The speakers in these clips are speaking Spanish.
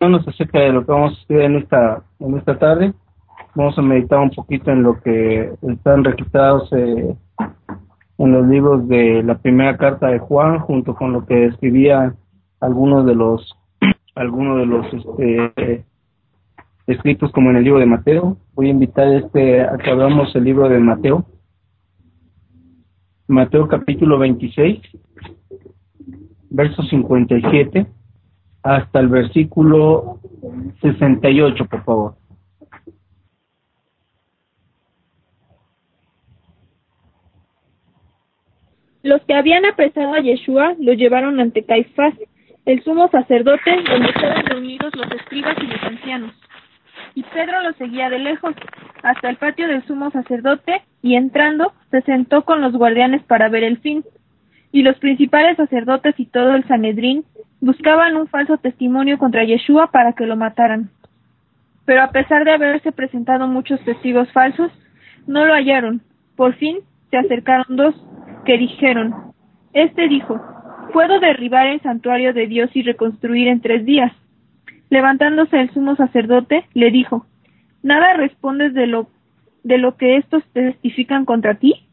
acerca de lo que vamos a estudiar en esta, en esta tarde. Vamos a meditar un poquito en lo que están registrados eh, en los libros de la primera carta de Juan, junto con lo que escribía algunos de los algunos de los este, escritos como en el libro de Mateo. Voy a invitar este a que abramos el libro de Mateo. Mateo capítulo 26, verso 57 hasta el versículo 68, por favor. Los que habían apresado a Yeshua lo llevaron ante Caifás, el sumo sacerdote, donde estaban reunidos los escribas y los ancianos. Y Pedro lo seguía de lejos, hasta el patio del sumo sacerdote, y entrando, se sentó con los guardianes para ver el fin. Y los principales sacerdotes y todo el Sanedrín buscaban un falso testimonio contra Yeshua para que lo mataran. Pero a pesar de haberse presentado muchos testigos falsos, no lo hallaron. Por fin se acercaron dos que dijeron, Este dijo, puedo derribar el santuario de Dios y reconstruir en tres días. Levantándose el sumo sacerdote, le dijo, ¿Nada respondes de lo, de lo que estos testifican contra ti?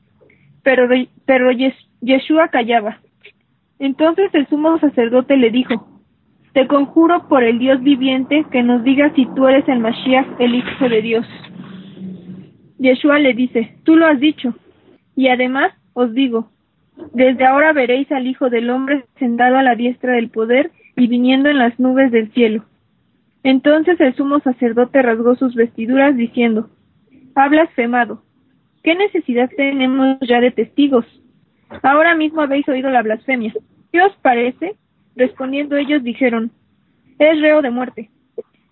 Pero, pero Yeshua callaba. Entonces el sumo sacerdote le dijo, Te conjuro por el Dios viviente que nos diga si tú eres el Mashiach, el Hijo de Dios. Yeshua le dice, Tú lo has dicho. Y además os digo, desde ahora veréis al Hijo del Hombre sentado a la diestra del poder y viniendo en las nubes del cielo. Entonces el sumo sacerdote rasgó sus vestiduras diciendo, Ha blasfemado. ¿Qué necesidad tenemos ya de testigos? Ahora mismo habéis oído la blasfemia. ¿Qué os parece? Respondiendo ellos dijeron, es reo de muerte.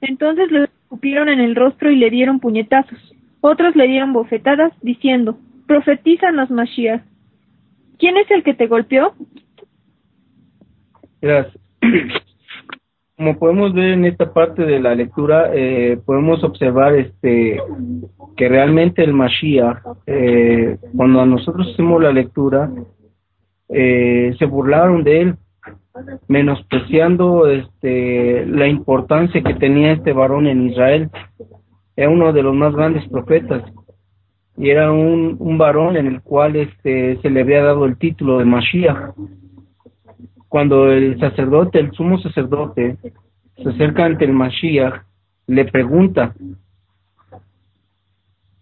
Entonces lo escupieron en el rostro y le dieron puñetazos. Otros le dieron bofetadas, diciendo, profetízanos, Mashiach. ¿Quién es el que te golpeó? Gracias. Como podemos ver en esta parte de la lectura, eh, podemos observar este que realmente el Mashiach, eh, cuando nosotros hicimos la lectura, eh, se burlaron de él, menospreciando este la importancia que tenía este varón en Israel. Era uno de los más grandes profetas y era un, un varón en el cual este se le había dado el título de Mashiach. Cuando el sacerdote, el sumo sacerdote, se acerca ante el Mashiach, le pregunta.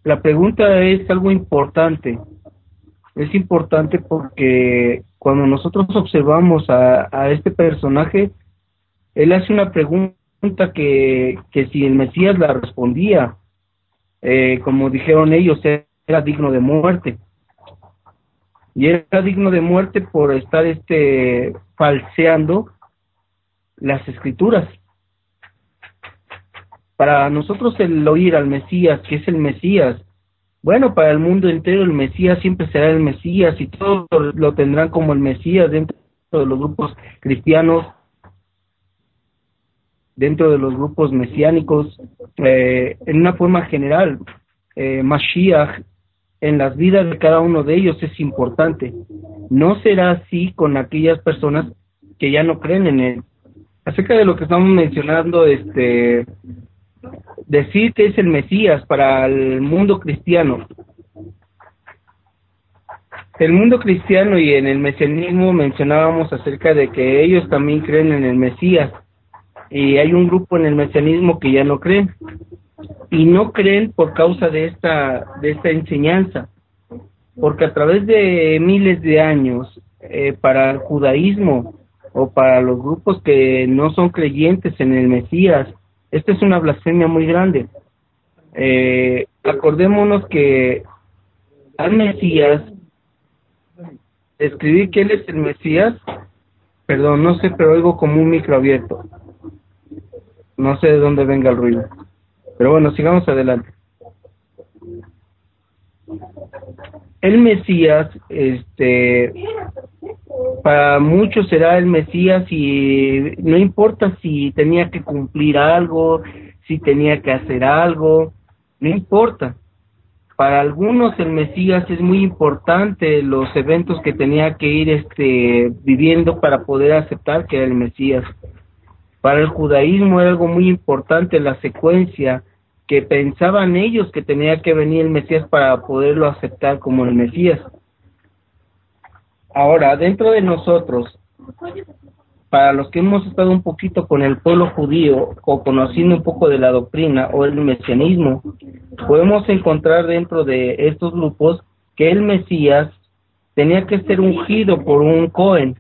La pregunta es algo importante. Es importante porque cuando nosotros observamos a, a este personaje, él hace una pregunta que, que si el Mesías la respondía, eh, como dijeron ellos, era digno de muerte. Y era digno de muerte por estar este falseando las escrituras. Para nosotros el oír al Mesías, que es el Mesías, bueno, para el mundo entero el Mesías siempre será el Mesías y todos lo tendrán como el Mesías dentro de los grupos cristianos, dentro de los grupos mesiánicos, eh, en una forma general, eh, Mashiach en las vidas de cada uno de ellos es importante. No será así con aquellas personas que ya no creen en él. Acerca de lo que estamos mencionando, este decir que es el Mesías para el mundo cristiano. El mundo cristiano y en el mesianismo mencionábamos acerca de que ellos también creen en el Mesías. Y hay un grupo en el mesianismo que ya no creen. Y no creen por causa de esta de esta enseñanza. Porque a través de miles de años eh, para el judaísmo o para los grupos que no son creyentes en el Mesías esta es una blasfemia muy grande. Eh, acordémonos que al Mesías escribir que él es el Mesías perdón no sé pero oigo como un micro abierto. No sé de dónde venga el ruido. Pero bueno, sigamos adelante. El Mesías, este, para muchos será el Mesías y no importa si tenía que cumplir algo, si tenía que hacer algo, no importa. Para algunos el Mesías es muy importante los eventos que tenía que ir este viviendo para poder aceptar que era el Mesías. Para el judaísmo era algo muy importante la secuencia que pensaban ellos que tenía que venir el Mesías para poderlo aceptar como el Mesías. Ahora, dentro de nosotros, para los que hemos estado un poquito con el pueblo judío o conociendo un poco de la doctrina o el mesianismo, podemos encontrar dentro de estos grupos que el Mesías tenía que ser ungido por un Cohen,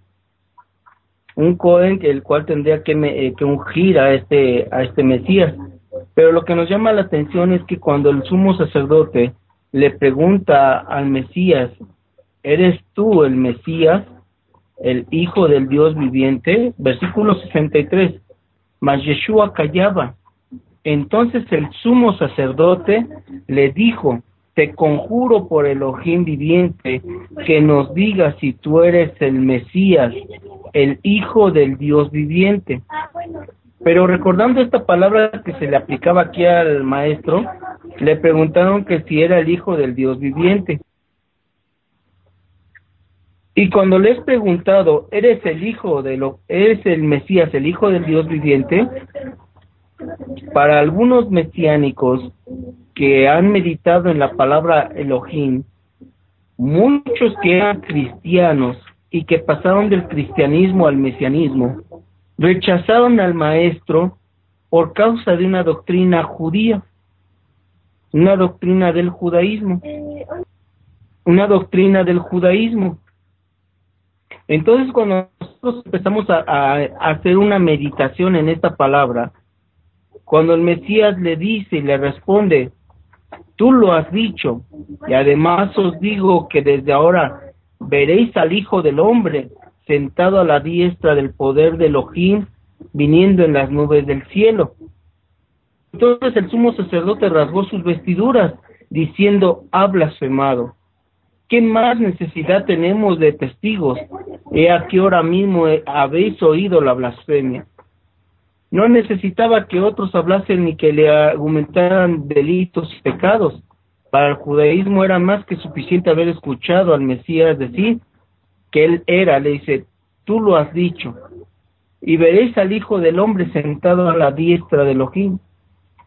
un Cohen el cual tendría que, eh, que ungir a este, a este Mesías. Pero lo que nos llama la atención es que cuando el sumo sacerdote le pregunta al Mesías, ¿eres tú el Mesías, el Hijo del Dios viviente? Versículo 63. Mas Yeshua callaba. Entonces el sumo sacerdote le dijo, te conjuro por el ojín viviente que nos digas si tú eres el Mesías, el Hijo del Dios viviente. Pero recordando esta palabra que se le aplicaba aquí al maestro, le preguntaron que si era el Hijo del Dios viviente. Y cuando le he preguntado, ¿eres el hijo de lo, eres el Mesías, el hijo del Dios viviente? Para algunos mesiánicos que han meditado en la palabra Elohim, muchos que eran cristianos y que pasaron del cristianismo al mesianismo, rechazaron al maestro por causa de una doctrina judía, una doctrina del judaísmo, una doctrina del judaísmo. Entonces, cuando nosotros empezamos a, hacer una meditación en esta palabra, cuando el Mesías le dice y le responde, tú lo has dicho, y además os digo que desde ahora veréis al Hijo del Hombre sentado a la diestra del poder de Elohim, viniendo en las nubes del cielo. Entonces el sumo sacerdote rasgó sus vestiduras, diciendo, ha blasfemado. ¿Qué más necesidad tenemos de testigos? He aquí ahora mismo habéis oído la blasfemia. No necesitaba que otros hablasen ni que le argumentaran delitos y pecados. Para el judaísmo era más que suficiente haber escuchado al Mesías decir que él era, le dice, tú lo has dicho, y veréis al Hijo del Hombre sentado a la diestra de Elohim.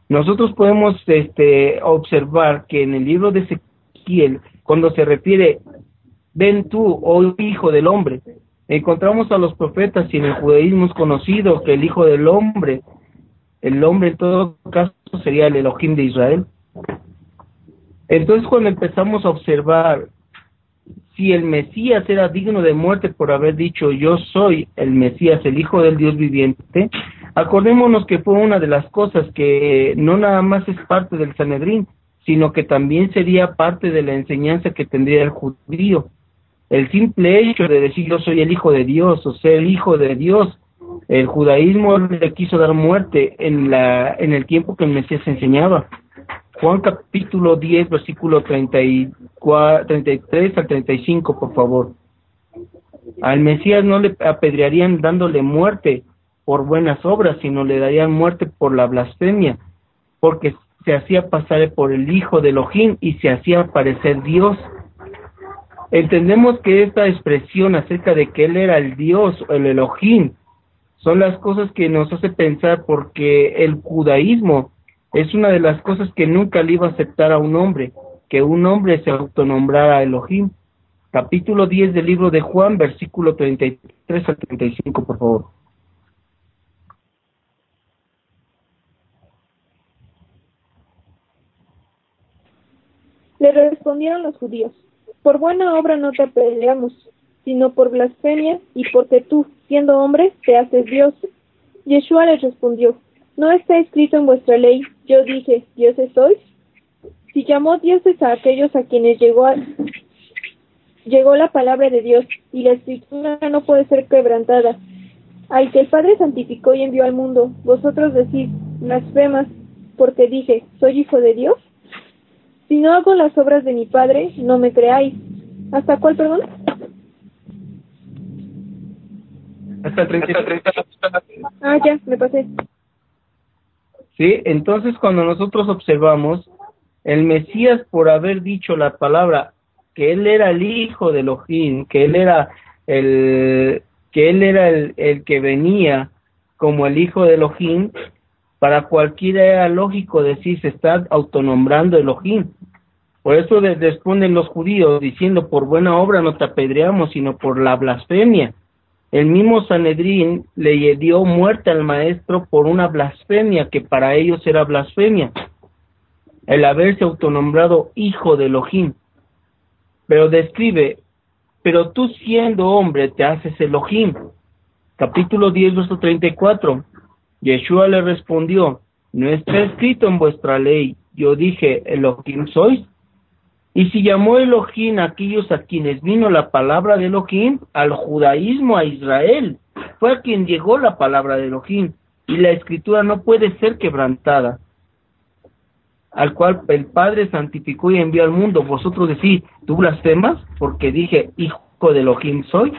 Nosotros podemos este, observar que en el libro de Ezequiel cuando se refiere, ven tú, oh hijo del hombre, encontramos a los profetas y en el judaísmo es conocido que el hijo del hombre, el hombre en todo caso sería el Elohim de Israel. Entonces cuando empezamos a observar si el Mesías era digno de muerte por haber dicho yo soy el Mesías, el Hijo del Dios viviente, acordémonos que fue una de las cosas que no nada más es parte del Sanedrín, sino que también sería parte de la enseñanza que tendría el judío. El simple hecho de decir yo soy el hijo de Dios o ser hijo de Dios, el judaísmo le quiso dar muerte en, la, en el tiempo que el Mesías enseñaba. Juan capítulo 10, versículo 34, 33 al 35, por favor. Al Mesías no le apedrearían dándole muerte por buenas obras, sino le darían muerte por la blasfemia, porque se hacía pasar por el hijo de Elohim y se hacía parecer Dios. Entendemos que esta expresión acerca de que él era el Dios el Elohim son las cosas que nos hace pensar porque el judaísmo es una de las cosas que nunca le iba a aceptar a un hombre, que un hombre se autonombrara Elohim. Capítulo 10 del libro de Juan, versículo 33 al 35, por favor. Le respondieron los judíos, por buena obra no te apedreamos, sino por blasfemia y porque tú, siendo hombre, te haces Dios. Yeshua les respondió, ¿no está escrito en vuestra ley, yo dije, dioses sois? Si llamó dioses a aquellos a quienes llegó, llegó la palabra de Dios y la escritura no puede ser quebrantada, al que el Padre santificó y envió al mundo, vosotros decís, blasfemas, porque dije, ¿soy hijo de Dios? Si no hago las obras de mi Padre, no me creáis. ¿Hasta cuál, perdón? Hasta el 33. Ah, ya, me pasé. Sí, entonces cuando nosotros observamos, el Mesías por haber dicho la palabra que él era el hijo de Elohim, que él era el que él era el, el que venía como el hijo de Elohim, para cualquiera era lógico decir se está autonombrando Elohim. Por eso responden los judíos diciendo por buena obra no te apedreamos, sino por la blasfemia. El mismo Sanedrín le dio muerte al maestro por una blasfemia que para ellos era blasfemia, el haberse autonombrado hijo de Elohim. Pero describe, pero tú siendo hombre te haces Elohim. Capítulo 10, verso 34. Yeshua le respondió, no está escrito en vuestra ley, yo dije, Elohim sois. Y si llamó Elohim a aquellos a quienes vino la palabra de Elohim, al judaísmo, a Israel, fue a quien llegó la palabra de Elohim, y la escritura no puede ser quebrantada, al cual el Padre santificó y envió al mundo. Vosotros decís, ¿tú blasfemas? Porque dije, hijo de Elohim soy.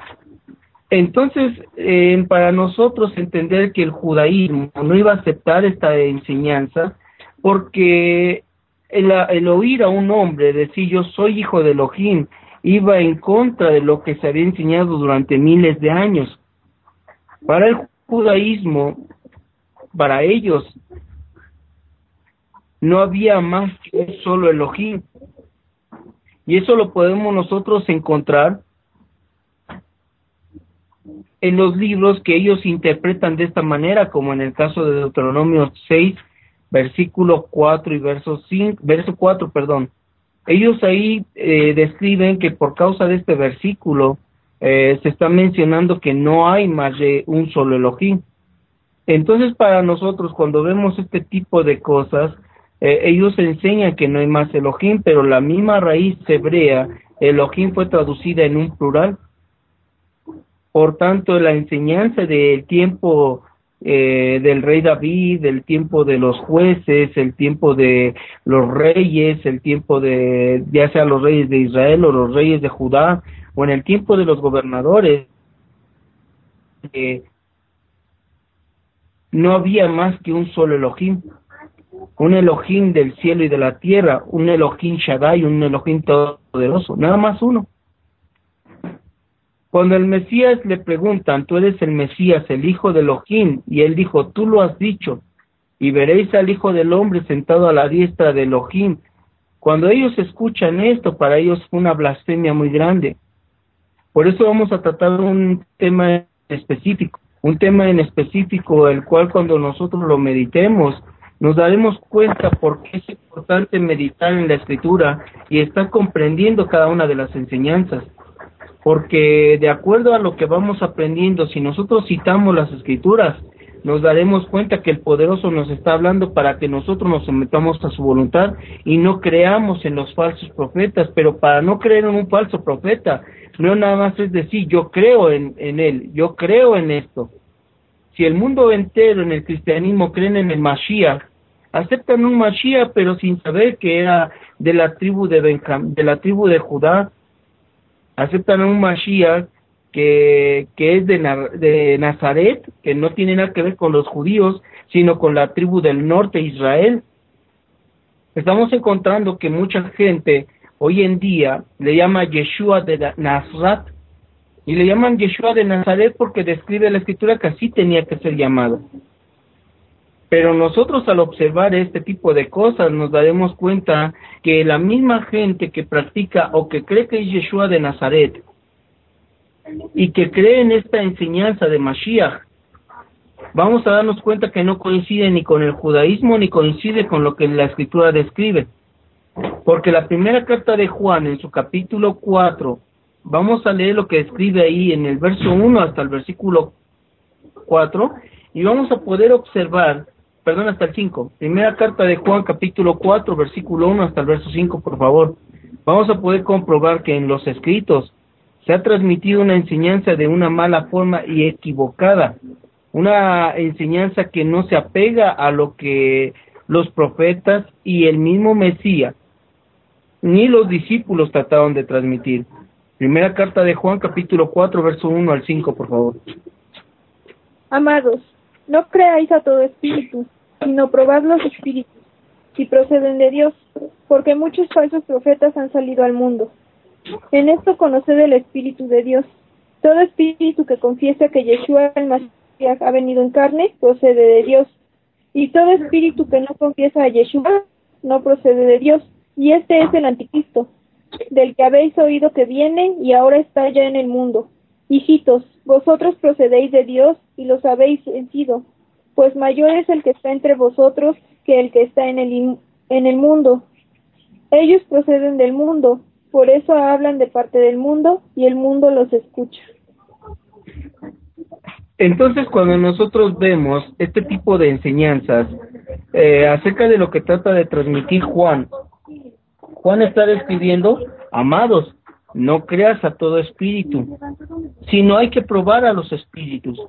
Entonces, eh, para nosotros entender que el judaísmo no iba a aceptar esta enseñanza, porque el, el, oír a un hombre decir yo soy hijo de Elohim iba en contra de lo que se había enseñado durante miles de años. Para el judaísmo, para ellos, no había más que solo Elohim. Y eso lo podemos nosotros encontrar en los libros que ellos interpretan de esta manera, como en el caso de Deuteronomio 6, versículo 4 y verso 5, verso 4, perdón. Ellos ahí eh, describen que por causa de este versículo eh, se está mencionando que no hay más de un solo Elohim. Entonces, para nosotros, cuando vemos este tipo de cosas, eh, ellos enseñan que no hay más Elohim, pero la misma raíz hebrea, Elohim fue traducida en un plural. Por tanto, la enseñanza del tiempo eh, del rey David, el tiempo de los jueces, el tiempo de los reyes, el tiempo de ya sea los reyes de Israel o los reyes de Judá, o en el tiempo de los gobernadores, eh, no había más que un solo Elohim, un Elohim del cielo y de la tierra, un Elohim Shaddai, un Elohim todopoderoso, nada más uno. Cuando el Mesías le preguntan, tú eres el Mesías, el hijo de Elohim, y él dijo, tú lo has dicho, y veréis al Hijo del Hombre sentado a la diestra de Elohim. Cuando ellos escuchan esto, para ellos fue una blasfemia muy grande. Por eso vamos a tratar un tema específico, un tema en específico, el cual cuando nosotros lo meditemos, nos daremos cuenta por qué es importante meditar en la escritura y estar comprendiendo cada una de las enseñanzas porque de acuerdo a lo que vamos aprendiendo, si nosotros citamos las escrituras, nos daremos cuenta que el poderoso nos está hablando para que nosotros nos sometamos a su voluntad y no creamos en los falsos profetas, pero para no creer en un falso profeta, no nada más es decir, yo creo en, en él, yo creo en esto. Si el mundo entero en el cristianismo creen en el Mashiach, aceptan un Mashiach, pero sin saber que era de la tribu de, de la tribu de Judá, aceptan a un Mashiach que, que es de, de Nazaret, que no tiene nada que ver con los judíos, sino con la tribu del norte Israel. Estamos encontrando que mucha gente hoy en día le llama Yeshua de Nazaret y le llaman Yeshua de Nazaret porque describe la escritura que así tenía que ser llamado. Pero nosotros al observar este tipo de cosas nos daremos cuenta que la misma gente que practica o que cree que es Yeshua de Nazaret y que cree en esta enseñanza de Mashiach, vamos a darnos cuenta que no coincide ni con el judaísmo ni coincide con lo que la escritura describe. Porque la primera carta de Juan en su capítulo 4, vamos a leer lo que escribe ahí en el verso 1 hasta el versículo 4 y vamos a poder observar perdón, hasta el 5. Primera carta de Juan, capítulo 4, versículo 1 hasta el verso 5, por favor. Vamos a poder comprobar que en los escritos se ha transmitido una enseñanza de una mala forma y equivocada, una enseñanza que no se apega a lo que los profetas y el mismo Mesías ni los discípulos trataron de transmitir. Primera carta de Juan, capítulo 4, verso 1 al 5, por favor. Amados, no creáis a todo espíritu, sino probad los espíritus, si proceden de Dios, porque muchos falsos profetas han salido al mundo. En esto conoced el Espíritu de Dios. Todo espíritu que confiesa que Yeshua el Mashiach ha venido en carne procede de Dios. Y todo espíritu que no confiesa a Yeshua no procede de Dios. Y este es el anticristo, del que habéis oído que viene y ahora está ya en el mundo. Hijitos, vosotros procedéis de Dios y los habéis vencido, pues mayor es el que está entre vosotros que el que está en el, en el mundo. Ellos proceden del mundo, por eso hablan de parte del mundo y el mundo los escucha. Entonces, cuando nosotros vemos este tipo de enseñanzas eh, acerca de lo que trata de transmitir Juan, Juan está describiendo, amados, no creas a todo espíritu, sino hay que probar a los espíritus,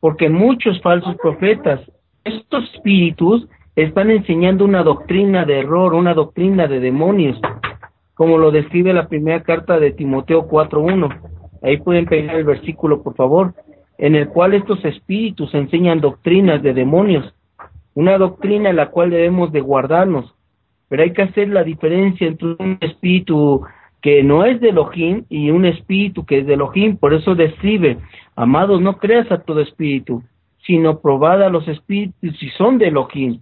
porque muchos falsos profetas, estos espíritus están enseñando una doctrina de error, una doctrina de demonios, como lo describe la primera carta de Timoteo 4.1. Ahí pueden pegar el versículo, por favor, en el cual estos espíritus enseñan doctrinas de demonios, una doctrina en la cual debemos de guardarnos, pero hay que hacer la diferencia entre un espíritu que no es de Elohim y un espíritu que es de Elohim, por eso describe, amados, no creas a todo espíritu, sino probad a los espíritus si son de Elohim,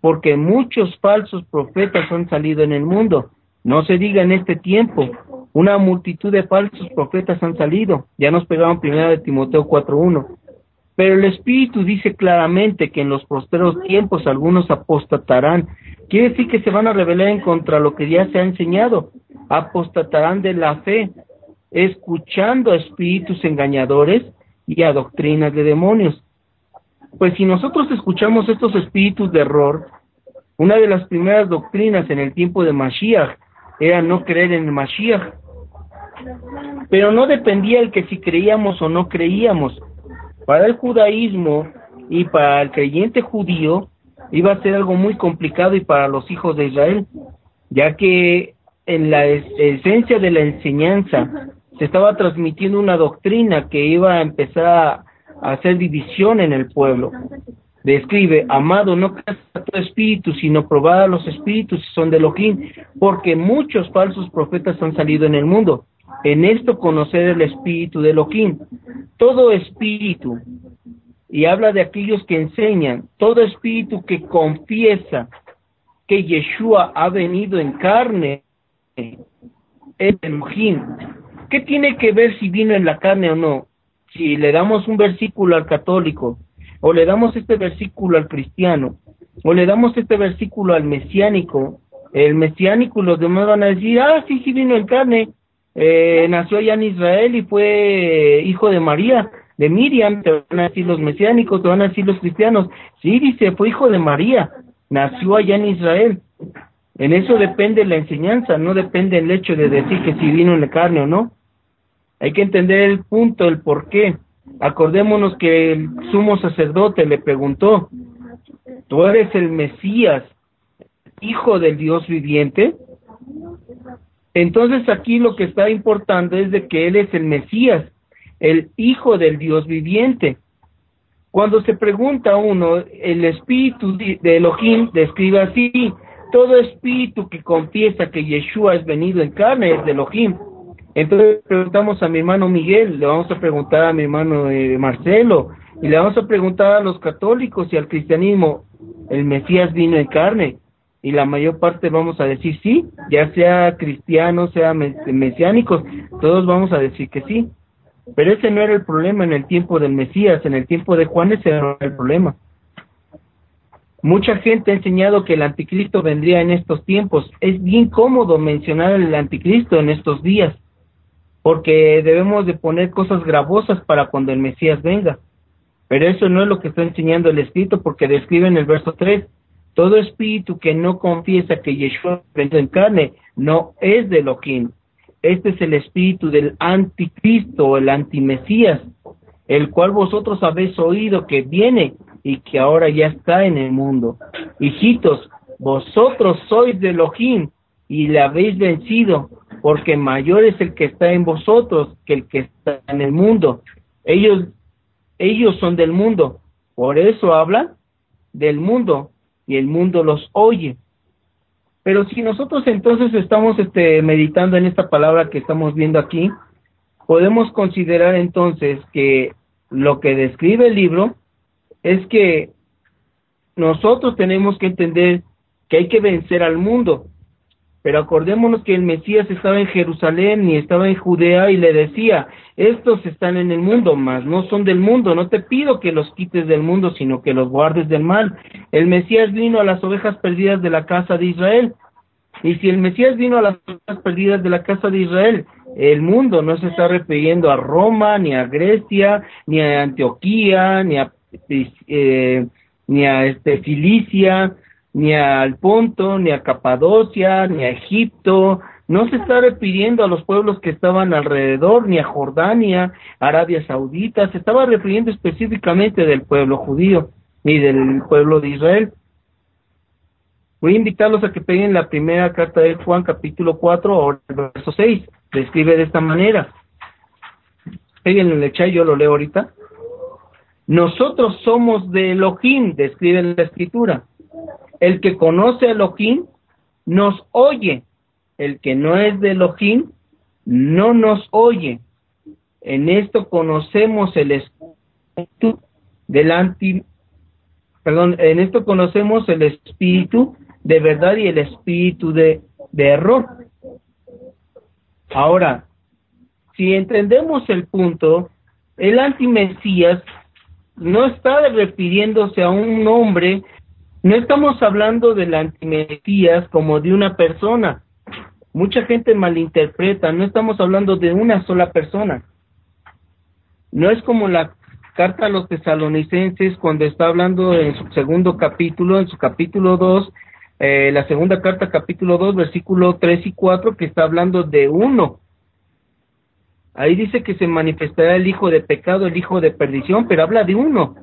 porque muchos falsos profetas han salido en el mundo. No se diga en este tiempo, una multitud de falsos profetas han salido. Ya nos pegaron primero de Timoteo 4.1. Pero el Espíritu dice claramente que en los posteros tiempos algunos apostatarán. Quiere decir que se van a rebelar en contra lo que ya se ha enseñado. Apostatarán de la fe, escuchando a espíritus engañadores y a doctrinas de demonios. Pues si nosotros escuchamos estos espíritus de error, una de las primeras doctrinas en el tiempo de Mashiach era no creer en el Mashiach. Pero no dependía el que si creíamos o no creíamos. Para el judaísmo y para el creyente judío iba a ser algo muy complicado y para los hijos de Israel, ya que en la esencia de la enseñanza se estaba transmitiendo una doctrina que iba a empezar a hacer división en el pueblo. Describe, amado, no creas a tu espíritu, sino probad a los espíritus si son de Elohim, porque muchos falsos profetas han salido en el mundo. En esto conocer el espíritu de Elohim. Todo espíritu, y habla de aquellos que enseñan, todo espíritu que confiesa que Yeshua ha venido en carne, es Elohim. ¿Qué tiene que ver si vino en la carne o no? Si le damos un versículo al católico, o le damos este versículo al cristiano, o le damos este versículo al mesiánico, el mesiánico los demás van a decir, ah, sí, sí vino en carne, eh, nació allá en Israel y fue hijo de María, de Miriam, te van a decir los mesiánicos, te van a decir los cristianos, sí, dice, fue hijo de María, nació allá en Israel. En eso depende la enseñanza, no depende el hecho de decir que si vino en la carne o no. Hay que entender el punto, el por qué. Acordémonos que el sumo sacerdote le preguntó, ¿tú eres el Mesías, hijo del Dios viviente? Entonces aquí lo que está importando es de que Él es el Mesías, el hijo del Dios viviente. Cuando se pregunta a uno, el espíritu de Elohim describe así, todo espíritu que confiesa que Yeshua es venido en carne es de Elohim. Entonces preguntamos a mi hermano Miguel, le vamos a preguntar a mi hermano eh, Marcelo, y le vamos a preguntar a los católicos y al cristianismo, ¿el Mesías vino en carne? Y la mayor parte vamos a decir sí, ya sea cristianos, sea mesiánicos, todos vamos a decir que sí. Pero ese no era el problema en el tiempo del Mesías, en el tiempo de Juan ese era el problema. Mucha gente ha enseñado que el anticristo vendría en estos tiempos. Es bien cómodo mencionar el anticristo en estos días, porque debemos de poner cosas gravosas para cuando el Mesías venga. Pero eso no es lo que está enseñando el escrito, porque describe en el verso 3, todo espíritu que no confiesa que Yeshua venido en carne no es de Elohim. Este es el espíritu del anticristo, el antimesías, el cual vosotros habéis oído que viene y que ahora ya está en el mundo. Hijitos, vosotros sois de Elohim y le habéis vencido, porque mayor es el que está en vosotros que el que está en el mundo. Ellos, ellos son del mundo, por eso hablan del mundo y el mundo los oye. Pero si nosotros entonces estamos este, meditando en esta palabra que estamos viendo aquí, podemos considerar entonces que lo que describe el libro es que nosotros tenemos que entender que hay que vencer al mundo. Pero acordémonos que el Mesías estaba en Jerusalén y estaba en Judea y le decía, estos están en el mundo, mas no son del mundo, no te pido que los quites del mundo, sino que los guardes del mal. El Mesías vino a las ovejas perdidas de la casa de Israel. Y si el Mesías vino a las ovejas perdidas de la casa de Israel, el mundo no se está refiriendo a Roma, ni a Grecia, ni a Antioquía, ni a, eh, ni a este, Filicia, ni al Ponto, ni a Capadocia, ni a Egipto, no se está refiriendo a los pueblos que estaban alrededor, ni a Jordania, Arabia Saudita, se estaba refiriendo específicamente del pueblo judío y del pueblo de Israel. Voy a invitarlos a que peguen la primera carta de Juan, capítulo 4, o verso 6. Describe de esta manera. Péguenlo en el chat, yo lo leo ahorita. Nosotros somos de Elohim, describe la escritura. El que conoce a Elohim nos oye. El que no es de Elohim no nos oye. En esto conocemos el espíritu del anti, perdón, en esto conocemos el espíritu de verdad y el espíritu de, de error. Ahora, si entendemos el punto, el antimesías no está refiriéndose a un hombre no estamos hablando del antimesías como de una persona. Mucha gente malinterpreta, no estamos hablando de una sola persona. No es como la carta a los tesalonicenses cuando está hablando en su segundo capítulo, en su capítulo 2, eh, la segunda carta capítulo 2, versículo 3 y 4, que está hablando de uno. Ahí dice que se manifestará el hijo de pecado, el hijo de perdición, pero habla de uno.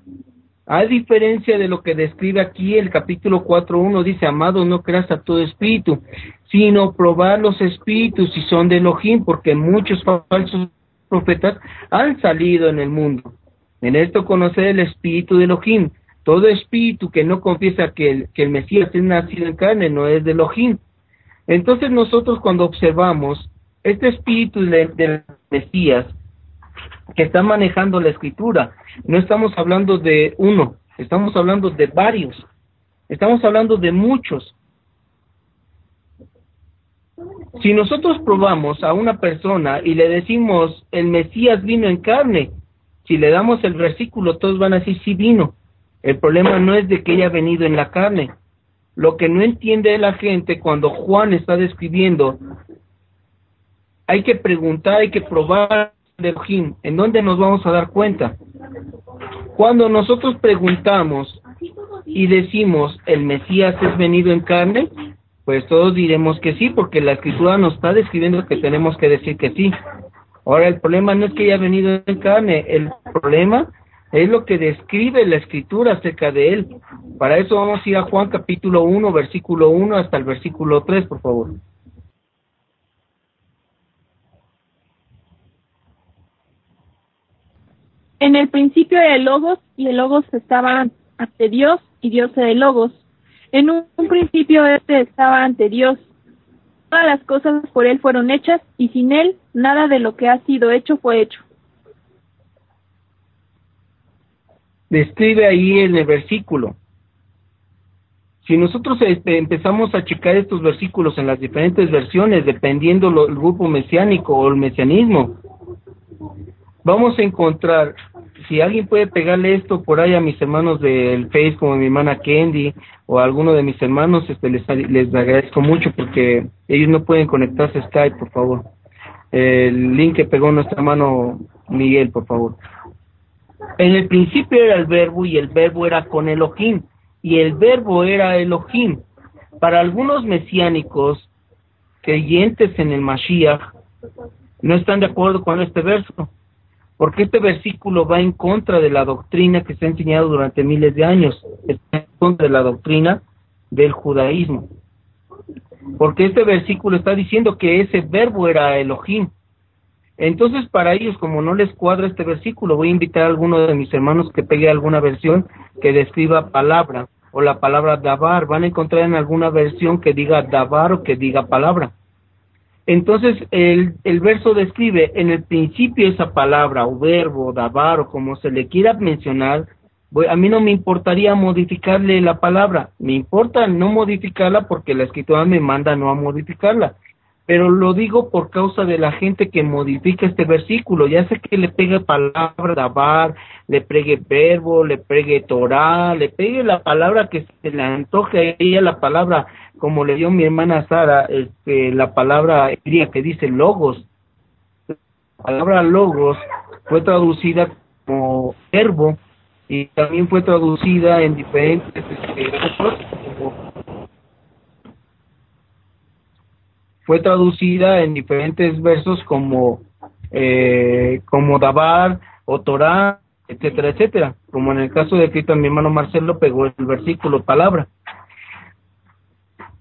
A diferencia de lo que describe aquí el capítulo 4.1, dice, amado, no creas a todo espíritu, sino probar los espíritus si son de Elohim, porque muchos falsos profetas han salido en el mundo. En esto conocer el espíritu de Elohim. Todo espíritu que no confiesa que el, que el Mesías es nacido en carne no es de Elohim. Entonces nosotros cuando observamos este espíritu del Mesías, que está manejando la escritura. No estamos hablando de uno, estamos hablando de varios, estamos hablando de muchos. Si nosotros probamos a una persona y le decimos el Mesías vino en carne, si le damos el versículo, todos van a decir sí vino. El problema no es de que haya venido en la carne. Lo que no entiende la gente cuando Juan está describiendo, hay que preguntar, hay que probar de Elohim, ¿en dónde nos vamos a dar cuenta? Cuando nosotros preguntamos y decimos, ¿el Mesías es venido en carne? Pues todos diremos que sí, porque la escritura nos está describiendo que tenemos que decir que sí. Ahora, el problema no es que haya venido en carne, el problema es lo que describe la escritura acerca de él. Para eso vamos a ir a Juan capítulo 1, versículo 1 hasta el versículo 3, por favor. En el principio era el Logos, y el Logos estaba ante Dios, y Dios era el Logos. En un, principio este estaba ante Dios. Todas las cosas por él fueron hechas, y sin él nada de lo que ha sido hecho fue hecho. Describe ahí en el versículo. Si nosotros este, empezamos a checar estos versículos en las diferentes versiones, dependiendo del grupo mesiánico o el mesianismo, vamos a encontrar, si alguien puede pegarle esto por ahí a mis hermanos del Face, como mi hermana Candy, o a alguno de mis hermanos, este, les, les agradezco mucho porque ellos no pueden conectarse a Skype, por favor. El link que pegó nuestra hermano Miguel, por favor. En el principio era el verbo y el verbo era con Elohim y el verbo era Elohim. Para algunos mesiánicos creyentes en el Mashiach no están de acuerdo con este verso porque este versículo va en contra de la doctrina que se ha enseñado durante miles de años, en contra de la doctrina del judaísmo. Porque este versículo está diciendo que ese verbo era Elohim. Entonces, para ellos, como no les cuadra este versículo, voy a invitar a alguno de mis hermanos que pegue alguna versión que describa palabra o la palabra dabar. Van a encontrar en alguna versión que diga dabar o que diga palabra. Entonces el, el verso describe en el principio esa palabra o verbo, dabar o como se le quiera mencionar, a mí no me importaría modificarle la palabra, me importa no modificarla porque la escritura me manda no a modificarla, pero lo digo por causa de la gente que modifica este versículo, ya sé que le pegue palabra dabar, le pegue verbo, le pegue Torah, le pegue la palabra que se le antoje a ella, la palabra como le dio mi hermana Sara, este, la palabra que dice logos. La palabra logos fue traducida como verbo y también fue traducida en diferentes este, fue traducida en diferentes versos como eh, como Dabar o Torah, etcétera, etcétera. Como en el caso de que mi hermano Marcelo pegó el versículo palabra.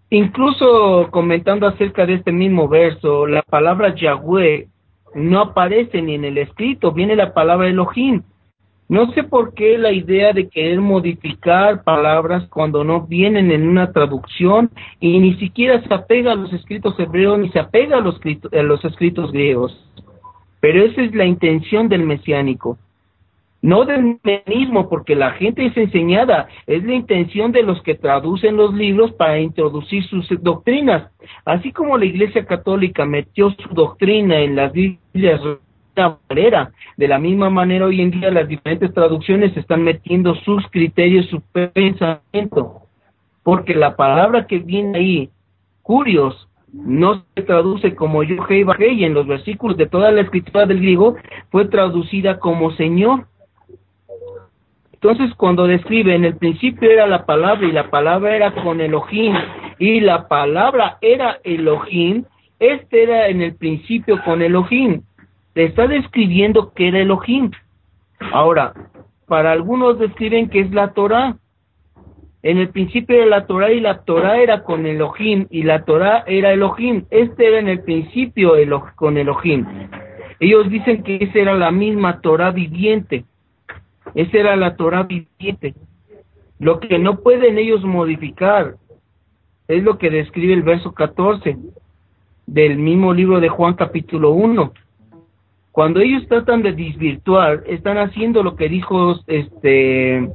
Incluso comentando acerca de este mismo verso, la palabra Yahweh no aparece ni en el escrito, viene la palabra Elohim. No sé por qué la idea de querer modificar palabras cuando no vienen en una traducción y ni siquiera se apega a los escritos hebreos ni se apega a los, escritos griegos. Pero esa es la intención del mesiánico no del mesianismo, porque la gente es enseñada, es la intención de los que traducen los libros para introducir sus doctrinas. Así como la Iglesia Católica metió su doctrina en las Biblias manera. De la misma manera, hoy en día las diferentes traducciones están metiendo sus criterios, su pensamiento, porque la palabra que viene ahí, curios, no se traduce como yo, y en los versículos de toda la escritura del griego fue traducida como Señor. Entonces, cuando describe, en el principio era la palabra y la palabra era con Elohim y la palabra era Elohim, este era en el principio con Elohim. Le está describiendo que era Elohim. Ahora, para algunos describen que es la Torah. En el principio era la Torah y la Torah era con Elohim y la Torah era Elohim. Este era en el principio con Elohim. Ellos dicen que esa era la misma Torah viviente. Esa era la Torah viviente. Lo que no pueden ellos modificar es lo que describe el verso 14 del mismo libro de Juan capítulo 1. Cuando ellos tratan de desvirtuar, están haciendo lo que dijo este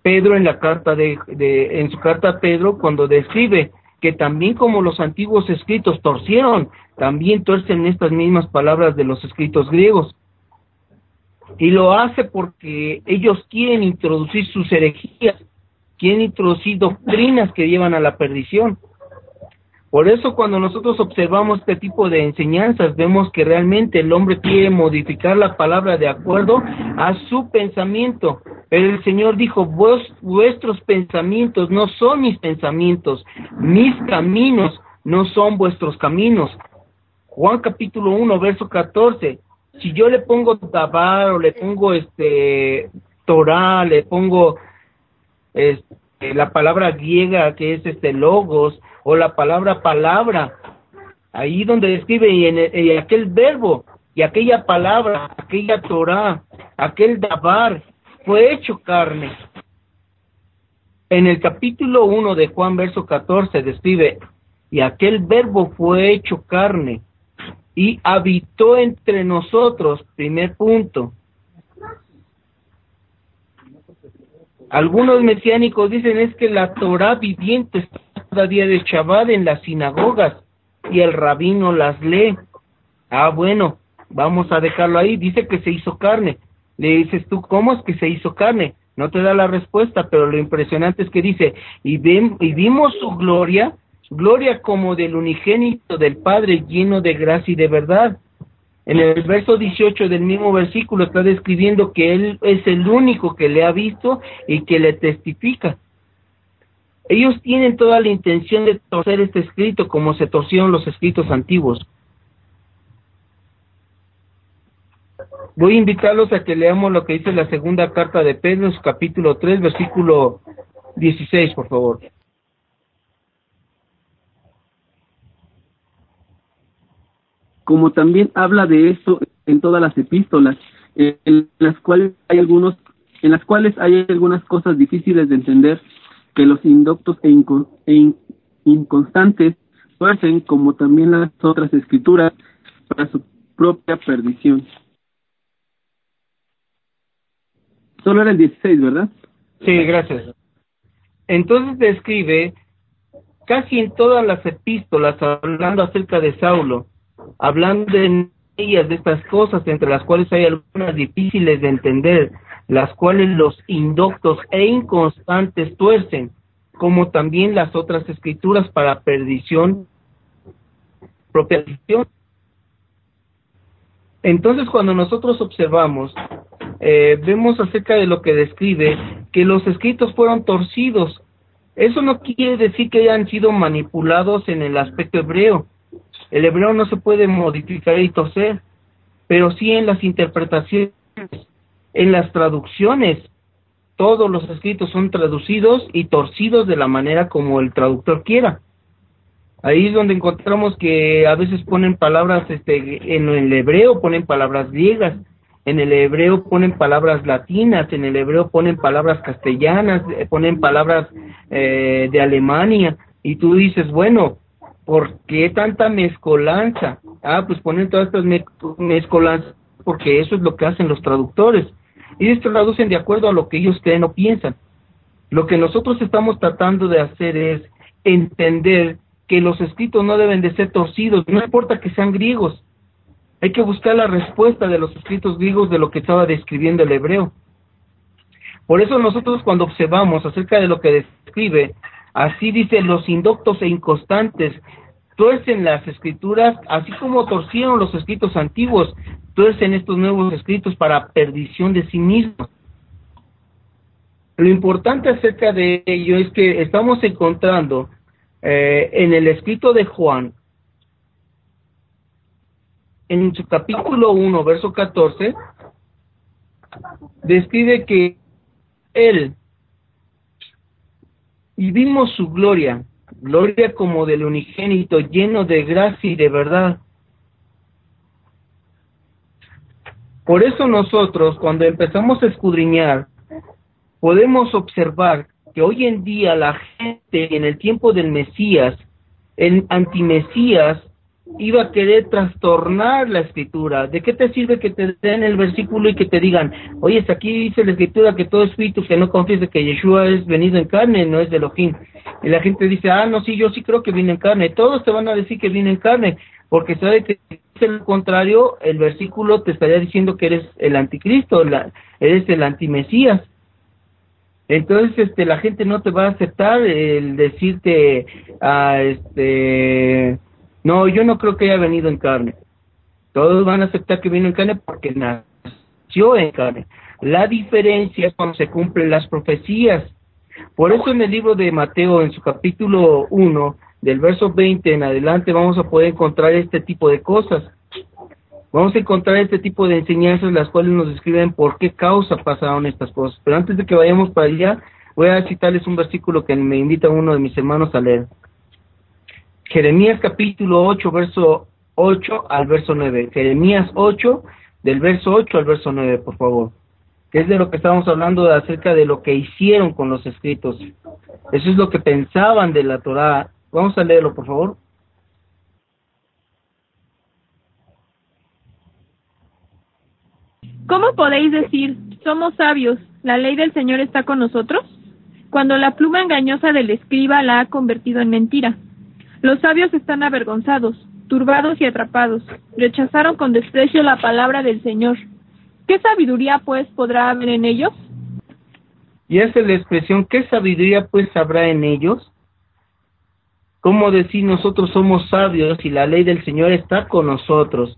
Pedro en la carta de, de en su carta a Pedro cuando describe que también como los antiguos escritos torcieron, también tuercen estas mismas palabras de los escritos griegos y lo hace porque ellos quieren introducir sus herejías, quieren introducir doctrinas que llevan a la perdición. Por eso cuando nosotros observamos este tipo de enseñanzas, vemos que realmente el hombre quiere modificar la palabra de acuerdo a su pensamiento. Pero el Señor dijo, Vos, vuestros pensamientos no son mis pensamientos, mis caminos no son vuestros caminos. Juan capítulo 1, verso 14 si yo le pongo tabar o le pongo este Torah, le pongo este, la palabra griega que es este logos o la palabra palabra, ahí donde describe y en, aquel verbo y aquella palabra, aquella Torah, aquel dabar fue hecho carne. En el capítulo 1 de Juan, verso 14, describe, y aquel verbo fue hecho carne y habitó entre nosotros, primer punto. Algunos mesiánicos dicen es que la Torah viviente está cada día de Shabbat en las sinagogas y el rabino las lee. Ah, bueno, vamos a dejarlo ahí. Dice que se hizo carne. Le dices tú, ¿cómo es que se hizo carne? No te da la respuesta, pero lo impresionante es que dice, y, y vimos su gloria gloria como del unigénito del Padre lleno de gracia y de verdad. En el verso 18 del mismo versículo está describiendo que Él es el único que le ha visto y que le testifica. Ellos tienen toda la intención de torcer este escrito como se torcieron los escritos antiguos. Voy a invitarlos a que leamos lo que dice la segunda carta de Pedro capítulo 3, versículo 16, por favor. Como también habla de eso en todas las epístolas, en las cuales hay algunos, en las cuales hay algunas cosas difíciles de entender que los indoctos e, e inconstantes tuercen como también las otras escrituras para su propia perdición. Solo era el 16, ¿verdad? Sí, gracias. Entonces describe casi en todas las epístolas hablando acerca de Saulo, hablando en ellas de estas cosas, entre las cuales hay algunas difíciles de entender, las cuales los indoctos e inconstantes tuercen, como también las otras escrituras para perdición propia. Entonces, cuando nosotros observamos, eh, vemos acerca de lo que describe, que los escritos fueron torcidos. Eso no quiere decir que hayan sido manipulados en el aspecto hebreo. El hebreo no se puede modificar y torcer, pero sí en las interpretaciones, en las traducciones. Todos los escritos son traducidos y torcidos de la manera como el traductor quiera. Ahí es donde encontramos que a veces ponen palabras, este, en el hebreo ponen palabras griegas, en el hebreo ponen palabras latinas, en el hebreo ponen palabras castellanas, eh, ponen palabras eh, de Alemania, y tú dices, bueno, ¿por qué tanta mezcolanza? Ah, pues ponen todas estas mezcolanzas porque eso es lo que hacen los traductores. Ellos traducen de acuerdo a lo que ellos creen o piensan. Lo que nosotros estamos tratando de hacer es entender que los escritos no deben de ser torcidos, no importa que sean griegos. Hay que buscar la respuesta de los escritos griegos de lo que estaba describiendo el hebreo. Por eso nosotros cuando observamos acerca de lo que describe, así dice, los indoctos e inconstantes tuercen las escrituras, así como torcieron los escritos antiguos, tuercen estos nuevos escritos para perdición de sí mismos. Lo importante acerca de ello es que estamos encontrando eh, en el escrito de Juan, en su capítulo 1, verso 14, describe que él y vimos su gloria, gloria como del unigénito, lleno de gracia y de verdad. Por eso nosotros, cuando empezamos a escudriñar, podemos observar que hoy en día la gente en el tiempo del Mesías, el antimesías, iba a querer trastornar la escritura. ¿De qué te sirve que te den el versículo y que te digan, oye, aquí dice la escritura que todo espíritu que no confiese que Yeshua es venido en carne, no es de Elohim? Y la gente dice, ah, no, sí, yo sí creo que viene en carne. Todos te van a decir que viene en carne, porque sabe que es el contrario, el versículo te estaría diciendo que eres el anticristo, la, eres el antimesías. Entonces, este, la gente no te va a aceptar el decirte, ah, este, no, yo no creo que haya venido en carne. Todos van a aceptar que vino en carne porque nació en carne. La diferencia es cuando se cumplen las profecías. Por eso en el libro de Mateo, en su capítulo 1, del verso 20 en adelante, vamos a poder encontrar este tipo de cosas. Vamos a encontrar este tipo de enseñanzas las cuales nos describen por qué causa pasaron estas cosas. Pero antes de que vayamos para allá, voy a citarles un versículo que me invita uno de mis hermanos a leer. Jeremías capítulo 8, verso 8 al verso 9. Jeremías 8, del verso 8 al verso 9, por favor. Que es de lo que estamos hablando acerca de lo que hicieron con los escritos. Eso es lo que pensaban de la Torah. Vamos a leerlo, por favor. ¿Cómo podéis decir, somos sabios, la ley del Señor está con nosotros? Cuando la pluma engañosa del escriba la ha convertido en mentira. Los sabios están avergonzados, turbados y atrapados. Rechazaron con desprecio la palabra del Señor. ¿Qué sabiduría, pues, podrá haber en ellos? Y esa es la expresión, ¿qué sabiduría, pues, habrá en ellos? ¿Cómo decir nosotros somos sabios y la ley del Señor está con nosotros?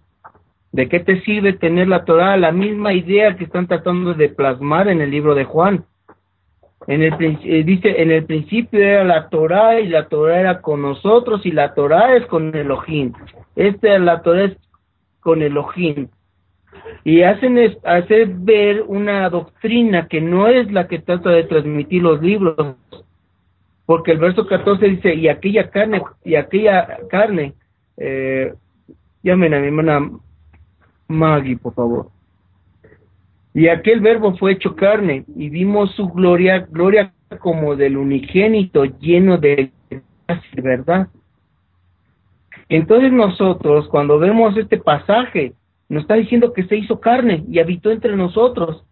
¿De qué te sirve tener la Torah? La misma idea que están tratando de plasmar en el libro de Juan. En el, eh, dice, en el principio era la Torah y la Torah era con nosotros y la Torah es con Elohim. Esta la Torah es con Elohim. Y hacen es, hacer ver una doctrina que no es la que trata de transmitir los libros. Porque el verso 14 dice, y aquella carne, y aquella carne, eh, llamen a mi hermana Maggie, por favor. Y aquel verbo fue hecho carne y vimos su gloria, gloria como del unigénito lleno de verdad. Entonces nosotros, cuando vemos este pasaje, nos está diciendo que se hizo carne y habitó entre nosotros.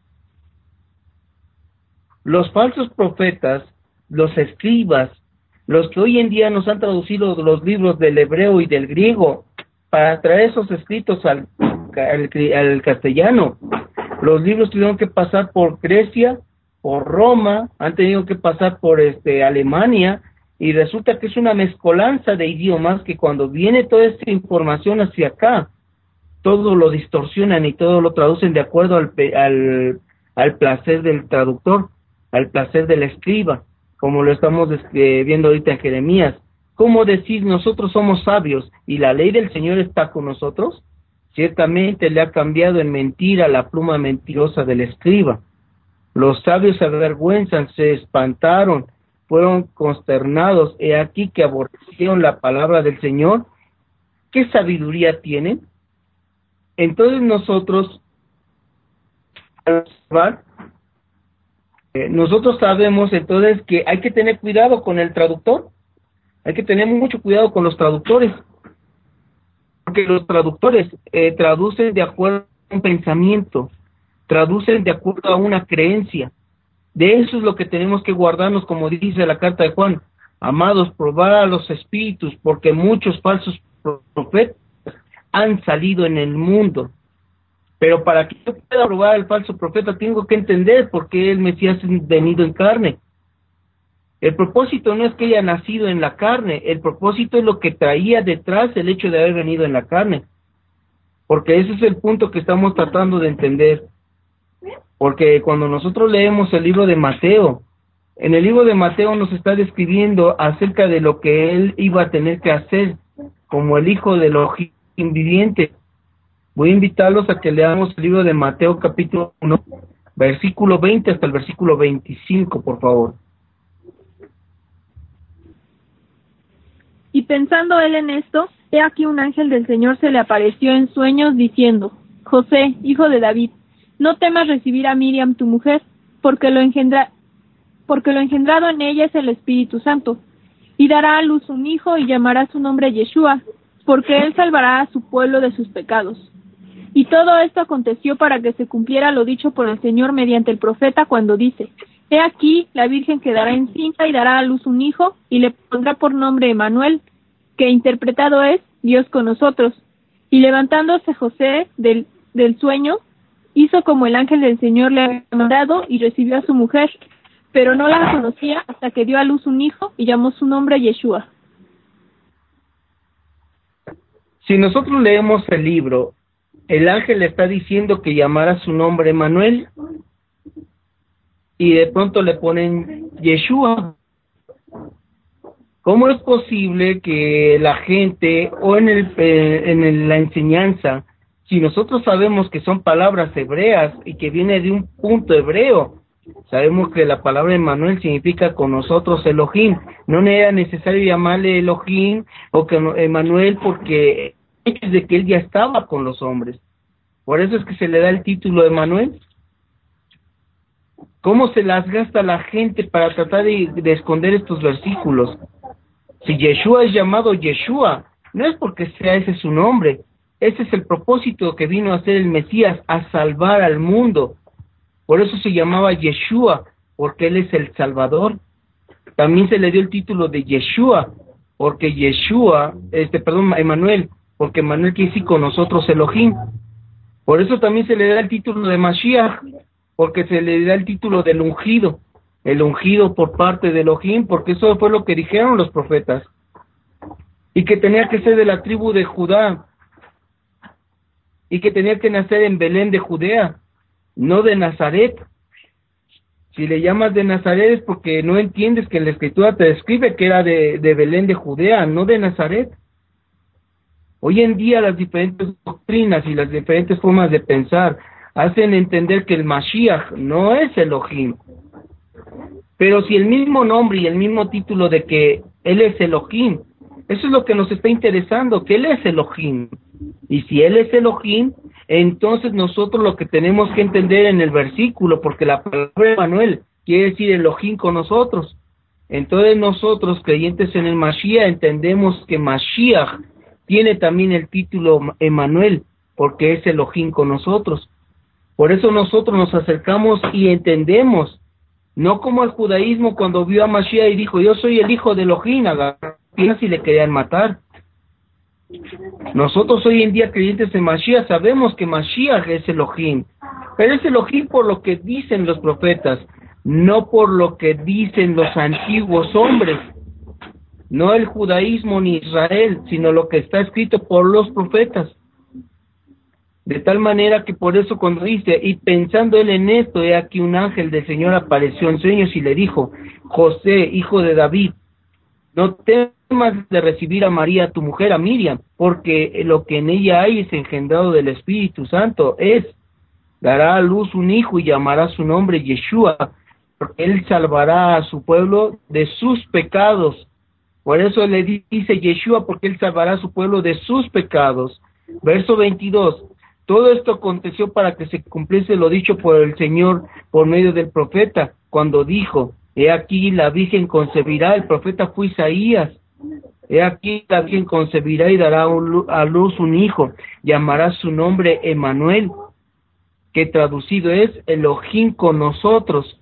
Los falsos profetas, los escribas, los que hoy en día nos han traducido los libros del hebreo y del griego para traer esos escritos al, al, castellano. Los libros tuvieron que pasar por Grecia, por Roma, han tenido que pasar por este Alemania y resulta que es una mezcolanza de idiomas que cuando viene toda esta información hacia acá, todo lo distorsionan y todo lo traducen de acuerdo al, al, al placer del traductor, al placer del escriba como lo estamos viendo ahorita en Jeremías. ¿Cómo decir nosotros somos sabios y la ley del Señor está con nosotros? Ciertamente le ha cambiado en mentira la pluma mentirosa del escriba. Los sabios se avergüenzan, se espantaron, fueron consternados. He aquí que aborrecieron la palabra del Señor. ¿Qué sabiduría tienen? Entonces nosotros, eh, nosotros sabemos entonces que hay que tener cuidado con el traductor, hay que tener mucho cuidado con los traductores, porque los traductores eh, traducen de acuerdo a un pensamiento, traducen de acuerdo a una creencia. De eso es lo que tenemos que guardarnos, como dice la carta de Juan. Amados, probar a los espíritus, porque muchos falsos profetas han salido en el mundo. Pero para que yo pueda probar al falso profeta, tengo que entender por qué el Mesías es venido en carne. El propósito no es que haya nacido en la carne, el propósito es lo que traía detrás el hecho de haber venido en la carne. Porque ese es el punto que estamos tratando de entender. Porque cuando nosotros leemos el libro de Mateo, en el libro de Mateo nos está describiendo acerca de lo que él iba a tener que hacer como el hijo del ojín viviente voy a invitarlos a que leamos el libro de Mateo capítulo 1, versículo 20 hasta el versículo 25, por favor. Y pensando él en esto, he aquí un ángel del Señor se le apareció en sueños diciendo, José, hijo de David, no temas recibir a Miriam tu mujer, porque lo engendra porque lo engendrado en ella es el Espíritu Santo, y dará a luz un hijo y llamará su nombre Yeshua, porque él salvará a su pueblo de sus pecados. Y todo esto aconteció para que se cumpliera lo dicho por el Señor mediante el profeta cuando dice, He aquí, la Virgen quedará encinta y dará a luz un hijo, y le pondrá por nombre Emanuel, que interpretado es Dios con nosotros. Y levantándose José del, del sueño, hizo como el ángel del Señor le había mandado y recibió a su mujer, pero no la conocía hasta que dio a luz un hijo y llamó su nombre Yeshua. Si nosotros leemos el libro el ángel le está diciendo que llamara su nombre Manuel y de pronto le ponen Yeshua. ¿Cómo es posible que la gente o en, el, eh, en la enseñanza, si nosotros sabemos que son palabras hebreas y que viene de un punto hebreo, sabemos que la palabra Emanuel significa con nosotros Elohim, no era necesario llamarle Elohim o que Emanuel porque es de que él ya estaba con los hombres. Por eso es que se le da el título de Manuel. ¿Cómo se las gasta la gente para tratar de, esconder estos versículos? Si Yeshua es llamado Yeshua, no es porque sea ese su nombre, ese es el propósito que vino a hacer el Mesías, a salvar al mundo. Por eso se llamaba Yeshua, porque él es el Salvador. También se le dio el título de Yeshua, porque Yeshua, este, perdón, Emanuel, porque Emanuel quiere decir con nosotros Elohim. Por eso también se le da el título de Mashiach, porque se le da el título del ungido, el ungido por parte de Elohim, porque eso fue lo que dijeron los profetas. Y que tenía que ser de la tribu de Judá, y que tenía que nacer en Belén de Judea, no de Nazaret. Si le llamas de Nazaret es porque no entiendes que la escritura te describe que era de, de Belén de Judea, no de Nazaret. Hoy en día las diferentes doctrinas y las diferentes formas de pensar hacen entender que el Mashiach no es Elohim. Pero si el mismo nombre y el mismo título de que Él es Elohim, eso es lo que nos está interesando, que Él es Elohim. Y si Él es Elohim, entonces nosotros lo que tenemos que entender en el versículo, porque la palabra Manuel quiere decir Elohim con nosotros. Entonces nosotros, creyentes en el Mashiach, entendemos que Mashiach tiene también el título Emanuel, porque es Elohim con nosotros. Por eso nosotros nos acercamos y entendemos, no como el judaísmo cuando vio a Mashiach y dijo, yo soy el hijo de Elohim, a y le querían matar. Nosotros hoy en día creyentes en Mashiach sabemos que Mashiach es Elohim, pero es Elohim por lo que dicen los profetas, no por lo que dicen los antiguos hombres, no el judaísmo ni Israel, sino lo que está escrito por los profetas. De tal manera que por eso cuando dice, y pensando él en esto, he aquí un ángel del Señor apareció en sueños y le dijo, José, hijo de David, no temas de recibir a María, tu mujer, a Miriam, porque lo que en ella hay es engendrado del Espíritu Santo, es, dará a luz un hijo y llamará su nombre Yeshua, porque él salvará a su pueblo de sus pecados. Por eso le dice Yeshua, porque él salvará a su pueblo de sus pecados. Verso 22. Todo esto aconteció para que se cumpliese lo dicho por el Señor por medio del profeta, cuando dijo, He aquí la Virgen concebirá, el profeta fue Isaías. He aquí la Virgen concebirá y dará a luz un hijo, llamará su nombre Emanuel, que traducido es Elohim con nosotros.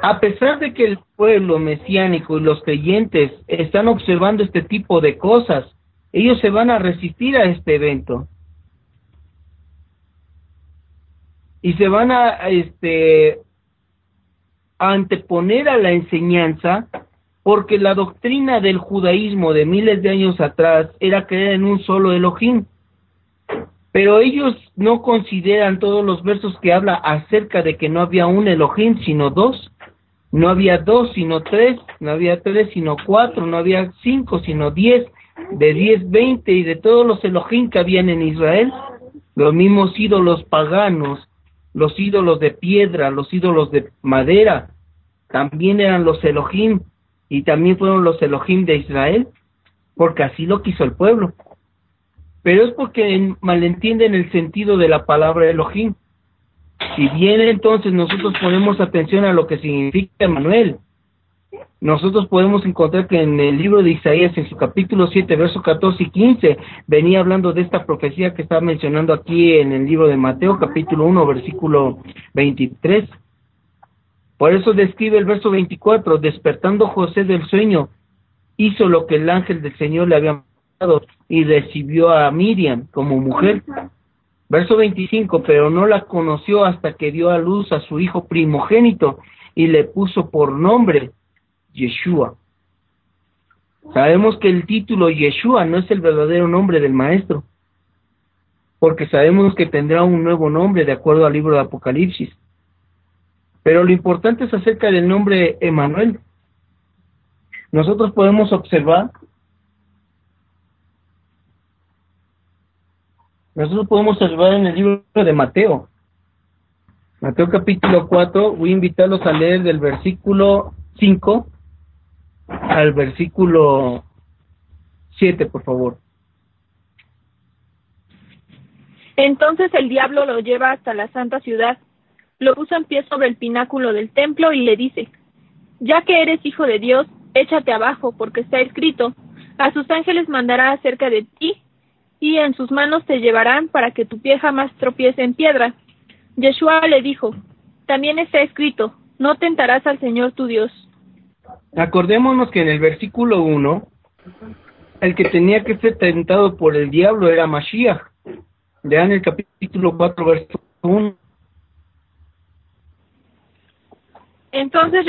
A pesar de que el pueblo mesiánico y los creyentes están observando este tipo de cosas, ellos se van a resistir a este evento. Y se van a este a anteponer a la enseñanza porque la doctrina del judaísmo de miles de años atrás era creer en un solo Elohim. Pero ellos no consideran todos los versos que habla acerca de que no había un Elohim, sino dos. No había dos, sino tres. No había tres, sino cuatro. No había cinco, sino diez. De diez, veinte y de todos los Elohim que habían en Israel. Los mismos ídolos paganos, los ídolos de piedra, los ídolos de madera, también eran los Elohim y también fueron los Elohim de Israel, porque así lo quiso el pueblo pero es porque malentienden el sentido de la palabra Elohim. Si bien entonces nosotros ponemos atención a lo que significa Emanuel, nosotros podemos encontrar que en el libro de Isaías, en su capítulo 7, versos 14 y 15, venía hablando de esta profecía que está mencionando aquí en el libro de Mateo, capítulo 1, versículo 23. Por eso describe el verso 24, despertando José del sueño, hizo lo que el ángel del Señor le había y recibió a Miriam como mujer. Verso 25, pero no la conoció hasta que dio a luz a su hijo primogénito y le puso por nombre Yeshua. Sabemos que el título Yeshua no es el verdadero nombre del maestro, porque sabemos que tendrá un nuevo nombre de acuerdo al libro de Apocalipsis. Pero lo importante es acerca del nombre Emanuel. Nosotros podemos observar Nosotros podemos observar en el libro de Mateo. Mateo capítulo 4, voy a invitarlos a leer del versículo 5 al versículo 7, por favor. Entonces el diablo lo lleva hasta la santa ciudad, lo puso en pie sobre el pináculo del templo y le dice, ya que eres hijo de Dios, échate abajo, porque está escrito, a sus ángeles mandará acerca de ti y en sus manos te llevarán para que tu pie jamás tropiece en piedra. Yeshua le dijo, también está escrito, no tentarás al Señor tu Dios. Acordémonos que en el versículo 1, el que tenía que ser tentado por el diablo era Mashiach. Vean el capítulo 4, versículo 1. Entonces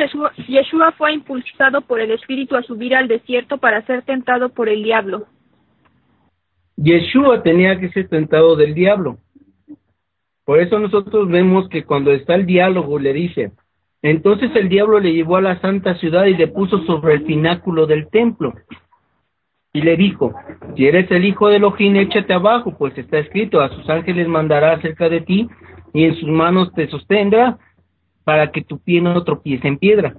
Yeshua fue impulsado por el Espíritu a subir al desierto para ser tentado por el diablo. Yeshua tenía que ser tentado del diablo. Por eso nosotros vemos que cuando está el diálogo le dice, entonces el diablo le llevó a la santa ciudad y le puso sobre el pináculo del templo. Y le dijo, si eres el hijo de Elohim, échate abajo, pues está escrito, a sus ángeles mandará acerca de ti y en sus manos te sostendrá para que tu pie no tropiece en piedra.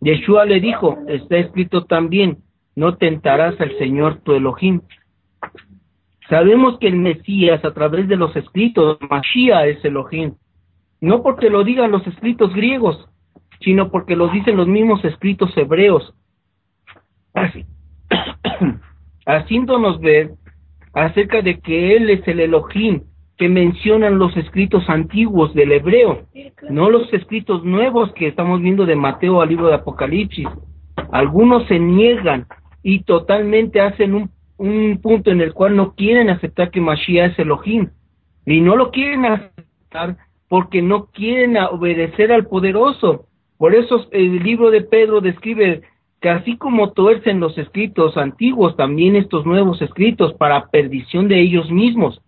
Yeshua le dijo, está escrito también, no tentarás al Señor tu Elohim. Sabemos que el Mesías a través de los escritos, Mashiach es Elohim, no porque lo digan los escritos griegos, sino porque lo dicen los mismos escritos hebreos. Así, haciéndonos ver acerca de que Él es el Elohim que mencionan los escritos antiguos del hebreo, no los escritos nuevos que estamos viendo de Mateo al libro de Apocalipsis. Algunos se niegan y totalmente hacen un, un punto en el cual no quieren aceptar que Mashiach es Elohim. Y no lo quieren aceptar porque no quieren obedecer al poderoso. Por eso el libro de Pedro describe que así como tuercen los escritos antiguos, también estos nuevos escritos para perdición de ellos mismos.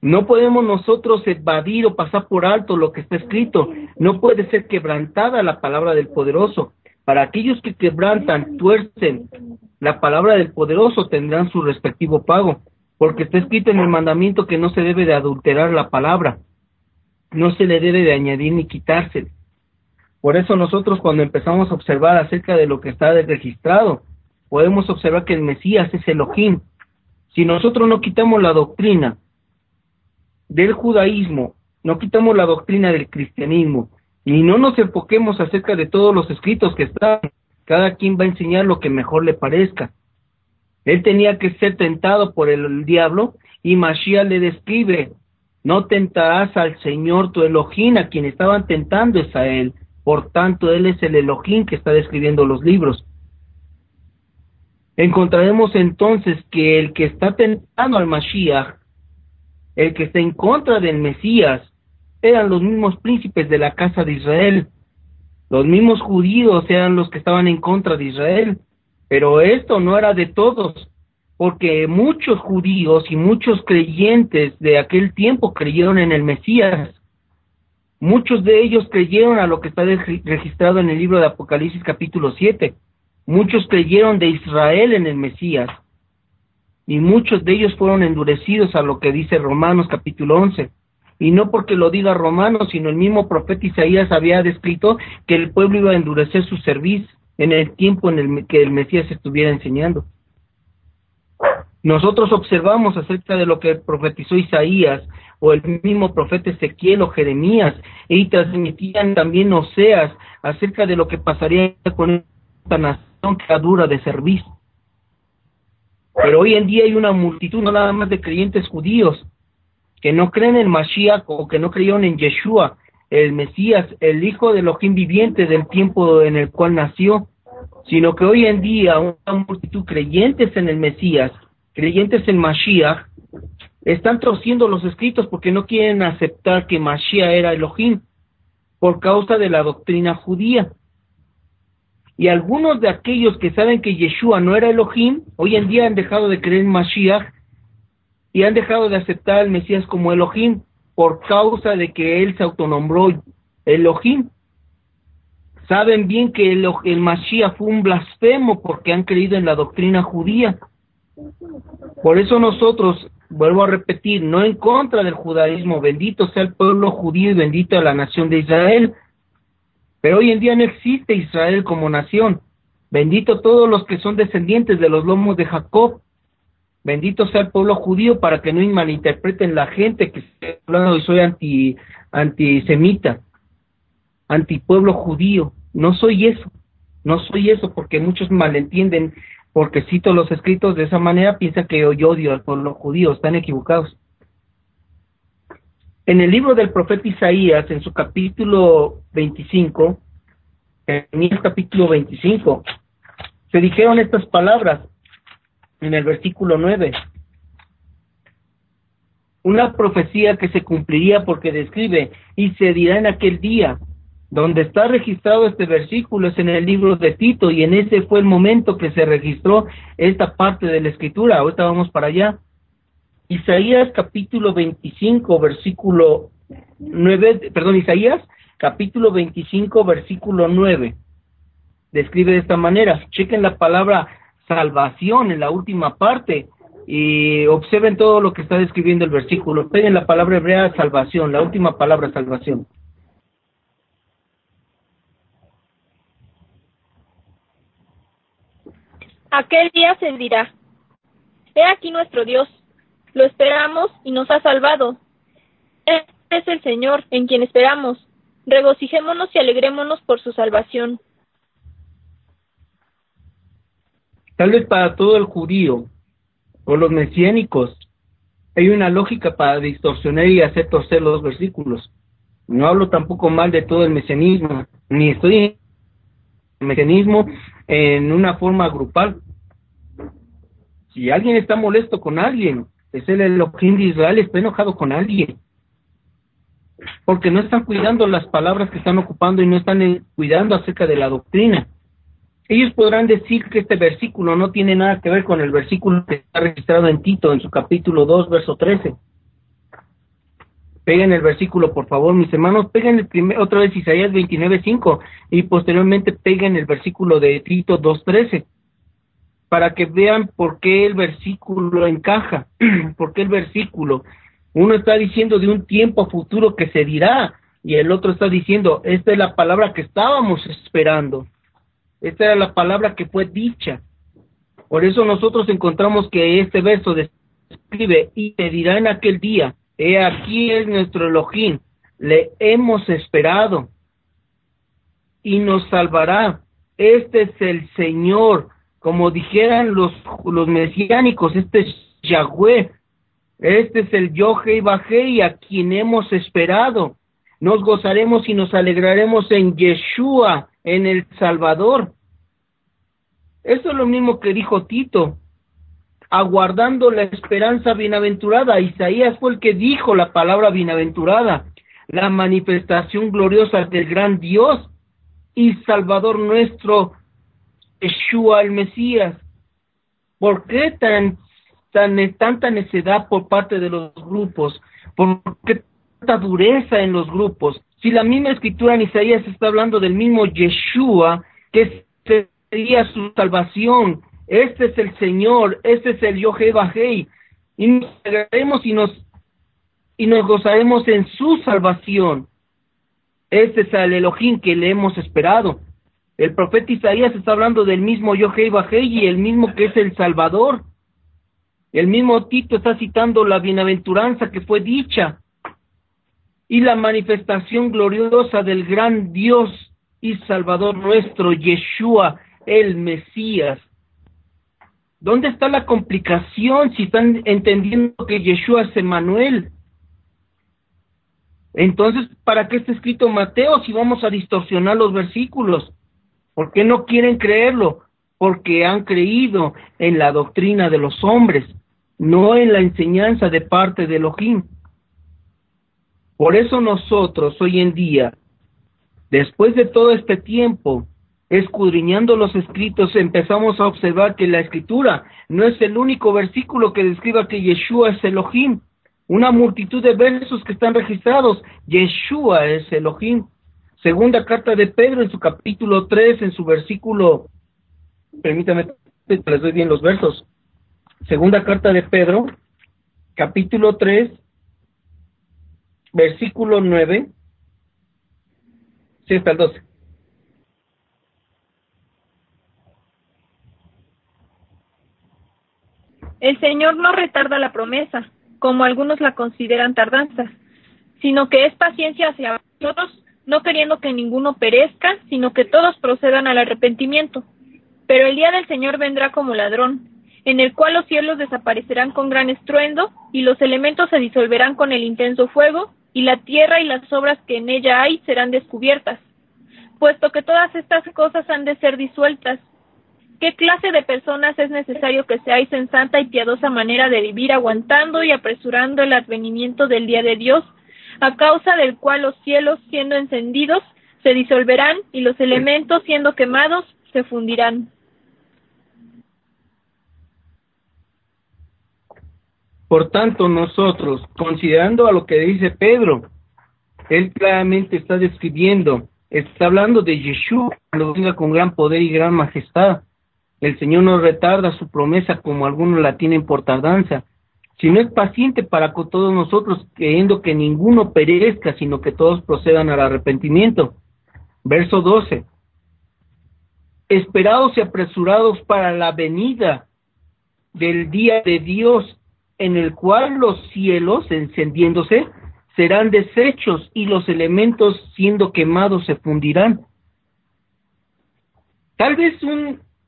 No podemos nosotros evadir o pasar por alto lo que está escrito. No puede ser quebrantada la palabra del poderoso. Para aquellos que quebrantan, tuercen la palabra del poderoso, tendrán su respectivo pago, porque está escrito en el mandamiento que no se debe de adulterar la palabra, no se le debe de añadir ni quitarse. Por eso nosotros cuando empezamos a observar acerca de lo que está registrado, podemos observar que el Mesías es Elohim. Si nosotros no quitamos la doctrina del judaísmo, no quitamos la doctrina del cristianismo, ni no nos enfoquemos acerca de todos los escritos que están, cada quien va a enseñar lo que mejor le parezca. Él tenía que ser tentado por el diablo y Mashiach le describe, no tentarás al Señor tu Elohim, a quien estaban tentando es a él. Por tanto, Él es el Elohim que está describiendo los libros. Encontraremos entonces que el que está tentando al Mashiach, el que está en contra del Mesías, eran los mismos príncipes de la casa de Israel. Los mismos judíos eran los que estaban en contra de Israel. Pero esto no era de todos, porque muchos judíos y muchos creyentes de aquel tiempo creyeron en el Mesías. Muchos de ellos creyeron a lo que está registrado en el libro de Apocalipsis capítulo 7. Muchos creyeron de Israel en el Mesías. Y muchos de ellos fueron endurecidos a lo que dice Romanos capítulo 11. Y no porque lo diga Romanos, sino el mismo profeta Isaías había descrito que el pueblo iba a endurecer su servicio en el tiempo en el que el Mesías estuviera enseñando. Nosotros observamos acerca de lo que profetizó Isaías o el mismo profeta Ezequiel o Jeremías y transmitían también Oseas acerca de lo que pasaría con esta nación que dura de servicio. Pero hoy en día hay una multitud no nada más de creyentes judíos que no creen en Mashiach o que no creyeron en Yeshua, el Mesías, el Hijo de Elohim viviente del tiempo en el cual nació, sino que hoy en día una multitud creyentes en el Mesías, creyentes en Mashiach, están torciendo los escritos porque no quieren aceptar que Mashiach era Elohim por causa de la doctrina judía. Y algunos de aquellos que saben que Yeshua no era Elohim, hoy en día han dejado de creer en Mashiach y han dejado de aceptar al Mesías como Elohim por causa de que él se autonombró Elohim. Saben bien que el, el Mashiach fue un blasfemo porque han creído en la doctrina judía. Por eso nosotros vuelvo a repetir, no en contra del judaísmo, bendito sea el pueblo judío y bendito a la nación de Israel. Pero hoy en día no existe Israel como nación. Bendito todos los que son descendientes de los lomos de Jacob. Bendito sea el pueblo judío para que no malinterpreten la gente que está hablando y soy anti antisemita, antipueblo judío. No soy eso. No soy eso porque muchos malentienden porque cito los escritos de esa manera, piensa que yo odio al pueblo judío, están equivocados. En el libro del profeta Isaías, en su capítulo 25, en el capítulo 25, se dijeron estas palabras en el versículo 9. Una profecía que se cumpliría porque describe, y se dirá en aquel día, donde está registrado este versículo es en el libro de Tito y en ese fue el momento que se registró esta parte de la escritura. Ahorita vamos para allá. Isaías capítulo 25 versículo 9, perdón, Isaías capítulo 25 versículo 9. Describe de esta manera. Chequen la palabra salvación en la última parte y observen todo lo que está describiendo el versículo. Peguen la palabra hebrea salvación, la última palabra salvación. Aquel día se dirá, He aquí nuestro Dios, lo esperamos y nos ha salvado. Este es el Señor en quien esperamos. Regocijémonos y alegrémonos por su salvación. Tal vez para todo el judío o los mesiánicos hay una lógica para distorsionar y hacer torcer los versículos. No hablo tampoco mal de todo el mesianismo, ni estoy en el mesianismo en una forma grupal. Si alguien está molesto con alguien, es el Elohim de Israel, está enojado con alguien. Porque no están cuidando las palabras que están ocupando y no están eh, cuidando acerca de la doctrina. Ellos podrán decir que este versículo no tiene nada que ver con el versículo que está registrado en Tito, en su capítulo 2, verso 13. Peguen el versículo, por favor, mis hermanos, peguen el primer, otra vez Isaías 29, 5 y posteriormente peguen el versículo de Tito 2, 13 para que vean por qué el versículo encaja, por qué el versículo. Uno está diciendo de un tiempo futuro que se dirá y el otro está diciendo, esta es la palabra que estábamos esperando. Esta era la palabra que fue dicha. Por eso nosotros encontramos que este verso describe y te dirá en aquel día, he aquí es nuestro Elohim, le hemos esperado y nos salvará. Este es el Señor, como dijeran los, mesiánicos, este es Yahweh, este es el Yohei Bajei a quien hemos esperado. Nos gozaremos y nos alegraremos en Yeshua, en el Salvador. Eso es lo mismo que dijo Tito, aguardando la esperanza bienaventurada. Isaías fue el que dijo la palabra bienaventurada, la manifestación gloriosa del gran Dios y Salvador nuestro Yeshua el Mesías. ¿Por qué tan, tan, tanta necedad por parte de los grupos? ¿Por qué tanta dureza en los grupos? Si la misma escritura en Isaías está hablando del mismo Yeshua, que sería su salvación, este es el Señor, este es el Yohe Bajei, y nos alegraremos y nos, y nos gozaremos en su salvación. Este es el Elohim que le hemos esperado. El profeta Isaías está hablando del mismo Yohei Bajei el mismo que es el Salvador. El mismo Tito está citando la bienaventuranza que fue dicha y la manifestación gloriosa del gran Dios y Salvador nuestro, Yeshua, el Mesías. ¿Dónde está la complicación si están entendiendo que Yeshua es Emanuel? Entonces, ¿para qué está escrito Mateo si vamos a distorsionar los versículos? ¿Por qué no quieren creerlo? Porque han creído en la doctrina de los hombres, no en la enseñanza de parte de Elohim. Por eso nosotros hoy en día, después de todo este tiempo, escudriñando los escritos, empezamos a observar que la escritura no es el único versículo que describa que Yeshua es Elohim. Una multitud de versos que están registrados, Yeshua es Elohim. Segunda carta de Pedro en su capítulo 3, en su versículo, permítame, les doy bien los versos. Segunda carta de Pedro, capítulo 3, versículo 9, sí, hasta el 12. El Señor no retarda la promesa, como algunos la consideran tardanza, sino que es paciencia hacia nosotros, no queriendo que ninguno perezca, sino que todos procedan al arrepentimiento. Pero el día del Señor vendrá como ladrón, en el cual los cielos desaparecerán con gran estruendo, y los elementos se disolverán con el intenso fuego, y la tierra y las obras que en ella hay serán descubiertas. Puesto que todas estas cosas han de ser disueltas, ¿qué clase de personas es necesario que seáis en santa y piadosa manera de vivir aguantando y apresurando el advenimiento del día de Dios, a causa del cual los cielos siendo encendidos se disolverán y los elementos siendo quemados se fundirán. Por tanto, nosotros, considerando a lo que dice Pedro, él claramente está describiendo, está hablando de Yeshua, cuando venga con gran poder y gran majestad. El Señor no retarda su promesa como algunos la tienen por tardanza, sino es paciente para con todos nosotros, queriendo que ninguno perezca, sino que todos procedan al arrepentimiento. Verso 12. Esperados y apresurados para la venida del día de Dios, en el cual los cielos, encendiéndose, serán deshechos y los elementos siendo quemados se fundirán. Tal vez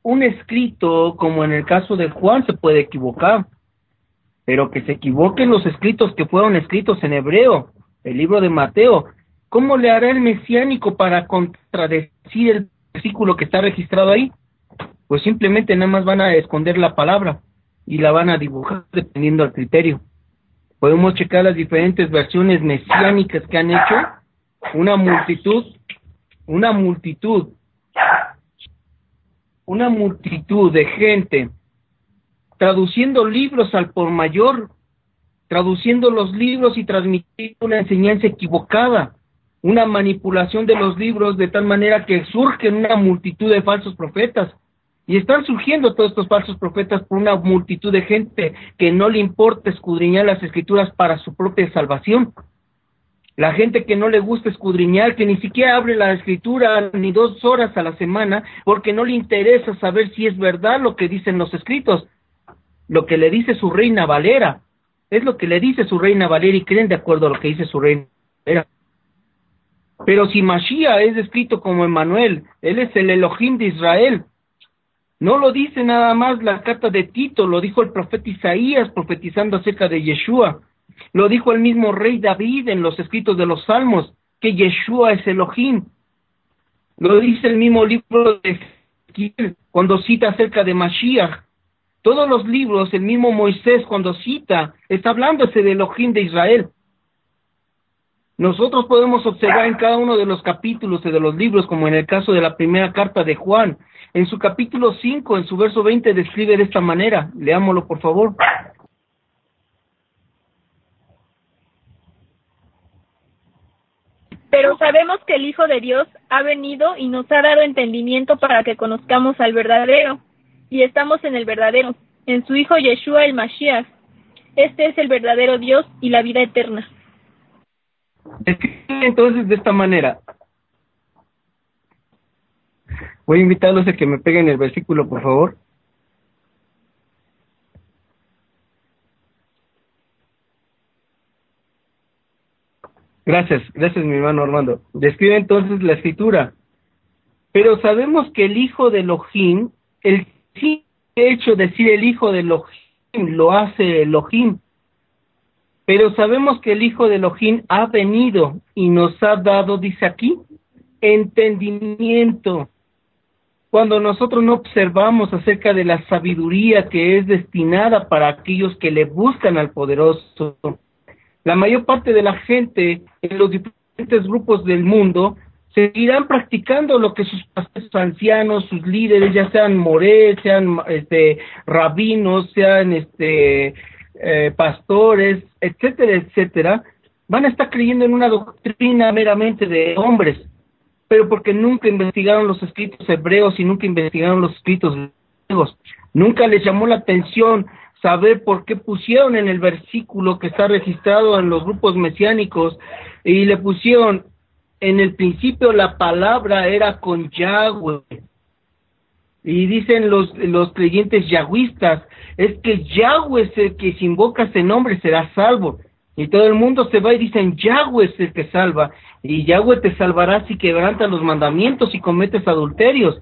un escrito, como en el caso de Juan, se puede equivocar, pero que se equivoquen los escritos que fueron escritos en hebreo, el libro de Mateo, ¿cómo le hará el mesiánico para contradecir el versículo que está registrado ahí? Pues simplemente nada más van a esconder la palabra y la van a dibujar dependiendo del criterio. Podemos checar las diferentes versiones mesiánicas que han hecho una multitud, una multitud una multitud de gente traduciendo libros al por mayor, traduciendo los libros y transmitiendo una enseñanza equivocada, una manipulación de los libros de tal manera que surgen una multitud de falsos profetas. Y están surgiendo todos estos falsos profetas por una multitud de gente que no le importa escudriñar las escrituras para su propia salvación la gente que no le gusta escudriñar, que ni siquiera abre la escritura ni dos horas a la semana, porque no le interesa saber si es verdad lo que dicen los escritos, lo que le dice su reina Valera, es lo que le dice su reina Valera y creen de acuerdo a lo que dice su reina Valera. Pero si Mashiach es descrito como Emmanuel, él es el Elohim de Israel. No lo dice nada más la carta de Tito, lo dijo el profeta Isaías profetizando acerca de Yeshua. Lo dijo el mismo rey David en los escritos de los Salmos, que Yeshua es Elohim. Lo dice el mismo libro de cuando cita acerca de Mashiach. Todos los libros, el mismo Moisés cuando cita, está hablándose de Elohim de Israel. Nosotros podemos observar en cada uno de los capítulos de los libros, como en el caso de la primera carta de Juan, en su capítulo 5, en su verso 20, describe de esta manera. Leámoslo, por favor. Pero sabemos que el Hijo de Dios ha venido y nos ha dado entendimiento para que conozcamos al verdadero, y estamos en el verdadero, en su Hijo Yeshua el Mashiach. Este es el verdadero Dios y la vida eterna. Entonces, de esta manera, voy a invitarlos a que me peguen el versículo, por favor. Gracias, gracias mi hermano Armando. Describe entonces la escritura. Pero sabemos que el hijo de Elohim, el hecho de decir el hijo de Elohim lo hace Elohim. Pero sabemos que el hijo de Elohim ha venido y nos ha dado, dice aquí, entendimiento. Cuando nosotros no observamos acerca de la sabiduría que es destinada para aquellos que le buscan al poderoso, la mayor parte de la gente en los diferentes grupos del mundo seguirán practicando lo que sus pastores ancianos, sus líderes, ya sean morés, sean este, rabinos, sean este, eh, pastores, etcétera, etcétera, van a estar creyendo en una doctrina meramente de hombres, pero porque nunca investigaron los escritos hebreos y nunca investigaron los escritos griegos, nunca les llamó la atención saber por qué pusieron en el versículo que está registrado en los grupos mesiánicos y le pusieron en el principio la palabra era con Yahweh. Y dicen los, los creyentes yahwistas, es que Yahweh es el que si invoca ese nombre será salvo. Y todo el mundo se va y dicen, Yahweh es el que salva. Y Yahweh te salvará si quebrantas los mandamientos y cometes adulterios.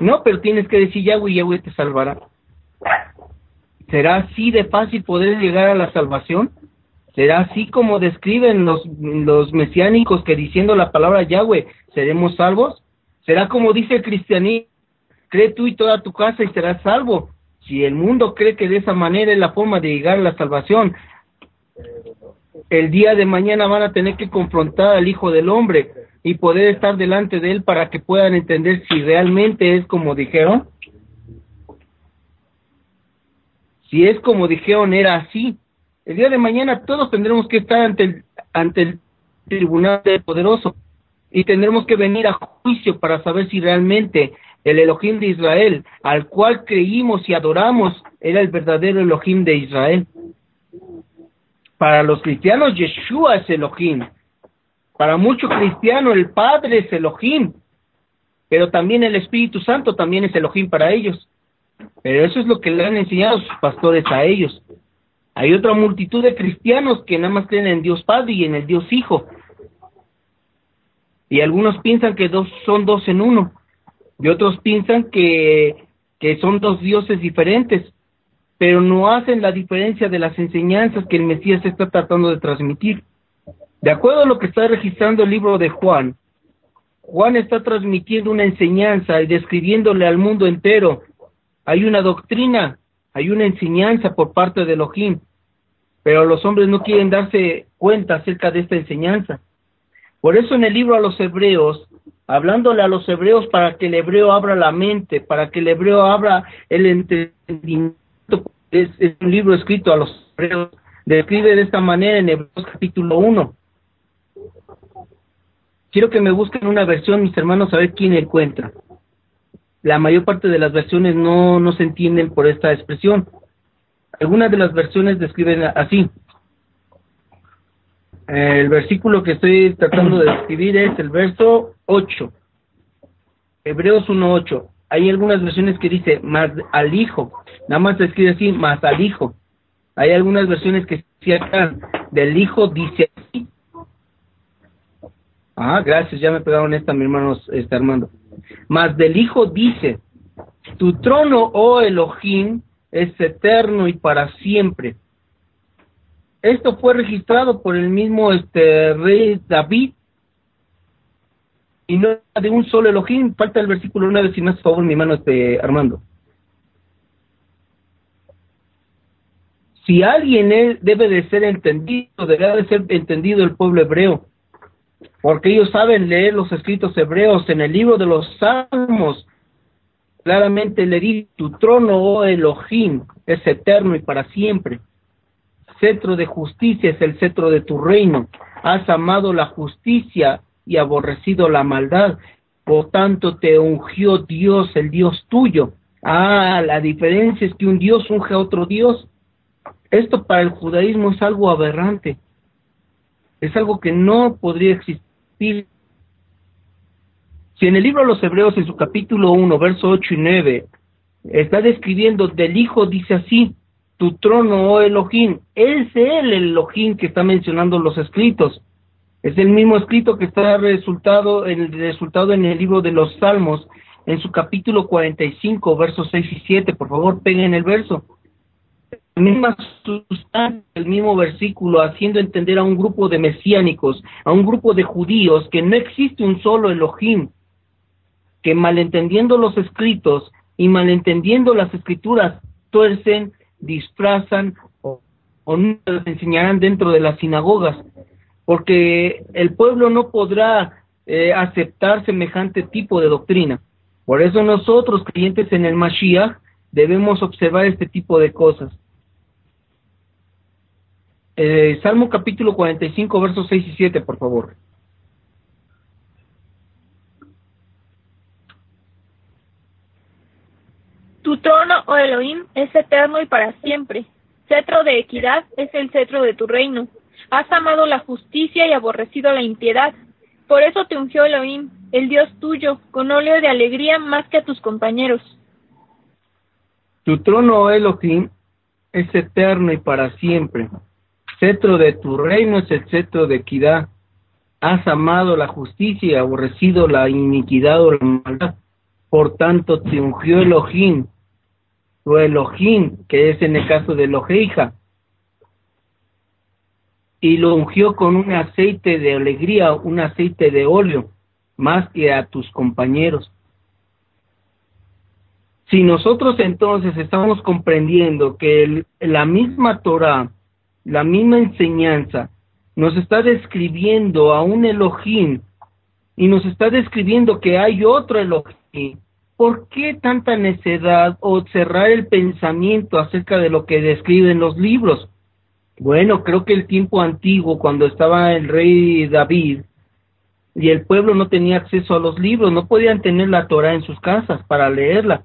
No, pero tienes que decir Yahweh Yahweh te salvará. ¿Será así de fácil poder llegar a la salvación? ¿Será así como describen los, los mesiánicos que diciendo la palabra Yahweh seremos salvos? ¿Será como dice el cristianismo? Cree tú y toda tu casa y serás salvo. Si el mundo cree que de esa manera es la forma de llegar a la salvación, el día de mañana van a tener que confrontar al Hijo del Hombre y poder estar delante de él para que puedan entender si realmente es como dijeron si es como dijeron era así, el día de mañana todos tendremos que estar ante el, ante el tribunal del poderoso y tendremos que venir a juicio para saber si realmente el Elohim de Israel, al cual creímos y adoramos, era el verdadero Elohim de Israel. Para los cristianos, Yeshua es Elohim. Para muchos cristianos, el Padre es Elohim. Pero también el Espíritu Santo también es Elohim para ellos. Pero eso es lo que le han enseñado sus pastores a ellos. Hay otra multitud de cristianos que nada más creen en Dios Padre y en el Dios Hijo. Y algunos piensan que dos son dos en uno. Y otros piensan que que son dos dioses diferentes, pero no hacen la diferencia de las enseñanzas que el Mesías está tratando de transmitir. De acuerdo a lo que está registrando el libro de Juan, Juan está transmitiendo una enseñanza y describiéndole al mundo entero. Hay una doctrina, hay una enseñanza por parte de Elohim, pero los hombres no quieren darse cuenta acerca de esta enseñanza. Por eso en el libro a los hebreos, hablándole a los hebreos para que el hebreo abra la mente, para que el hebreo abra el entendimiento, es, un libro escrito a los hebreos, describe de esta manera en Hebreos capítulo 1. Quiero que me busquen una versión, mis hermanos, a ver quién encuentra. La mayor parte de las versiones no, no se entienden por esta expresión. Algunas de las versiones describen así. El versículo que estoy tratando de escribir es el verso 8. Hebreos 1.8. Hay algunas versiones que dice más al hijo. Nada más se escribe así, más al hijo. Hay algunas versiones que cierran del hijo dice así. Ah, gracias, ya me pegaron esta, mi hermano está Armando. Más del hijo dice, tu trono, oh Elohim, es eterno y para siempre esto fue registrado por el mismo este rey David y no de un solo Elohim. Falta el versículo 9, si me hace favor, mi mano, este, Armando. Si alguien debe de ser entendido, debe de ser entendido el pueblo hebreo, porque ellos saben leer los escritos hebreos en el libro de los Salmos. Claramente le di, tu trono, oh Elohim, es eterno y para siempre cetro de justicia es el cetro de tu reino. Has amado la justicia y aborrecido la maldad. Por tanto te ungió Dios, el Dios tuyo. Ah, la diferencia es que un Dios unge a otro Dios. Esto para el judaísmo es algo aberrante. Es algo que no podría existir. Si en el libro de los Hebreos, en su capítulo 1, verso 8 y 9, está describiendo del Hijo, dice así, tu trono, oh Elohim. Es el Elohim que está mencionando los escritos. Es el mismo escrito que está resultado, el resultado en el libro de los Salmos, en su capítulo 45, versos 6 y 7. Por favor, peguen el verso. La misma sustancia, el mismo versículo, haciendo entender a un grupo de mesiánicos, a un grupo de judíos, que no existe un solo Elohim, que malentendiendo los escritos y malentendiendo las escrituras, tuercen disfrazan o, no les enseñarán dentro de las sinagogas, porque el pueblo no podrá eh, aceptar semejante tipo de doctrina. Por eso nosotros, creyentes en el Mashiach, debemos observar este tipo de cosas. Eh, Salmo capítulo 45, versos 6 y 7, por favor. Tu trono, oh Elohim, es eterno y para siempre. Cetro de equidad es el cetro de tu reino. Has amado la justicia y aborrecido la impiedad. Por eso te ungió Elohim, el Dios tuyo, con óleo de alegría más que a tus compañeros. Tu trono, oh Elohim, es eterno y para siempre. Cetro de tu reino es el cetro de equidad. Has amado la justicia y aborrecido la iniquidad o la maldad. Por tanto, te ungió Elohim, tu Elohim, que es en el caso de Eloheija, y lo ungió con un aceite de alegría, un aceite de óleo, más que a tus compañeros. Si nosotros entonces estamos comprendiendo que la misma Torah, la misma enseñanza, nos está describiendo a un Elohim y nos está describiendo que hay otro Elohim, ¿por qué tanta necedad o cerrar el pensamiento acerca de lo que describen los libros? Bueno, creo que el tiempo antiguo, cuando estaba el rey David y el pueblo no tenía acceso a los libros, no podían tener la Torah en sus casas para leerla.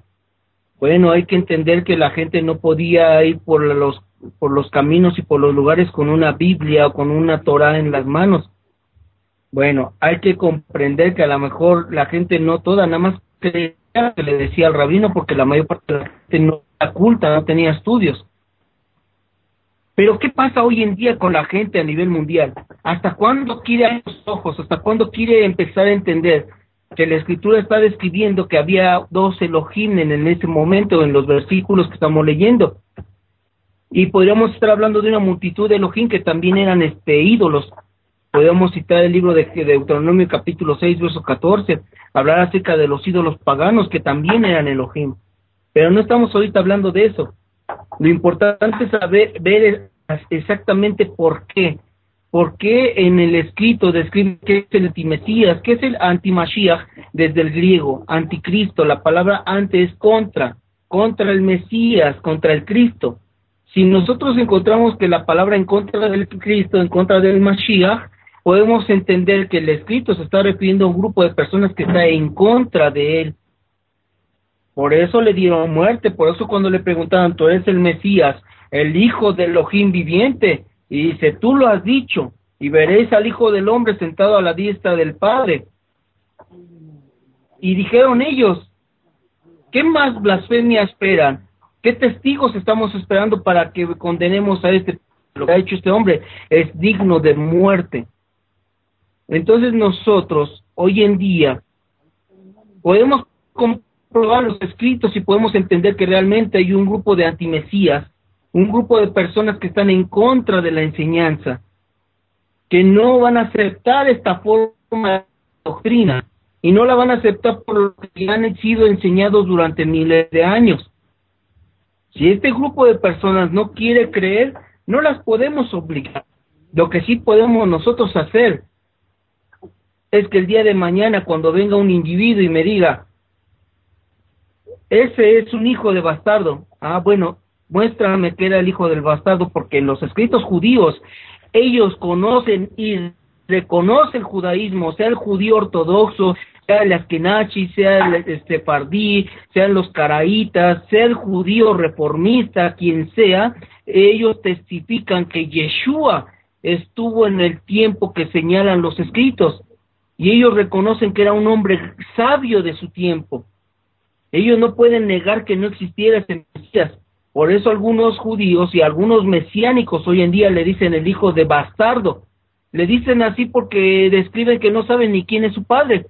Bueno, hay que entender que la gente no podía ir por los caminos y por los lugares con una Biblia o con una Torah en las manos. Bueno, hay que comprender que a lo mejor la gente no toda, nada más que que le decía al rabino porque la mayor parte de la gente no era culta, no tenía estudios. Pero ¿qué pasa hoy en día con la gente a nivel mundial? ¿Hasta cuándo quiere abrir los ojos? ¿Hasta cuándo quiere empezar a entender? que la escritura está describiendo que había dos Elohim en ese momento, en los versículos que estamos leyendo. Y podríamos estar hablando de una multitud de Elohim que también eran este, ídolos. Podríamos citar el libro de, Deuteronomio capítulo 6, verso 14, hablar acerca de los ídolos paganos que también eran Elohim. Pero no estamos ahorita hablando de eso. Lo importante es saber, ver exactamente por qué. ¿Por qué en el escrito describe qué es el antimesías? ¿Qué es el antimashiach desde el griego? Anticristo, la palabra ante es contra, contra el Mesías, contra el Cristo. Si nosotros encontramos que la palabra en contra del Cristo, en contra del Mashiach, podemos entender que el escrito se está refiriendo a un grupo de personas que está en contra de él. Por eso le dieron muerte, por eso cuando le preguntaban, tú eres el Mesías, el Hijo del Elohim viviente, y dice, tú lo has dicho, y veréis al Hijo del Hombre sentado a la diestra del Padre. Y dijeron ellos, ¿qué más blasfemia esperan? ¿Qué testigos estamos esperando para que condenemos a este? Lo que ha hecho este hombre es digno de muerte. Entonces nosotros, hoy en día, podemos comprobar los escritos y podemos entender que realmente hay un grupo de antimesías un grupo de personas que están en contra de la enseñanza, que no van a aceptar esta forma de doctrina y no la van a aceptar por lo que han sido enseñados durante miles de años. Si este grupo de personas no quiere creer, no las podemos obligar. Lo que sí podemos nosotros hacer es que el día de mañana cuando venga un individuo y me diga, ese es un hijo de bastardo, ah, bueno, muéstrame que era el hijo del bastardo, porque en los escritos judíos ellos conocen y reconocen el judaísmo, sea el judío ortodoxo, sea el askenazi, sea el estefardí, sean los caraítas, sea el judío reformista, quien sea, ellos testifican que Yeshua estuvo en el tiempo que señalan los escritos y ellos reconocen que era un hombre sabio de su tiempo. Ellos no pueden negar que no existiera ese Mesías, por eso algunos judíos y algunos mesiánicos hoy en día le dicen el hijo de bastardo. Le dicen así porque describen que no saben ni quién es su padre.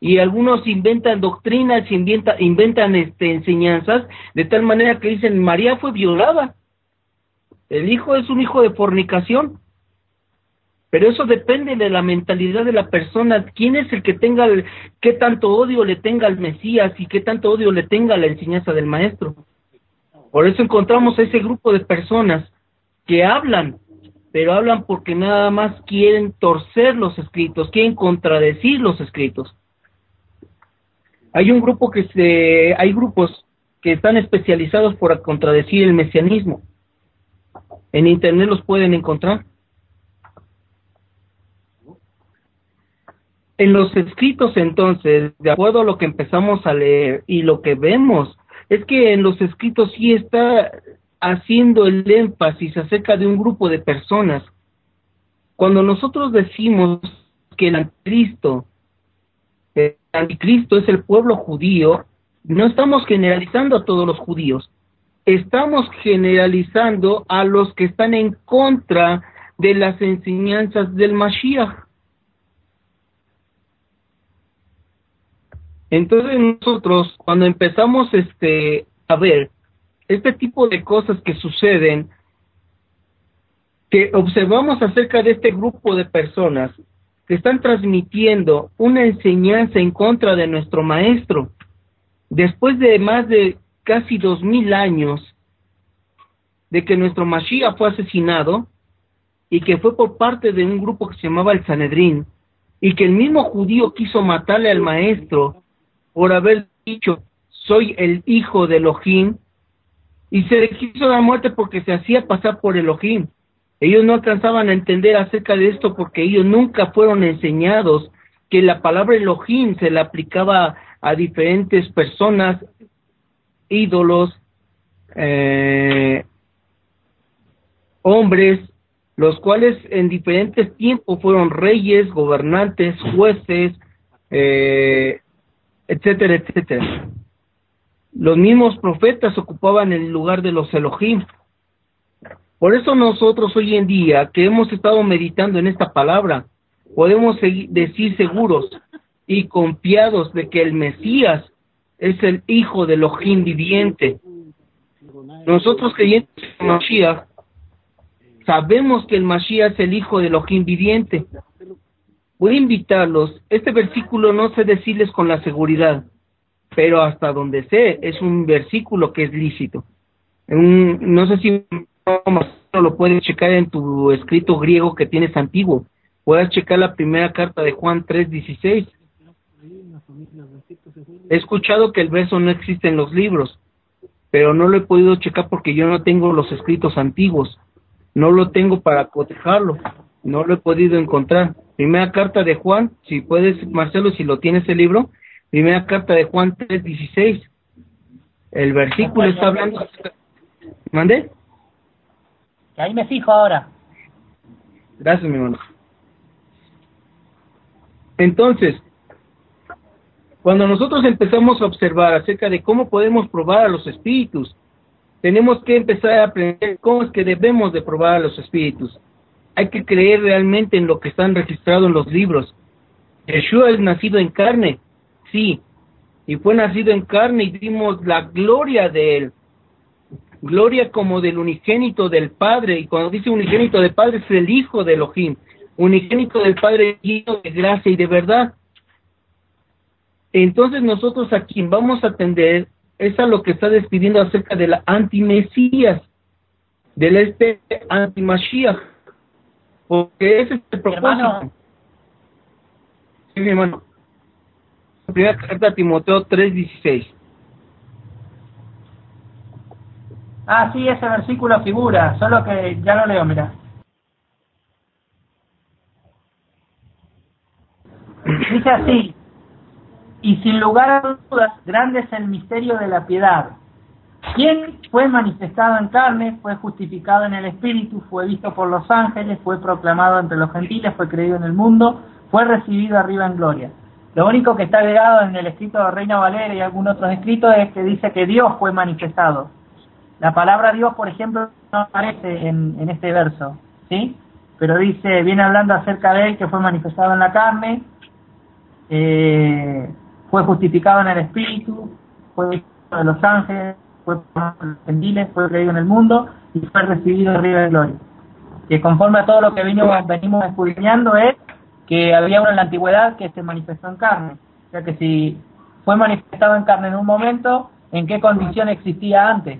Y algunos inventan doctrinas, inventan, inventan este, enseñanzas de tal manera que dicen María fue violada. El hijo es un hijo de fornicación. Pero eso depende de la mentalidad de la persona. ¿Quién es el que tenga, qué tanto odio le tenga al Mesías y qué tanto odio le tenga a la enseñanza del Maestro? Por eso encontramos a ese grupo de personas que hablan, pero hablan porque nada más quieren torcer los escritos, quieren contradecir los escritos. Hay un grupo que se, hay grupos que están especializados por contradecir el mesianismo. En internet los pueden encontrar. En los escritos entonces, de acuerdo a lo que empezamos a leer y lo que vemos es que en los escritos sí está haciendo el énfasis acerca de un grupo de personas. Cuando nosotros decimos que el anticristo, el anticristo es el pueblo judío, no estamos generalizando a todos los judíos, estamos generalizando a los que están en contra de las enseñanzas del Mashiach. Entonces nosotros cuando empezamos este a ver este tipo de cosas que suceden que observamos acerca de este grupo de personas que están transmitiendo una enseñanza en contra de nuestro maestro después de más de casi dos mil años de que nuestro Mashiach fue asesinado y que fue por parte de un grupo que se llamaba el Sanedrín y que el mismo judío quiso matarle al maestro por haber dicho, soy el hijo de Elohim, y se le quiso dar muerte porque se hacía pasar por Elohim. Ellos no alcanzaban a entender acerca de esto porque ellos nunca fueron enseñados que la palabra Elohim se le aplicaba a diferentes personas, ídolos, eh, hombres, los cuales en diferentes tiempos fueron reyes, gobernantes, jueces, eh, etcétera, etcétera. Los mismos profetas ocupaban el lugar de los Elohim. Por eso nosotros hoy en día, que hemos estado meditando en esta palabra, podemos decir seguros y confiados de que el Mesías es el Hijo del Ojín viviente. Nosotros creyentes en Mashiach, sabemos que el Mashiach es el Hijo del Ojín viviente. Voy a invitarlos, este versículo no sé decirles con la seguridad, pero hasta donde sé, es un versículo que es lícito. no sé si lo puedes checar en tu escrito griego que tienes antiguo. Puedes checar la primera carta de Juan 3:16. He escuchado que el verso no existe en los libros, pero no lo he podido checar porque yo no tengo los escritos antiguos. No lo tengo para cotejarlo. No lo he podido encontrar. Primera carta de Juan, si puedes, Marcelo, si lo tienes el libro, primera carta de Juan 3:16. El versículo está hablando. ¿Mande? ahí me fijo ahora. Gracias, mi hermano. Entonces, cuando nosotros empezamos a observar acerca de cómo podemos probar a los espíritus, tenemos que empezar a aprender cómo es que debemos de probar a los espíritus. Hay que creer realmente en lo que están registrados en los libros. Yeshua es nacido en carne, sí, y fue nacido en carne y vimos la gloria de él gloria como del unigénito del Padre, y cuando dice unigénito del Padre es el Hijo de Elohim, unigénito del Padre lleno de gracia y de verdad. Entonces nosotros a quien vamos a atender es a lo que está despidiendo acerca de la antimesías, del este antimashiach, porque ese es el propósito. Sí, mi hermano. Primera carta a Timoteo 3:16. Ah, sí, ese versículo figura, solo que ya lo leo, mira. Dice así, y sin lugar a dudas, grande es el misterio de la piedad. Quien fue manifestado en carne, fue justificado en el Espíritu, fue visto por los ángeles, fue proclamado entre los gentiles, fue creído en el mundo, fue recibido arriba en gloria. Lo único que está agregado en el escrito de Reina Valera y algunos otros escritos es que dice que Dios fue manifestado. La palabra Dios, por ejemplo, no aparece en, en este verso, ¿sí? Pero dice, viene hablando acerca de él que fue manifestado en la carne, eh, fue justificado en el Espíritu, fue visto de los ángeles, fue por los gentiles, fue creído en el mundo y fue recibido arriba de gloria. Que conforme a todo lo que venimos, venimos escudriñando es que había uno en la antigüedad que se manifestó en carne. O sea que si fue manifestado en carne en un momento, ¿en qué condición existía antes?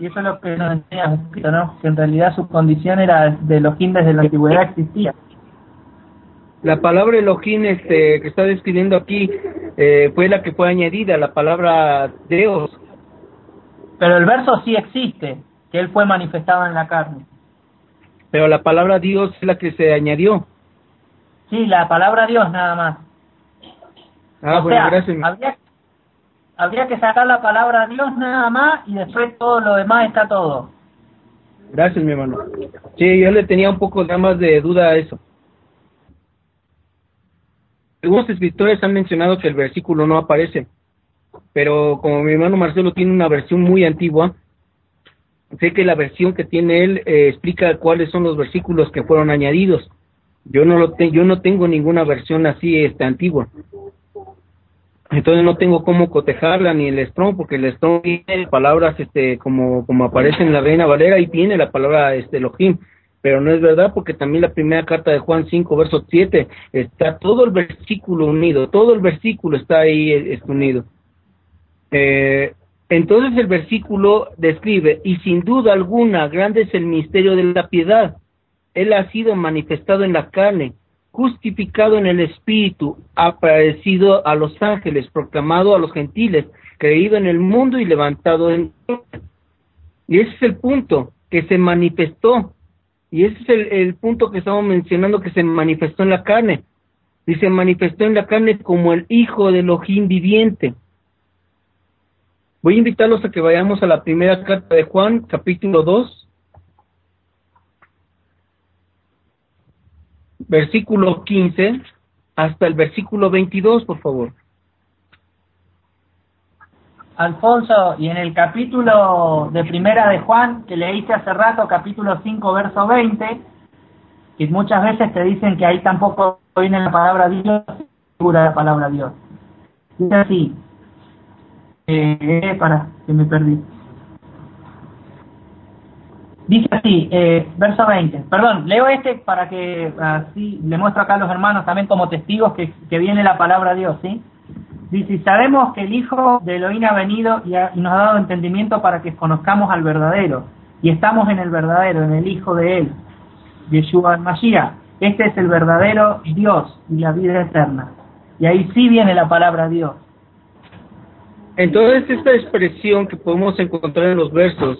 Y eso es lo que nos enseña ¿no? Que en realidad su condición era de los desde la antigüedad existía. La palabra Elohim este, que está describiendo aquí eh, fue la que fue añadida, la palabra Dios. Pero el verso sí existe, que él fue manifestado en la carne. Pero la palabra Dios es la que se añadió. Sí, la palabra Dios nada más. Ah, bueno, gracias. Habría, habría que sacar la palabra Dios nada más y después todo lo demás está todo. Gracias, mi hermano. Sí, yo le tenía un poco nada más de duda a eso. Algunos escritores han mencionado que el versículo no aparece, pero como mi hermano Marcelo tiene una versión muy antigua, sé que la versión que tiene él eh, explica cuáles son los versículos que fueron añadidos. Yo no lo yo no tengo ninguna versión así este antigua. Entonces no tengo cómo cotejarla ni el Strong porque el Strong tiene palabras este como como aparece en la Reina Valera y tiene la palabra este Elohim pero no es verdad porque también la primera carta de Juan 5, verso 7, está todo el versículo unido, todo el versículo está ahí eh, unido. Eh, entonces el versículo describe, y sin duda alguna, grande es el misterio de la piedad. Él ha sido manifestado en la carne, justificado en el Espíritu, aparecido a los ángeles, proclamado a los gentiles, creído en el mundo y levantado en... Y ese es el punto, que se manifestó y ese es el, punto que estamos mencionando que se manifestó en la carne. Y se manifestó en la carne como el Hijo del Ojín viviente. Voy a invitarlos a que vayamos a la primera carta de Juan, capítulo 2, versículo 15 hasta el versículo 22, por favor. Alfonso, y en el capítulo de primera de Juan, que leíste hace rato, capítulo 5, verso 20, Y muchas veces te dicen que ahí tampoco viene la palabra Dios, figura la palabra Dios. Dice así, eh, para, que me perdí. Dice así, eh, verso 20. Perdón, leo este para que así le muestro acá a los hermanos también como testigos que, que viene la palabra Dios, ¿sí? Dice, sabemos que el Hijo de Elohim ha venido y, y, nos ha dado entendimiento para que conozcamos al verdadero. Y estamos en el verdadero, en el Hijo de Él, Yeshua Mashiach. Este es el verdadero Dios y la vida eterna. Y ahí sí viene la palabra Dios. Entonces, esta expresión que podemos encontrar en los versos,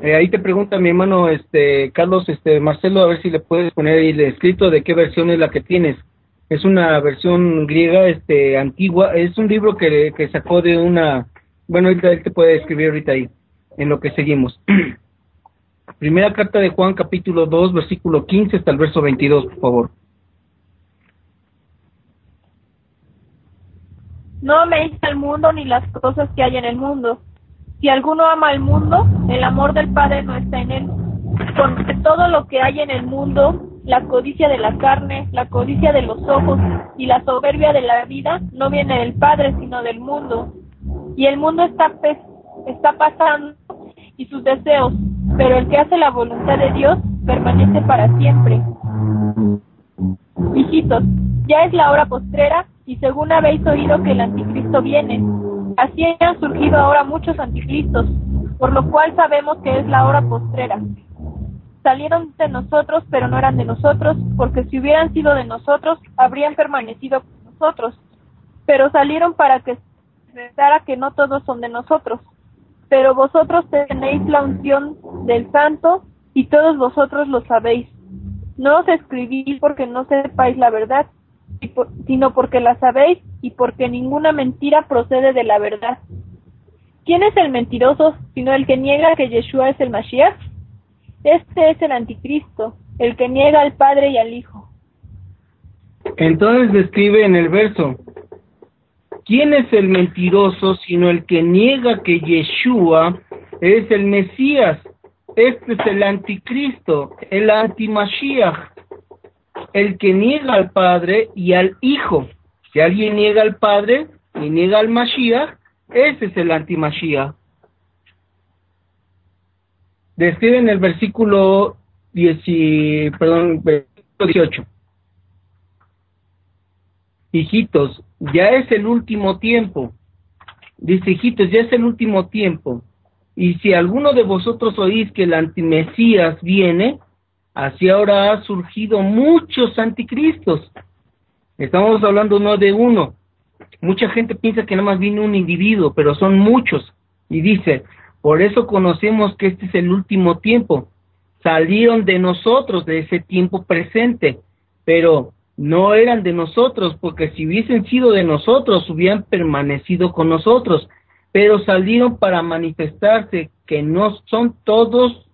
eh, ahí te pregunta mi hermano este Carlos este Marcelo, a ver si le puedes poner el escrito de qué versión es la que tienes. Es una versión griega este antigua, es un libro que, que sacó de una, bueno, él, él te puede escribir ahorita ahí, en lo que seguimos. Primera carta de Juan, capítulo 2, versículo 15 hasta el verso 22, por favor. No améis al mundo ni las cosas que hay en el mundo. Si alguno ama al mundo, el amor del Padre no está en él. Porque todo lo que hay en el mundo, la codicia de la carne, la codicia de los ojos y la soberbia de la vida, no viene del Padre, sino del mundo. Y el mundo está, está pasando y sus deseos, pero el que hace la voluntad de Dios permanece para siempre. Hijitos, ya es la hora postrera y según habéis oído que el anticristo viene, así han surgido ahora muchos anticristos, por lo cual sabemos que es la hora postrera. Salieron de nosotros, pero no eran de nosotros, porque si hubieran sido de nosotros, habrían permanecido con nosotros. Pero salieron para que se que no todos son de nosotros. Pero vosotros tenéis la unción del santo y todos vosotros lo sabéis. No os escribí porque no sepáis la verdad, sino porque la sabéis y porque ninguna mentira procede de la verdad. ¿Quién es el mentiroso sino el que niega que Yeshua es el Mashiach? Este es el anticristo, el que niega al Padre y al Hijo. Entonces describe en el verso, ¿quién es el mentiroso sino el que niega que Yeshua es el Mesías? Este es el anticristo, el antimashiach el que niega al Padre y al Hijo. Si alguien niega al Padre y niega al Mashiach, ese es el anti-Mashiach. Describe en el versículo 10, perdón, 18. Hijitos, ya es el último tiempo. Dice, hijitos, ya es el último tiempo. Y si alguno de vosotros oís que el antimesías viene, Así ahora ha surgido muchos anticristos. Estamos hablando no de uno. Mucha gente piensa que nada más viene un individuo, pero son muchos. Y dice, por eso conocemos que este es el último tiempo. Salieron de nosotros, de ese tiempo presente, pero no eran de nosotros, porque si hubiesen sido de nosotros, hubieran permanecido con nosotros, pero salieron para manifestarse que no son todos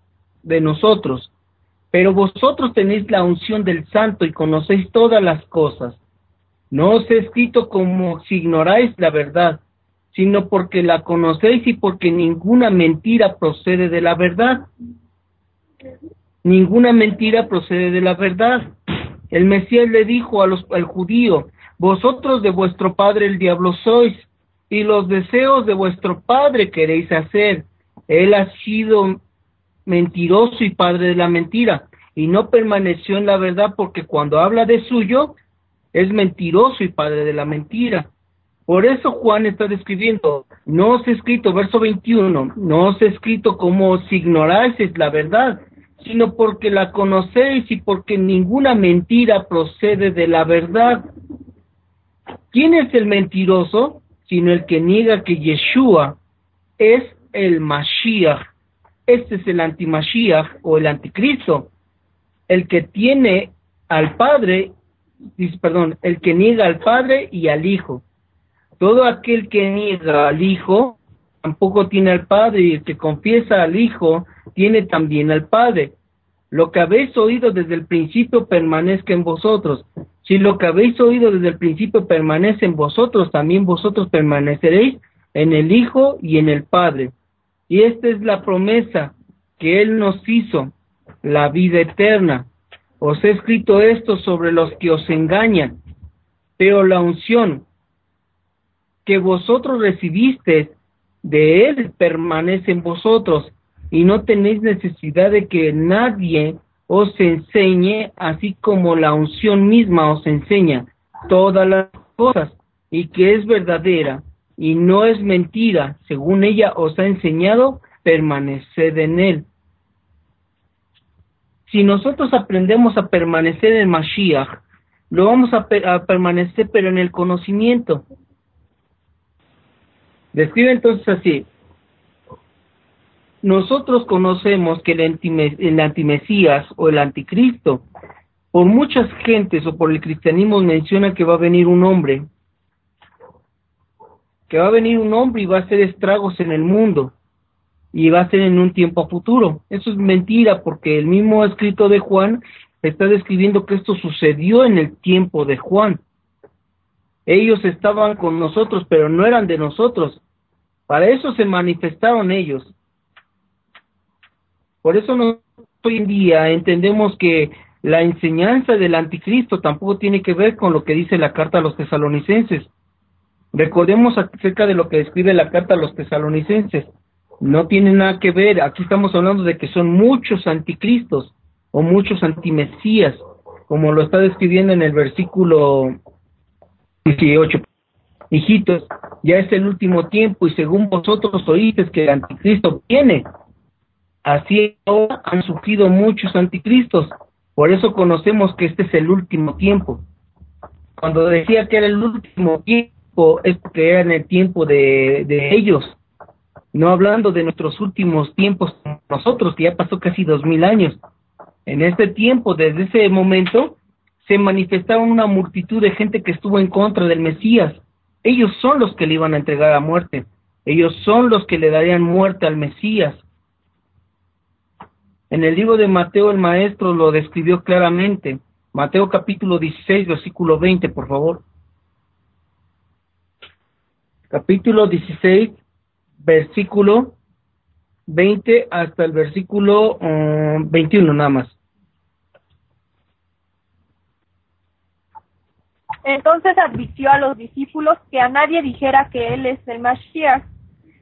de nosotros, pero vosotros tenéis la unción del santo y conocéis todas las cosas. No os he escrito como si ignoráis la verdad, sino porque la conocéis y porque ninguna mentira procede de la verdad. Ninguna mentira procede de la verdad. El Mesías le dijo a los, al judío, vosotros de vuestro padre el diablo sois, y los deseos de vuestro padre queréis hacer. Él ha sido mentiroso y padre de la mentira, y no permaneció en la verdad porque cuando habla de suyo, es mentiroso y padre de la mentira. Por eso Juan está describiendo, no os he escrito, verso 21, no os he escrito como si ignoráis la verdad, sino porque la conocéis y porque ninguna mentira procede de la verdad. ¿Quién es el mentiroso? Sino el que niega que Yeshua es el Mashiach, este es el antimashiach o el anticristo, el que tiene al Padre, perdón, el que niega al Padre y al Hijo. Todo aquel que niega al Hijo tampoco tiene al Padre y el que confiesa al Hijo tiene también al Padre. Lo que habéis oído desde el principio permanezca en vosotros. Si lo que habéis oído desde el principio permanece en vosotros, también vosotros permaneceréis en el Hijo y en el Padre. Y esta es la promesa que Él nos hizo, la vida eterna, os he escrito esto sobre los que os engañan, pero la unción que vosotros recibisteis de él permanece en vosotros y no tenéis necesidad de que nadie os enseñe, así como la unción misma os enseña todas las cosas y que es verdadera y no es mentira, según ella os ha enseñado, permaneced en él. Si nosotros aprendemos a permanecer en Mashiach, lo vamos a, a permanecer pero en el conocimiento. Describe entonces así, nosotros conocemos que el, antimesías o el anticristo, por muchas gentes o por el cristianismo menciona que va a venir un hombre, que va a venir un hombre y va a hacer estragos en el mundo y va a ser en un tiempo futuro. Eso es mentira porque el mismo escrito de Juan está describiendo que esto sucedió en el tiempo de Juan. Ellos estaban con nosotros, pero no eran de nosotros. Para eso se manifestaron ellos. Por eso hoy en día entendemos que la enseñanza del anticristo tampoco tiene que ver con lo que dice la carta a los tesalonicenses. Recordemos acerca de lo que describe la carta a los tesalonicenses. No tiene nada que ver, aquí estamos hablando de que son muchos anticristos o muchos antimesías, como lo está describiendo en el versículo 18. Hijitos, ya es el último tiempo y según vosotros oísteis que el anticristo viene, Así ahora han surgido muchos anticristos. Por eso conocemos que este es el último tiempo. Cuando decía que era el último tiempo, es porque era en el tiempo de, de ellos. No hablando de nuestros últimos tiempos nosotros, que ya pasó casi dos mil años. En este tiempo, desde ese momento, se manifestaba una multitud de gente que estuvo en contra del Mesías. Ellos son los que le iban a entregar a muerte. Ellos son los que le darían muerte al Mesías. En el libro de Mateo el maestro lo describió claramente. Mateo capítulo 16, versículo 20, por favor. Capítulo 16, versículo 20 hasta el versículo 21 mm, nada más. Entonces advirtió a los discípulos que a nadie dijera que él es el Mashiach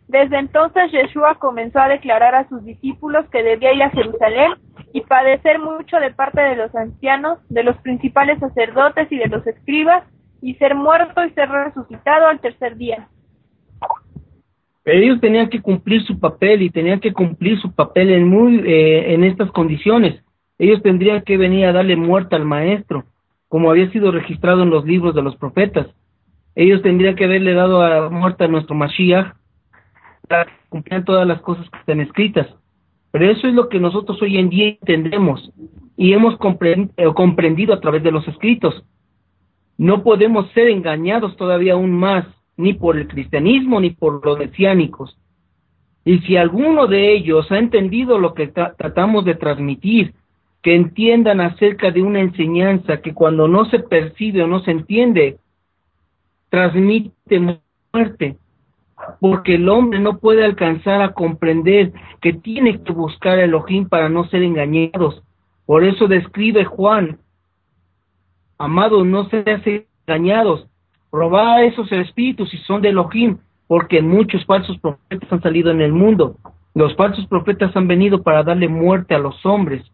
desde entonces Yeshua comenzó a declarar a sus discípulos que debía ir a Jerusalén y padecer mucho de parte de los ancianos, de los principales sacerdotes y de los escribas, y ser muerto y ser resucitado al tercer día. ellos tenían que cumplir su papel y tenían que cumplir su papel en, muy, eh, en estas condiciones. Ellos tendrían que venir a darle muerte al maestro, como había sido registrado en los libros de los profetas. Ellos tendrían que haberle dado a muerte a nuestro Mashiach cumplir todas las cosas que están escritas. Pero eso es lo que nosotros hoy en día entendemos y hemos eh, comprendido a través de los escritos. No podemos ser engañados todavía aún más, ni por el cristianismo ni por los mesiánicos. Y si alguno de ellos ha entendido lo que tratamos de transmitir, que entiendan acerca de una enseñanza que cuando no se percibe o no se entiende, transmite muerte, porque el hombre no puede alcanzar a comprender que tiene que buscar a Elohim para no ser engañados. Por eso describe Juan, amados, no se engañados, probad esos espíritus si son de Elohim, porque muchos falsos profetas han salido en el mundo. Los falsos profetas han venido para darle muerte a los hombres.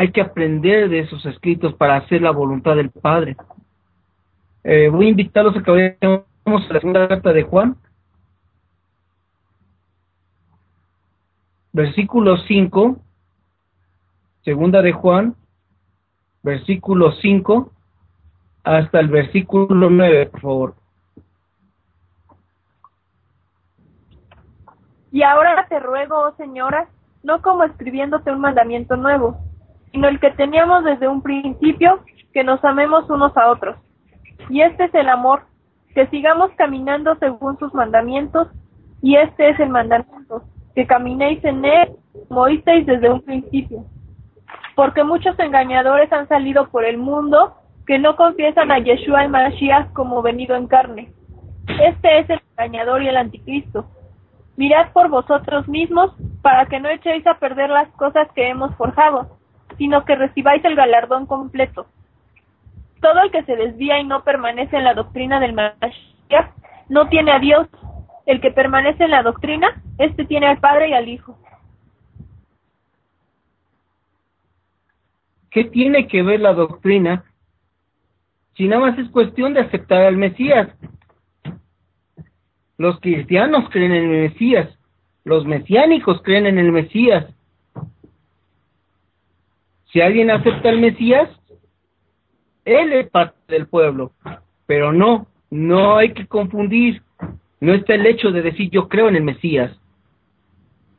Hay que aprender de esos escritos para hacer la voluntad del Padre. Eh, voy a invitarlos a que vayamos a la segunda carta de Juan, versículo 5, segunda de Juan, versículo 5 hasta el versículo 9, por favor. Y ahora te ruego, oh señora, no como escribiéndote un mandamiento nuevo, sino el que teníamos desde un principio, que nos amemos unos a otros. Y este es el amor, que sigamos caminando según sus mandamientos, y este es el mandamiento, que caminéis en él como oísteis desde un principio. Porque muchos engañadores han salido por el mundo que no confiesan a Yeshua el Mashiach como venido en carne. Este es el engañador y el anticristo. Mirad por vosotros mismos para que no echéis a perder las cosas que hemos forjado, sino que recibáis el galardón completo. Todo el que se desvía y no permanece en la doctrina del Mashiach no tiene a Dios. El que permanece en la doctrina, este tiene al Padre y al Hijo. ¿Qué tiene que ver la doctrina si nada más es cuestión de aceptar al Mesías? Los cristianos creen en el Mesías, los mesiánicos creen en el Mesías. Si alguien acepta al Mesías, él es parte del pueblo, pero no, no hay que confundir, no está el hecho de decir yo creo en el Mesías.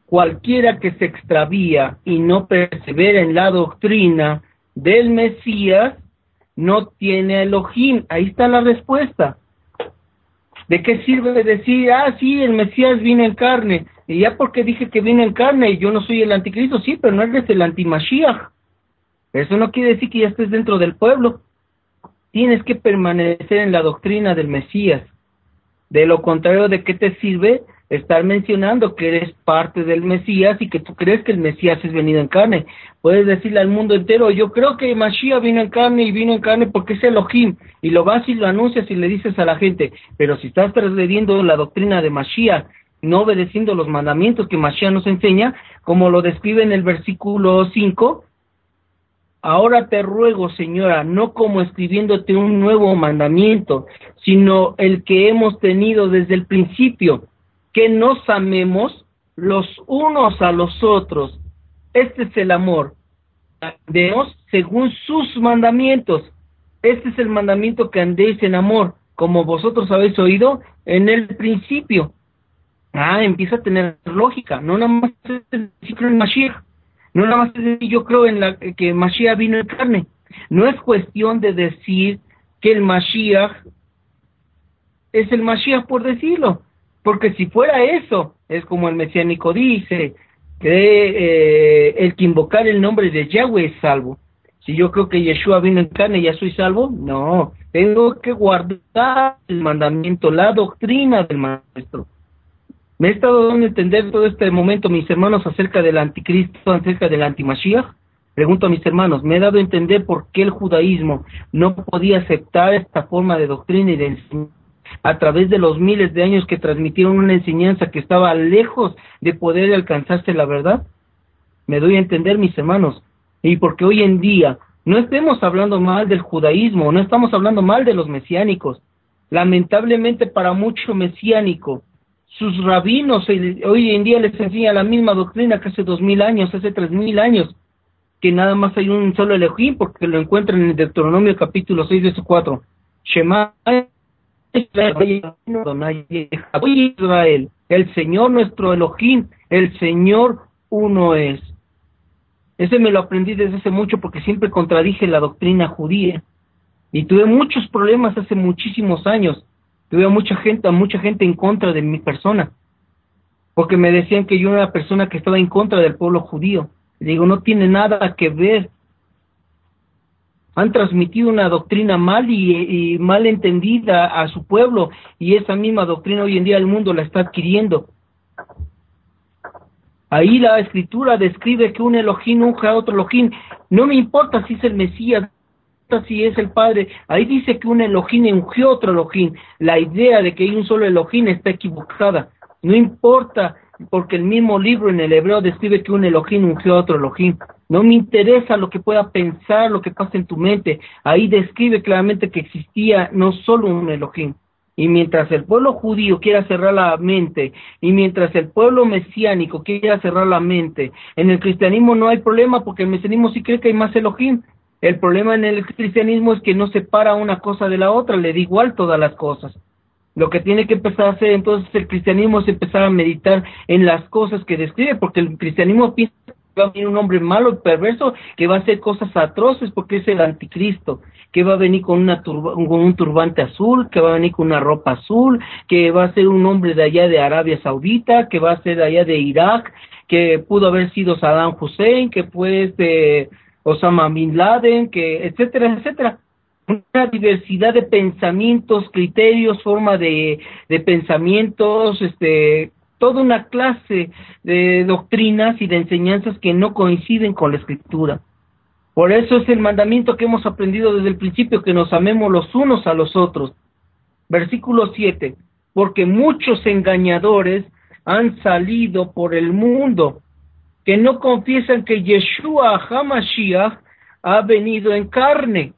Cualquiera que se extravía y no persevera en la doctrina del Mesías, no tiene Elohim. Ahí está la respuesta. ¿De qué sirve decir, ah, sí, el Mesías vino en carne? Y ya porque dije que vino en carne y yo no soy el anticristo, sí, pero no eres el antimashiach. Eso no quiere decir que ya estés dentro del pueblo tienes que permanecer en la doctrina del Mesías. De lo contrario, ¿de qué te sirve estar mencionando que eres parte del Mesías y que tú crees que el Mesías es venido en carne? Puedes decirle al mundo entero, yo creo que Mashiach vino en carne y vino en carne porque es Elohim, y lo vas y lo anuncias y le dices a la gente, pero si estás transgrediendo la doctrina de Mashiach, no obedeciendo los mandamientos que Mashiach nos enseña, como lo describe en el versículo 5, Ahora te ruego, señora, no como escribiéndote un nuevo mandamiento, sino el que hemos tenido desde el principio, que nos amemos los unos a los otros. Este es el amor. Andemos según sus mandamientos. Este es el mandamiento que andéis en amor, como vosotros habéis oído en el principio. Ah, empieza a tener lógica, no nada más el ciclo en Mashiach no nada más decir yo creo en la que Mashiach vino en carne. No es cuestión de decir que el Mashiach es el Mashiach por decirlo, porque si fuera eso, es como el mesiánico dice, que eh, el que invocar el nombre de Yahweh es salvo. Si yo creo que Yeshua vino en carne, ya soy salvo, no, tengo que guardar el mandamiento, la doctrina del maestro. Me he estado dando a entender todo este momento, mis hermanos, acerca del anticristo, acerca del antimashiach. Pregunto a mis hermanos, me he dado a entender por qué el judaísmo no podía aceptar esta forma de doctrina y de enseñanza a través de los miles de años que transmitieron una enseñanza que estaba lejos de poder alcanzarse la verdad. Me doy a entender, mis hermanos, y porque hoy en día no estemos hablando mal del judaísmo, no estamos hablando mal de los mesiánicos. Lamentablemente para mucho mesiánico, sus rabinos hoy en día les enseña la misma doctrina que hace dos mil años, hace tres mil años, que nada más hay un solo Elohim, porque lo encuentran en el Deuteronomio capítulo 6, de 4. Shema Israel, el Señor nuestro Elohim, el Señor uno es. Ese me lo aprendí desde hace mucho porque siempre contradije la doctrina judía. Y tuve muchos problemas hace muchísimos años tuve mucha gente, mucha gente en contra de mi persona, porque me decían que yo era una persona que estaba en contra del pueblo judío. digo, no tiene nada que ver. Han transmitido una doctrina mal y, y mal entendida a su pueblo, y esa misma doctrina hoy en día el mundo la está adquiriendo. Ahí la escritura describe que un Elohim unge a otro Elohim. No me importa si es el Mesías, si es el Padre. Ahí dice que un Elohim ungió otro Elohim. La idea de que hay un solo Elohim está equivocada. No importa, porque el mismo libro en el hebreo describe que un Elohim ungió otro Elohim. No me interesa lo que pueda pensar, lo que pasa en tu mente. Ahí describe claramente que existía no solo un Elohim. Y mientras el pueblo judío quiera cerrar la mente, y mientras el pueblo mesiánico quiera cerrar la mente, en el cristianismo no hay problema porque el mesianismo sí cree que hay más Elohim, el problema en el cristianismo es que no separa una cosa de la otra, le da igual todas las cosas. Lo que tiene que empezar a hacer entonces el cristianismo es empezar a meditar en las cosas que describe, porque el cristianismo piensa que va a venir un hombre malo y perverso que va a hacer cosas atroces porque es el anticristo, que va a venir con, una con un turbante azul, que va a venir con una ropa azul, que va a ser un hombre de allá de Arabia Saudita, que va a ser de allá de Irak, que pudo haber sido Saddam Hussein, que puede ser Osama Bin Laden, que, etcétera, etcétera. Una diversidad de pensamientos, criterios, forma de, de pensamientos, este, toda una clase de doctrinas y de enseñanzas que no coinciden con la escritura. Por eso es el mandamiento que hemos aprendido desde el principio, que nos amemos los unos a los otros. Versículo 7, porque muchos engañadores han salido por el mundo, que no confiesan que Yeshua HaMashiach ha venido en carne.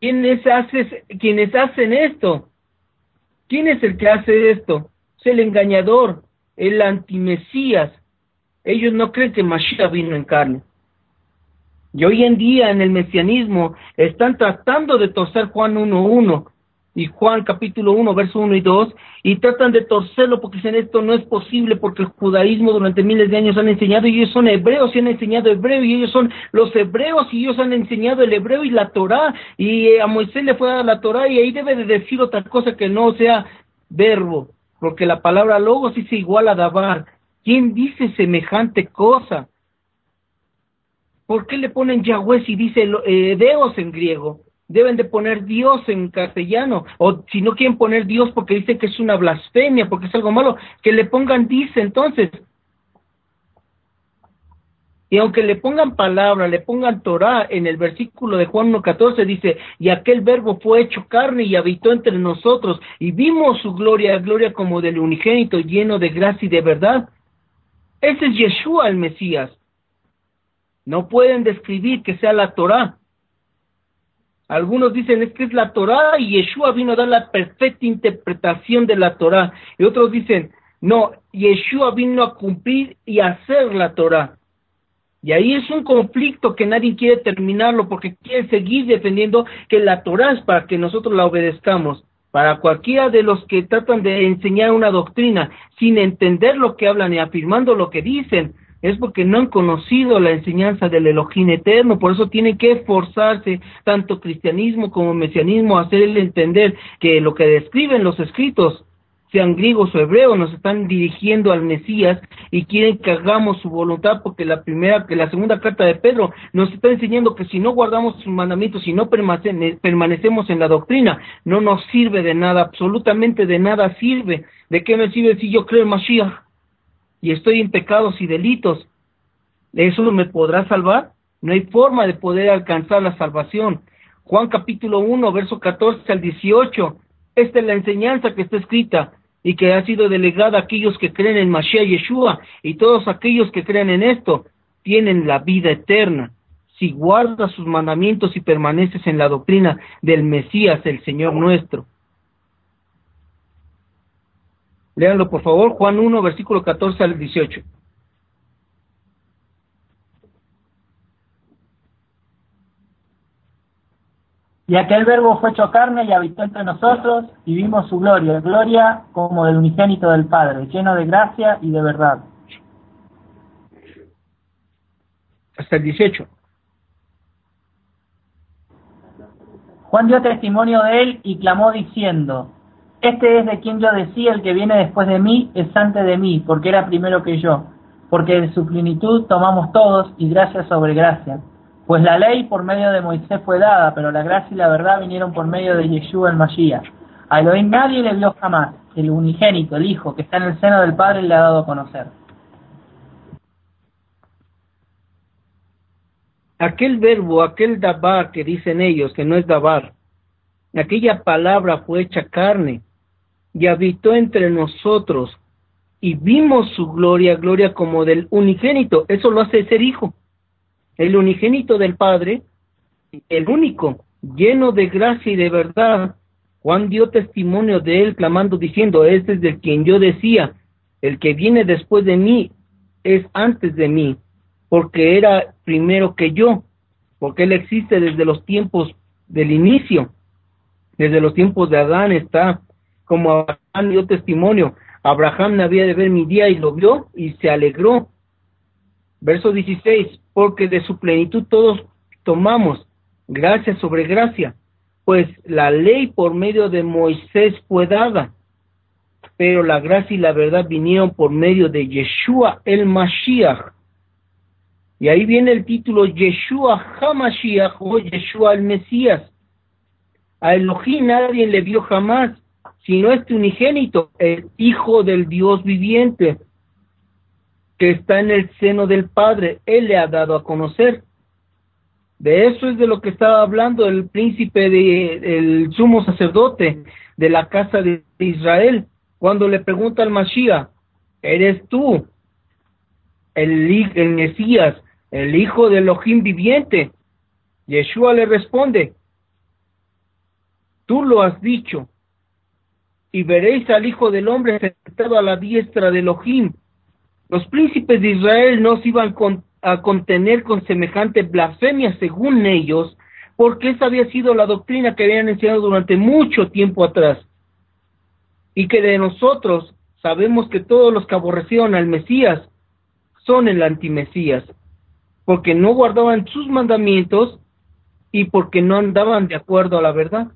¿Quiénes, hace, ¿Quiénes hacen esto? ¿Quién es el que hace esto? Es el engañador, el antimesías. Ellos no creen que Mashiach vino en carne. Y hoy en día en el mesianismo están tratando de torcer Juan 1.1 y Juan capítulo 1, verso 1 y 2, y tratan de torcerlo porque dicen esto no es posible porque el judaísmo durante miles de años han enseñado y ellos son hebreos y han enseñado hebreo y ellos son los hebreos y ellos han enseñado el hebreo y la Torah y eh, a Moisés le fue dada la Torah y ahí debe de decir otra cosa que no sea verbo, porque la palabra logos dice igual a dabar. ¿Quién dice semejante cosa? ¿Por qué le ponen Yahweh si dice eh, Deos en griego? Deben de poner Dios en castellano, o si no quieren poner Dios porque dicen que es una blasfemia, porque es algo malo, que le pongan dice entonces. Y aunque le pongan palabra, le pongan Torah, en el versículo de Juan 1.14 dice, y aquel verbo fue hecho carne y habitó entre nosotros, y vimos su gloria, gloria como del unigénito, lleno de gracia y de verdad. Ese es Yeshua el Mesías. No pueden describir que sea la Torah. Algunos dicen es que es la Torá y Yeshua vino a dar la perfecta interpretación de la Torá. Y otros dicen, no, Yeshua vino a cumplir y hacer la Torá. Y ahí es un conflicto que nadie quiere terminarlo porque quiere seguir defendiendo que la Torá es para que nosotros la obedezcamos. Para cualquiera de los que tratan de enseñar una doctrina sin entender lo que hablan y afirmando lo que dicen, es porque no han conocido la enseñanza del Elohim eterno, por eso tienen que esforzarse, tanto cristianismo como mesianismo, a hacerle entender que lo que describen los escritos, sean griegos o hebreos, nos están dirigiendo al Mesías y quieren que hagamos su voluntad, porque la primera, que la segunda carta de Pedro nos está enseñando que si no guardamos sus mandamientos, si no permanecemos en la doctrina, no nos sirve de nada, absolutamente de nada sirve. ¿De qué me sirve si yo creo en Mashiach? Y estoy en pecados y delitos, ¿eso me podrá salvar? No hay forma de poder alcanzar la salvación. Juan capítulo 1, verso 14 al 18. Esta es la enseñanza que está escrita y que ha sido delegada a aquellos que creen en Mashiach Yeshua y todos aquellos que creen en esto tienen la vida eterna. Si guardas sus mandamientos y permaneces en la doctrina del Mesías, el Señor nuestro. Léanlo, por favor, Juan 1, versículo 14 al 18. Y aquel verbo fue hecho carne y habitó entre nosotros y vimos su gloria, gloria como del unigénito del Padre, lleno de gracia y de verdad. Hasta el 18. Juan dio testimonio de él y clamó diciendo, este es de quien yo decía, el que viene después de mí es antes de mí, porque era primero que yo, porque de su plenitud tomamos todos y gracia sobre gracia. Pues la ley por medio de Moisés fue dada, pero la gracia y la verdad vinieron por medio de Yeshua el Mashiach. A Elohim nadie le vio jamás, el unigénito, el Hijo, que está en el seno del Padre, le ha dado a conocer. Aquel verbo, aquel dabar que dicen ellos, que no es dabar, aquella palabra fue hecha carne, y habitó entre nosotros y vimos su gloria, gloria como del unigénito. Eso lo hace ser hijo. El unigénito del Padre, el único, lleno de gracia y de verdad. Juan dio testimonio de él, clamando, diciendo, este es de quien yo decía, el que viene después de mí es antes de mí, porque era primero que yo, porque él existe desde los tiempos del inicio, desde los tiempos de Adán está como Abraham dio testimonio. Abraham había de ver mi día y lo vio y se alegró. Verso 16, porque de su plenitud todos tomamos gracia sobre gracia, pues la ley por medio de Moisés fue dada, pero la gracia y la verdad vinieron por medio de Yeshua el Mashiach. Y ahí viene el título Yeshua HaMashiach o Yeshua el Mesías. A Elohim nadie le vio jamás, sino este unigénito, el Hijo del Dios viviente, que está en el seno del Padre, Él le ha dado a conocer. De eso es de lo que estaba hablando el príncipe de el sumo sacerdote de la casa de Israel, cuando le pregunta al Mashiach, ¿eres tú el, Mesías, el hijo de Elohim viviente? Yeshua le responde, tú lo has dicho, y veréis al Hijo del Hombre sentado a la diestra de Elohim. Los príncipes de Israel no se iban a contener con semejante blasfemia según ellos, porque esa había sido la doctrina que habían enseñado durante mucho tiempo atrás. Y que de nosotros sabemos que todos los que aborrecieron al Mesías son el antimesías, porque no guardaban sus mandamientos y porque no andaban de acuerdo a la verdad.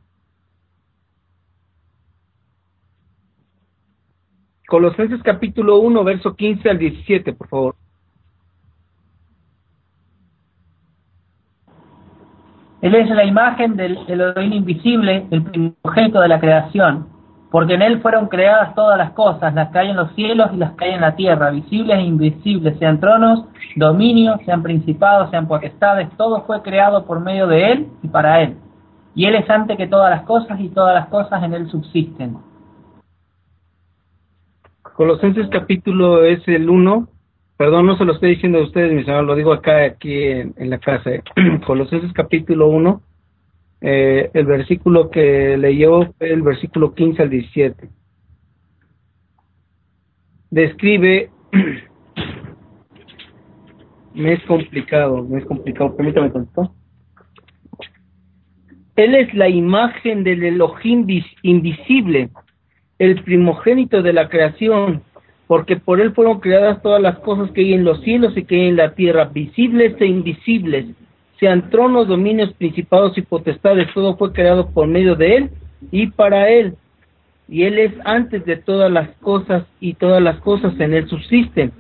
Colosenses capítulo 1, verso 15 al 17, por favor. Él es la imagen del Elohim invisible, el primogénito de la creación, porque en él fueron creadas todas las cosas, las que hay en los cielos y las que hay en la tierra, visibles e invisibles, sean tronos, dominios, sean principados, sean potestades, todo fue creado por medio de él y para él. Y él es antes que todas las cosas y todas las cosas en él subsisten. Colosenses capítulo es el 1, perdón, no se lo estoy diciendo a ustedes, mis hermanos, lo digo acá, aquí en, la casa. ¿eh? Colosenses capítulo 1, eh, el versículo que leyó fue el versículo 15 al 17. Describe, me es complicado, me es complicado, permítame tanto. Él es la imagen del Elohim invisible, el primogénito de la creación, porque por él fueron creadas todas las cosas que hay en los cielos y que hay en la tierra, visibles e invisibles, sean tronos, dominios, principados y potestades, todo fue creado por medio de él y para él. Y él es antes de todas las cosas y todas las cosas en él subsisten.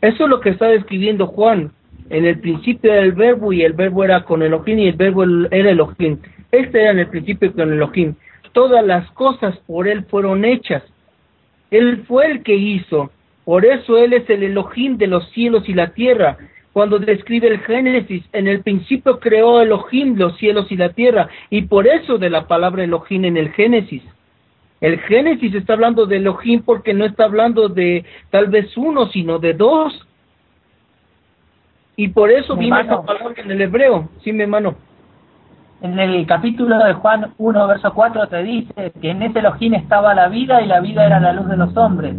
Eso es lo que está describiendo Juan. En el principio era el verbo y el verbo era con Elohim y el verbo era Elohim. Este era en el principio con Elohim todas las cosas por Él fueron hechas. Él fue el que hizo. Por eso Él es el Elohim de los cielos y la tierra. Cuando describe el Génesis, en el principio creó Elohim los cielos y la tierra. Y por eso de la palabra Elohim en el Génesis. El Génesis está hablando de Elohim porque no está hablando de tal vez uno, sino de dos. Y por eso viene esa palabra en el hebreo. Sí, mi hermano en el capítulo de Juan 1, verso 4 te dice que en ese Elohim estaba la vida y la vida era la luz de los hombres,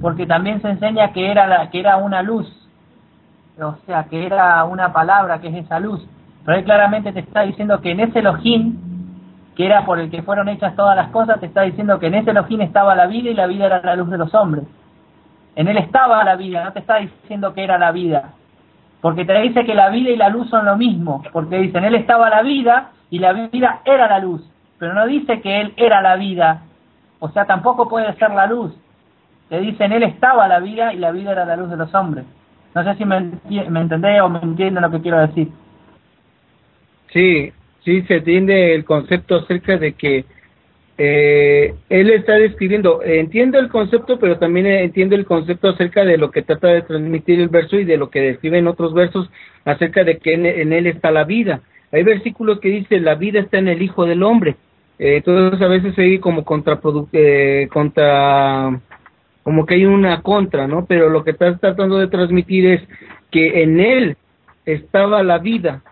porque también se enseña que era, la, que era una luz, o sea, que era una palabra que es esa luz. Pero él claramente te está diciendo que en ese Elohim, que era por el que fueron hechas todas las cosas, te está diciendo que en ese Elohim estaba la vida y la vida era la luz de los hombres. En él estaba la vida, no te está diciendo que era la vida, porque te dice que la vida y la luz son lo mismo, porque dice, en él estaba la vida y la vida era la luz, pero no dice que él era la vida, o sea, tampoco puede ser la luz. Te dice, en él estaba la vida y la vida era la luz de los hombres. No sé si me, me o me entiende lo que quiero decir. Sí, sí, se entiende el concepto acerca de que eh, él está describiendo, entiendo el concepto, pero también entiendo el concepto acerca de lo que trata de transmitir el verso y de lo que describe en otros versos acerca de que en, él está la vida. Hay versículos que dice la vida está en el Hijo del Hombre. Eh, entonces a veces se ve como eh, contra, como que hay una contra, ¿no? Pero lo que está tratando de transmitir es que en él estaba la vida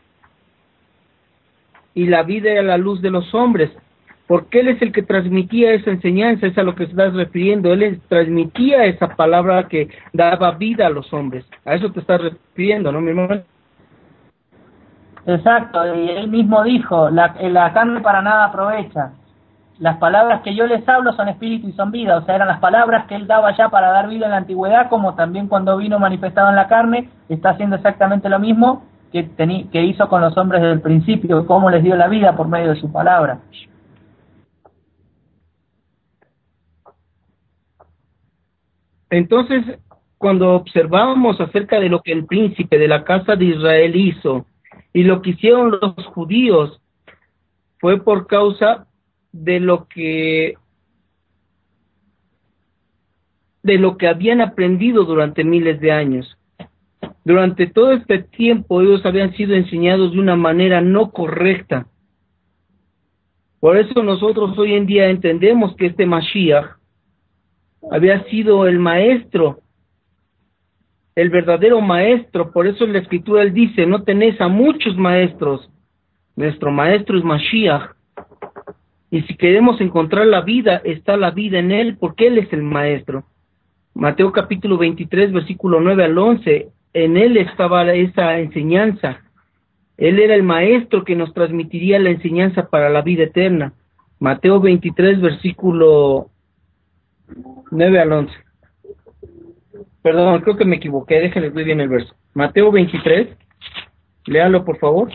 y la vida era la luz de los hombres porque Él es el que transmitía esa enseñanza, es a lo que estás refiriendo, Él transmitía esa palabra que daba vida a los hombres, a eso te estás refiriendo, ¿no, mi hermano? Exacto, y él mismo dijo, la, la carne para nada aprovecha, las palabras que yo les hablo son espíritu y son vida, o sea, eran las palabras que él daba ya para dar vida en la antigüedad, como también cuando vino manifestado en la carne, está haciendo exactamente lo mismo que, que hizo con los hombres desde el principio, cómo les dio la vida por medio de su palabra. Entonces, cuando observamos acerca de lo que el príncipe de la casa de Israel hizo y lo que hicieron los judíos, fue por causa de lo que de lo que habían aprendido durante miles de años. Durante todo este tiempo ellos habían sido enseñados de una manera no correcta. Por eso nosotros hoy en día entendemos que este Mashiach había sido el maestro, el verdadero maestro. Por eso en la escritura él dice, no tenés a muchos maestros. Nuestro maestro es Mashiach. Y si queremos encontrar la vida, está la vida en él, porque él es el maestro. Mateo capítulo 23, versículo 9 al 11, en él estaba esa enseñanza. Él era el maestro que nos transmitiría la enseñanza para la vida eterna. Mateo 23, versículo 9 al 11. Perdón, creo que me equivoqué, déjenles muy bien el verso. Mateo 23, léalo por favor.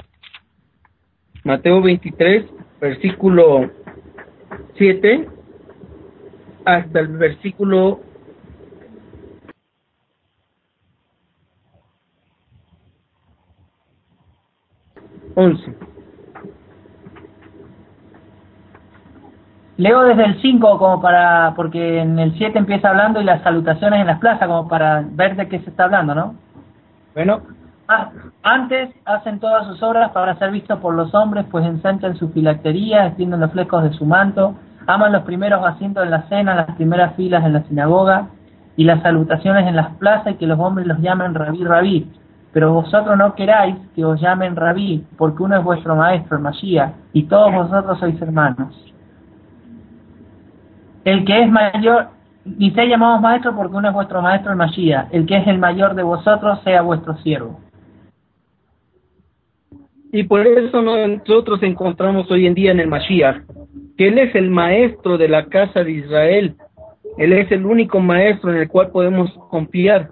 Mateo 23, versículo 7 hasta el versículo 11. Leo desde el 5 como para, porque en el 7 empieza hablando y las salutaciones en las plazas como para ver de qué se está hablando, ¿no? Bueno. Ah, antes hacen todas sus obras para ser vistos por los hombres, pues ensanchan su filactería, extienden los flecos de su manto, aman los primeros asientos en la cena, las primeras filas en la sinagoga y las salutaciones en las plazas y que los hombres los llamen rabí rabí. Pero vosotros no queráis que os llamen rabí, porque uno es vuestro maestro, el Mashiach, y todos vosotros sois hermanos. El que es mayor, ni se llamamos maestro porque uno es vuestro maestro, el Mashiach. El que es el mayor de vosotros sea vuestro siervo. Y por eso nosotros encontramos hoy en día en el Mashiach, que Él es el maestro de la casa de Israel. Él es el único maestro en el cual podemos confiar.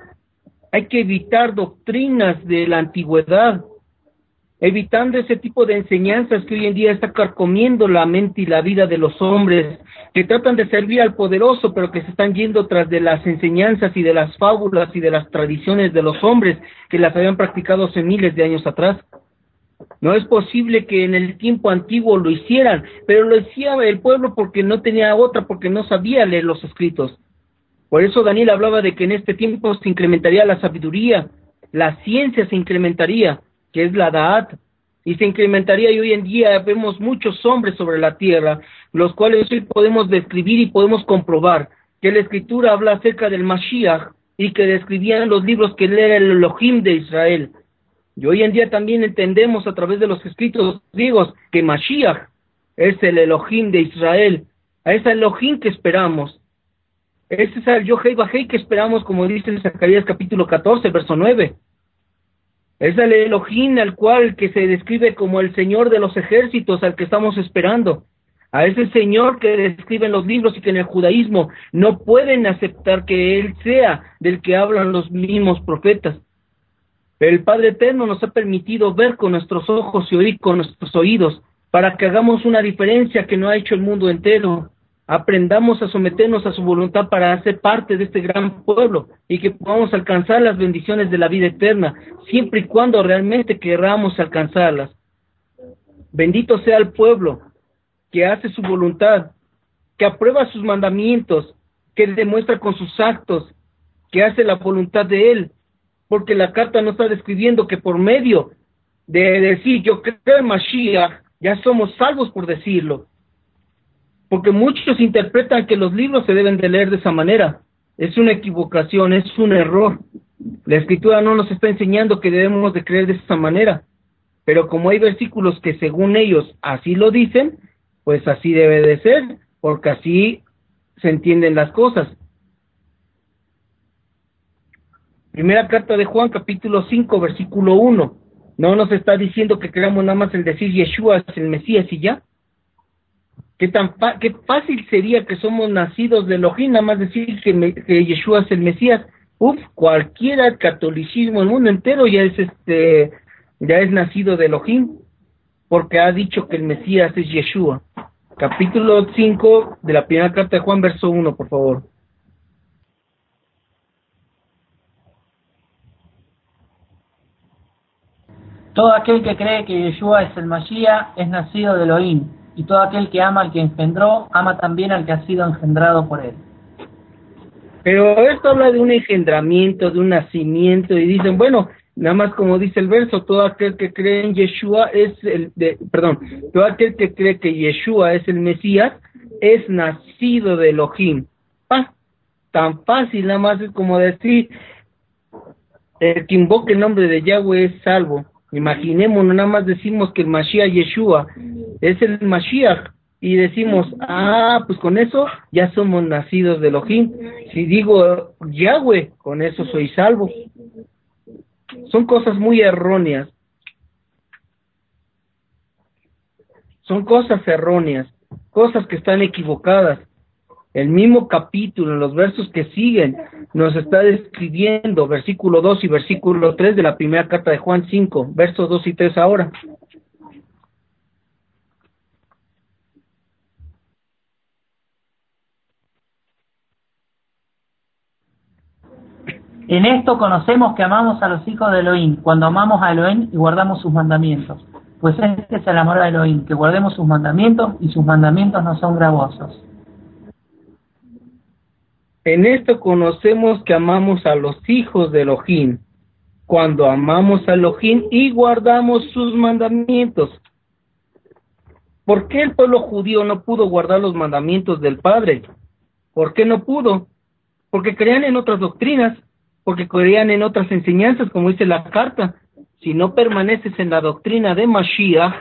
Hay que evitar doctrinas de la antigüedad, evitando ese tipo de enseñanzas que hoy en día está carcomiendo la mente y la vida de los hombres, que tratan de servir al poderoso, pero que se están yendo tras de las enseñanzas y de las fábulas y de las tradiciones de los hombres que las habían practicado hace miles de años atrás. No es posible que en el tiempo antiguo lo hicieran, pero lo hacía el pueblo porque no tenía otra, porque no sabía leer los escritos. Por eso Daniel hablaba de que en este tiempo se incrementaría la sabiduría, la ciencia se incrementaría, que es la Da'at, y se incrementaría y hoy en día vemos muchos hombres sobre la tierra, los cuales hoy podemos describir y podemos comprobar que la escritura habla acerca del Mashiach y que describían los libros que era el Elohim de Israel. Y hoy en día también entendemos a través de los escritos griegos que Mashiach es el Elohim de Israel, a ese Elohim que esperamos. Ese es el Yohei Bajei que esperamos, como dice en Zacarías capítulo 14, verso 9. Es el Elohim al cual que se describe como el Señor de los ejércitos al que estamos esperando. A ese Señor que describe en los libros y que en el judaísmo no pueden aceptar que Él sea del que hablan los mismos profetas. El Padre Eterno nos ha permitido ver con nuestros ojos y oír con nuestros oídos para que hagamos una diferencia que no ha hecho el mundo entero. Aprendamos a someternos a su voluntad para hacer parte de este gran pueblo y que podamos alcanzar las bendiciones de la vida eterna, siempre y cuando realmente queramos alcanzarlas. Bendito sea el pueblo que hace su voluntad, que aprueba sus mandamientos, que demuestra con sus actos que hace la voluntad de Él porque la carta no está describiendo que por medio de decir yo creo en Mashiach, ya somos salvos por decirlo. Porque muchos interpretan que los libros se deben de leer de esa manera. Es una equivocación, es un error. La escritura no nos está enseñando que debemos de creer de esa manera. Pero como hay versículos que según ellos así lo dicen, pues así debe de ser, porque así se entienden las cosas. Primera carta de Juan, capítulo 5, versículo 1. No nos está diciendo que creamos nada más el decir Yeshua es el Mesías y ya. ¿Qué, tan qué fácil sería que somos nacidos de Elohim, nada más decir que, que Yeshua es el Mesías. Uf, cualquiera catolicismo, el mundo entero ya es este, ya es nacido de Elohim, porque ha dicho que el Mesías es Yeshua. Capítulo 5 de la primera carta de Juan, verso 1, por favor. Todo aquel que cree que Yeshua es el Mashiach es nacido de Elohim, y todo aquel que ama al que engendró, ama también al que ha sido engendrado por él. Pero esto habla de un engendramiento, de un nacimiento, y dicen, bueno, Nada más como dice el verso, todo aquel que cree en Yeshua es el, de, perdón, todo aquel que cree que Yeshua es el Mesías es nacido de Elohim. Ah, tan fácil, nada más es como decir, el que invoque el nombre de Yahweh es salvo. Imaginémonos, nada más decimos que el Mashiach Yeshua es el Mashiach y decimos, ah, pues con eso ya somos nacidos de Elohim. Si digo Yahweh, con eso soy salvo. Son cosas muy erróneas. Son cosas erróneas, cosas que están equivocadas. El mismo capítulo, en los versos que siguen, nos está describiendo versículo 2 y versículo 3 de la primera carta de Juan 5, versos 2 y 3 ahora. En esto conocemos que amamos a los hijos de Elohim, cuando amamos a Elohim y guardamos sus mandamientos. Pues este es el amor a Elohim, que guardemos sus mandamientos y sus mandamientos no son gravosos. En esto conocemos que amamos a los hijos de Elohim, cuando amamos a Elohim y guardamos sus mandamientos. ¿Por qué el pueblo judío no pudo guardar los mandamientos del Padre? ¿Por qué no pudo? Porque creían en otras doctrinas, porque creían en otras enseñanzas, como dice la carta. Si no permaneces en la doctrina de Mashiach,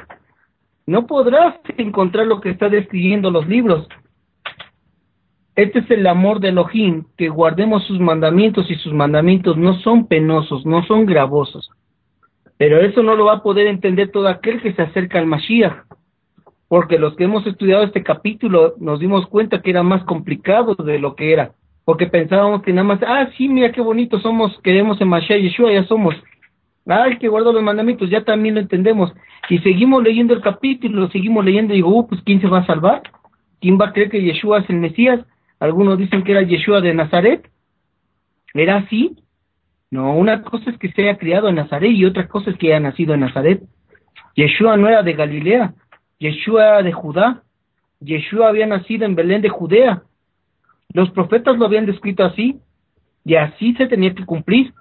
no podrás encontrar lo que está describiendo los libros. Este es el amor de Elohim, que guardemos sus mandamientos y sus mandamientos no son penosos, no son gravosos. Pero eso no lo va a poder entender todo aquel que se acerca al Mashiach, porque los que hemos estudiado este capítulo nos dimos cuenta que era más complicado de lo que era, porque pensábamos que nada más, ah, sí, mira qué bonito somos, queremos en Mashiach Yeshua, ya somos. Ay, que guardo los mandamientos, ya también lo entendemos. Y seguimos leyendo el capítulo, seguimos leyendo y digo, uh, pues ¿quién se va a salvar? ¿Quién va a creer que Yeshua es el Mesías? Algunos dicen que era Yeshua de Nazaret. ¿Era así? No, una cosa es que se haya criado en Nazaret y otra cosa es que haya nacido en Nazaret. Yeshua no era de Galilea, Yeshua era de Judá. Yeshua había nacido en Belén de Judea. Los profetas lo habían descrito así y así se tenía que cumplir.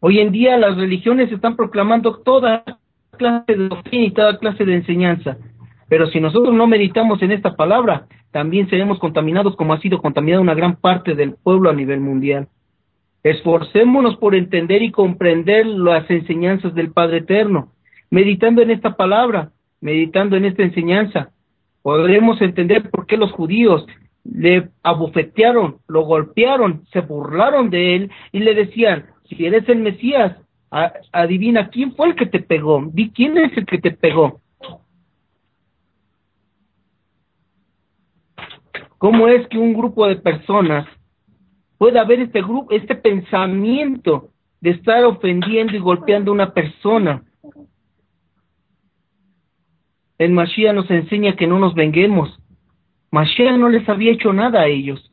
Hoy en día las religiones están proclamando toda clase de doctrina y toda clase de enseñanza. Pero si nosotros no meditamos en esta palabra, también seremos contaminados como ha sido contaminada una gran parte del pueblo a nivel mundial. Esforcémonos por entender y comprender las enseñanzas del Padre Eterno, meditando en esta palabra, meditando en esta enseñanza. Podremos entender por qué los judíos le abofetearon, lo golpearon, se burlaron de él y le decían, si eres el Mesías, adivina quién fue el que te pegó, di quién es el que te pegó. ¿Cómo es que un grupo de personas puede haber este grupo, este pensamiento de estar ofendiendo y golpeando a una persona? El Mashiach nos enseña que no nos venguemos. Mashiach no les había hecho nada a ellos.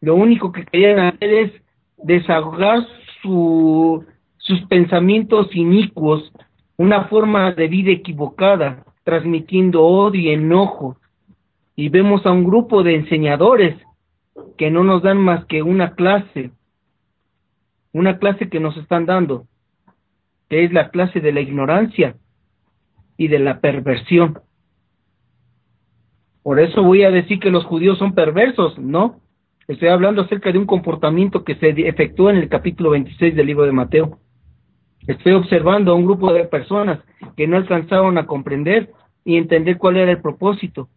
Lo único que querían hacer es desahogar su, sus pensamientos inicuos, una forma de vida equivocada, transmitiendo odio y enojo, y vemos a un grupo de enseñadores que no nos dan más que una clase, una clase que nos están dando, que es la clase de la ignorancia y de la perversión. Por eso voy a decir que los judíos son perversos, ¿no? Estoy hablando acerca de un comportamiento que se efectuó en el capítulo 26 del libro de Mateo. Estoy observando a un grupo de personas que no alcanzaron a comprender y entender cuál era el propósito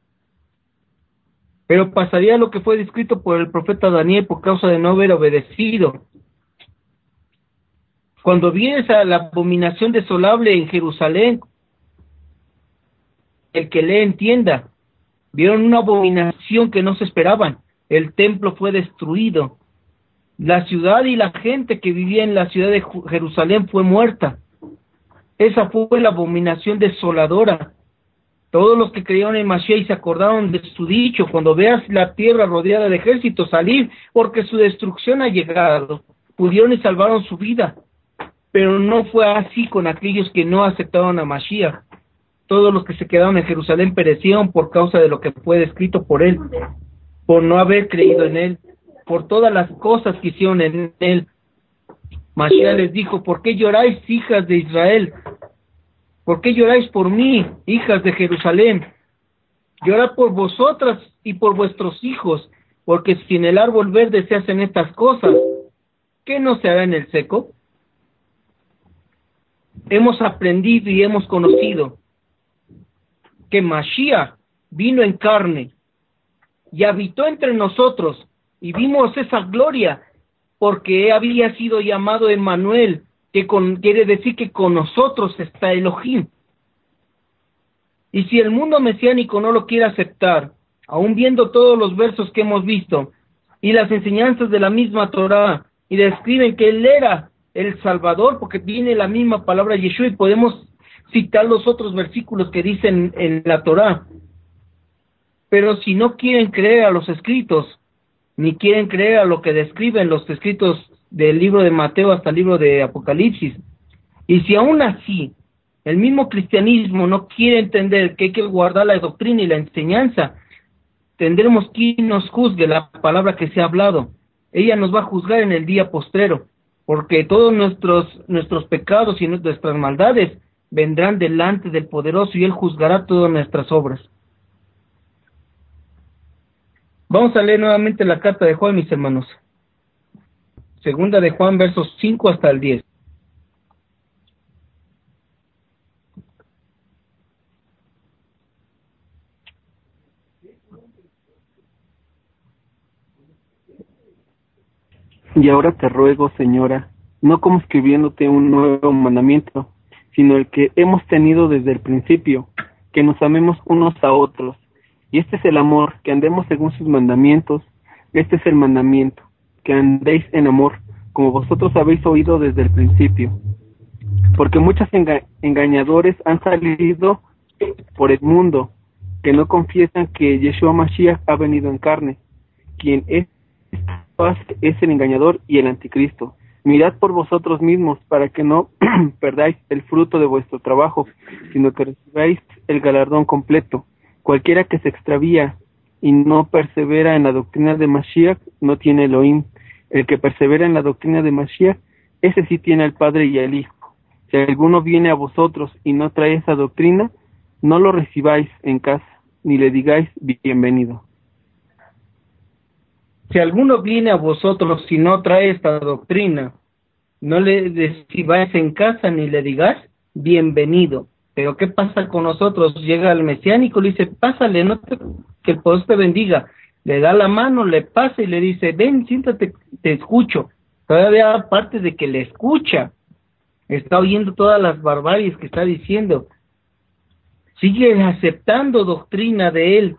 pero pasaría lo que fue descrito por el profeta Daniel por causa de no haber obedecido. Cuando vienes a la abominación desolable en Jerusalén, el que le entienda, vieron una abominación que no se esperaban. El templo fue destruido. La ciudad y la gente que vivía en la ciudad de Jerusalén fue muerta. Esa fue la abominación desoladora todos los que creyeron en Mashiach y se acordaron de su dicho, cuando veas la tierra rodeada de ejércitos, salir, porque su destrucción ha llegado. Pudieron y salvaron su vida. Pero no fue así con aquellos que no aceptaron a Mashiach. Todos los que se quedaron en Jerusalén perecieron por causa de lo que fue descrito por él, por no haber creído en él, por todas las cosas que hicieron en él, Mashiach les dijo, ¿por qué lloráis, hijas de Israel? ¿Por qué lloráis por mí, hijas de Jerusalén? Llorad por vosotras y por vuestros hijos, porque si en el árbol verde se hacen estas cosas, ¿qué no se hará en el seco? Hemos aprendido y hemos conocido que Mashiach vino en carne y habitó entre nosotros y vimos esa gloria porque había sido llamado Emmanuel, que quiere decir que con nosotros está Elohim. Y si el mundo mesiánico no lo quiere aceptar, aún viendo todos los versos que hemos visto y las enseñanzas de la misma Torah, y describen que él era el Salvador, porque viene la misma palabra Yeshua y podemos citar los otros versículos que dicen en la Torah. Pero si no quieren creer a los escritos, ni quieren creer a lo que describen los escritos del libro de Mateo hasta el libro de Apocalipsis, y si aún así el mismo cristianismo no quiere entender que hay que guardar la doctrina y la enseñanza, tendremos quien nos juzgue la palabra que se ha hablado. Ella nos va a juzgar en el día postrero, porque todos nuestros, nuestros pecados y nuestras maldades vendrán delante del poderoso y él juzgará todas nuestras obras. Vamos a leer nuevamente la carta de Juan, mis hermanos. Segunda de Juan, versos 5 hasta el 10. Y ahora te ruego, señora, no como escribiéndote un nuevo mandamiento, sino el que hemos tenido desde el principio, que nos amemos unos a otros. Y este es el amor, que andemos según sus mandamientos. Este es el mandamiento, que andéis en amor, como vosotros habéis oído desde el principio. Porque muchos engañadores han salido por el mundo, que no confiesan que Yeshua Mashiach ha venido en carne, quien es es el engañador y el anticristo. Mirad por vosotros mismos para que no perdáis el fruto de vuestro trabajo, sino que recibáis el galardón completo. Cualquiera que se extravía y no persevera en la doctrina de Mashiach no tiene Elohim. El que persevera en la doctrina de Mashiach, ese sí tiene al Padre y al Hijo. Si alguno viene a vosotros y no trae esa doctrina, no lo recibáis en casa, ni le digáis bienvenido. Si alguno viene a vosotros y no trae esta doctrina, no le decibáis en casa ni le digas bienvenido. Pero ¿qué pasa con nosotros? Llega el mesiánico, le dice, pásale, no que el poder te bendiga. Le da la mano, le pasa y le dice, ven, siéntate, escucho. Todavía aparte de que le escucha, está oyendo todas las barbaries que está diciendo. Sigue aceptando doctrina de él.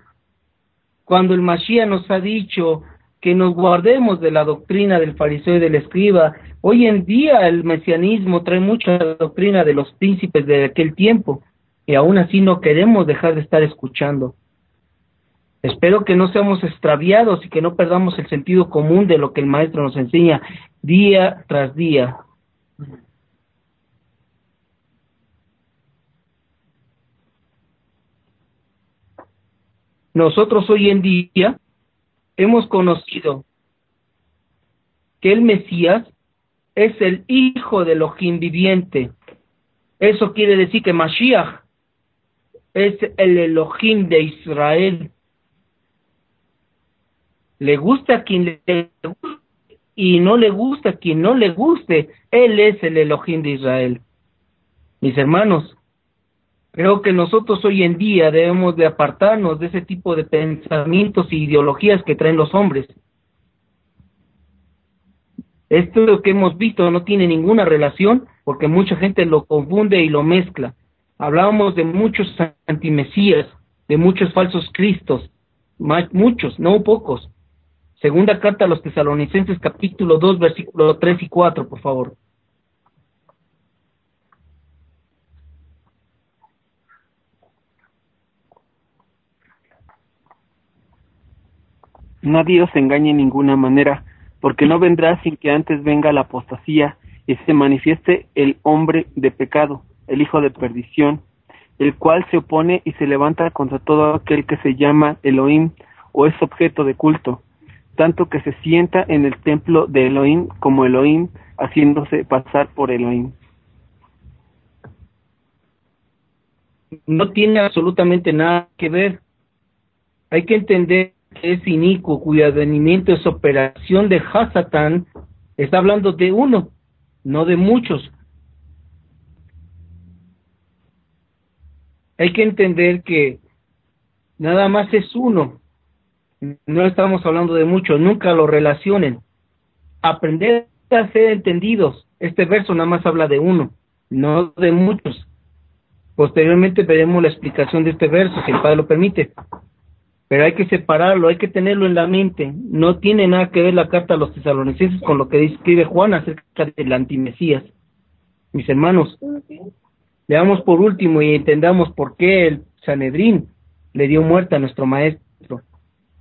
Cuando el Mashiach nos ha dicho, que nos guardemos de la doctrina del fariseo y del escriba. Hoy en día el mesianismo trae mucha doctrina de los príncipes de aquel tiempo y aún así no queremos dejar de estar escuchando. Espero que no seamos extraviados y que no perdamos el sentido común de lo que el maestro nos enseña día tras día. Nosotros hoy en día hemos conocido que el Mesías es el hijo del Elohim viviente. Eso quiere decir que Mashiach es el Elohim de Israel. Le gusta a quien le guste y no le gusta a quien no le guste. Él es el Elohim de Israel. Mis hermanos, Creo que nosotros hoy en día debemos de apartarnos de ese tipo de pensamientos e ideologías que traen los hombres. Esto que hemos visto no tiene ninguna relación porque mucha gente lo confunde y lo mezcla. Hablábamos de muchos antimesías, de muchos falsos cristos, muchos, no pocos. Segunda carta a los tesalonicenses capítulo 2 versículo 3 y 4, por favor. Nadie os engañe en ninguna manera, porque no vendrá sin que antes venga la apostasía y se manifieste el hombre de pecado, el hijo de perdición, el cual se opone y se levanta contra todo aquel que se llama Elohim o es objeto de culto, tanto que se sienta en el templo de Elohim como Elohim haciéndose pasar por Elohim. No tiene absolutamente nada que ver. Hay que entender que es inicuo, cuyo advenimiento es operación de Hasatán, está hablando de uno, no de muchos. Hay que entender que nada más es uno, no estamos hablando de muchos, nunca lo relacionen. Aprender a ser entendidos. Este verso nada más habla de uno, no de muchos. Posteriormente veremos la explicación de este verso, si el Padre lo permite. Pero hay que separarlo, hay que tenerlo en la mente. No tiene nada que ver la carta a los tesalonicenses con lo que escribe Juan acerca del antimesías. Mis hermanos, veamos por último y entendamos por qué el Sanedrín le dio muerte a nuestro maestro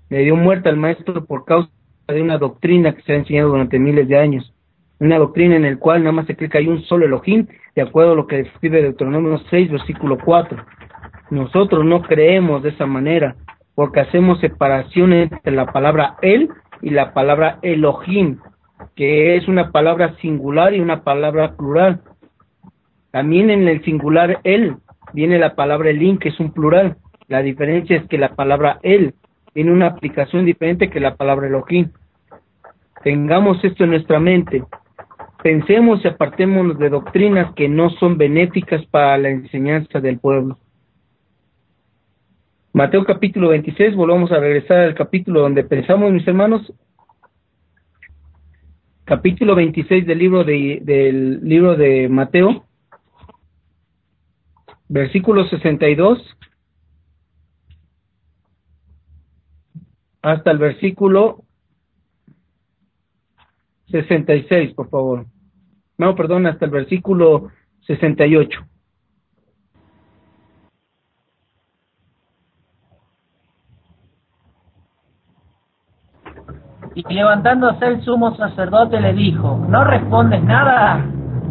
le dio muerte al maestro por causa de una doctrina que se ha enseñado durante miles de años. Una doctrina en la cual nada más se cree que hay un solo Elohim, de acuerdo a lo que describe Deuteronomio 6, versículo 4. Nosotros no creemos de esa manera, porque hacemos separación entre la palabra Él y la palabra Elohim, que es una palabra singular y una palabra plural. También en el singular Él viene la palabra Elim, que es un plural. La diferencia es que la palabra Él tiene una aplicación diferente que la palabra Elohim. Tengamos esto en nuestra mente. Pensemos y apartémonos de doctrinas que no son benéficas para la enseñanza del pueblo. Mateo capítulo 26, volvamos a regresar al capítulo donde pensamos, mis hermanos. Capítulo 26 del libro de, del libro de Mateo, versículo 62 hasta el versículo 66, por favor. No, perdón, hasta el versículo 68. Y levantándose el sumo sacerdote le dijo, ¿no respondes nada?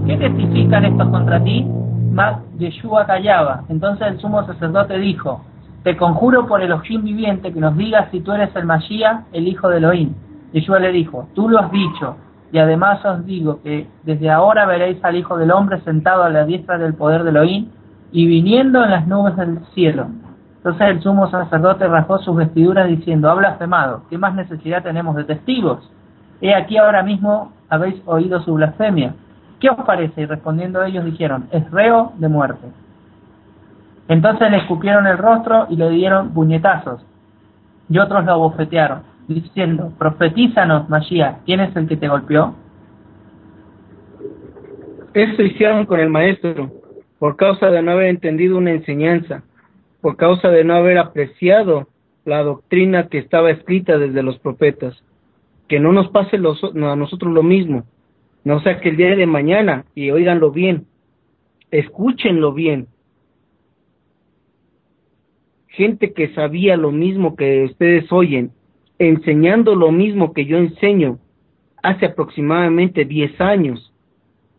¿Qué testifican estos contra ti? Mas Yeshua callaba. Entonces el sumo sacerdote dijo, te conjuro por el Elohim viviente que nos digas si tú eres el Mashiach, el hijo de Elohim. Yeshua le dijo, tú lo has dicho, y además os digo que desde ahora veréis al Hijo del Hombre sentado a la diestra del poder de Elohim y viniendo en las nubes del cielo. Entonces el sumo sacerdote rasgó sus vestiduras diciendo, ha blasfemado, ¿qué más necesidad tenemos de testigos? He aquí ahora mismo habéis oído su blasfemia. ¿Qué os parece? Y respondiendo ellos dijeron, es reo de muerte. Entonces le escupieron el rostro y le dieron puñetazos. Y otros lo abofetearon, diciendo, profetízanos, Mashiach, ¿quién es el que te golpeó? Esto hicieron con el maestro, por causa de no haber entendido una enseñanza, por causa de no haber apreciado la doctrina que estaba escrita desde los profetas. Que no nos pase los, a nosotros lo mismo. No sea que el día de mañana, y oíganlo bien, escúchenlo bien, gente que sabía lo mismo que ustedes oyen, enseñando lo mismo que yo enseño hace aproximadamente 10 años,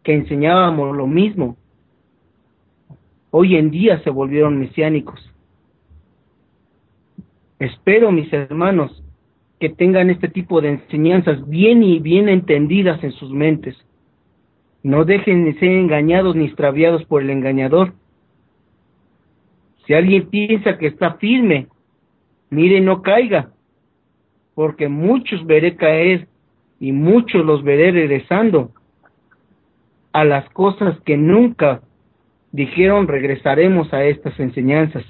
que enseñábamos lo mismo, hoy en día se volvieron mesiánicos. Espero, mis hermanos, que tengan este tipo de enseñanzas bien y bien entendidas en sus mentes. No dejen de ser engañados ni extraviados por el engañador si alguien piensa que está firme, mire, no caiga, porque muchos veré caer y muchos los veré regresando a las cosas que nunca dijeron regresaremos a estas enseñanzas.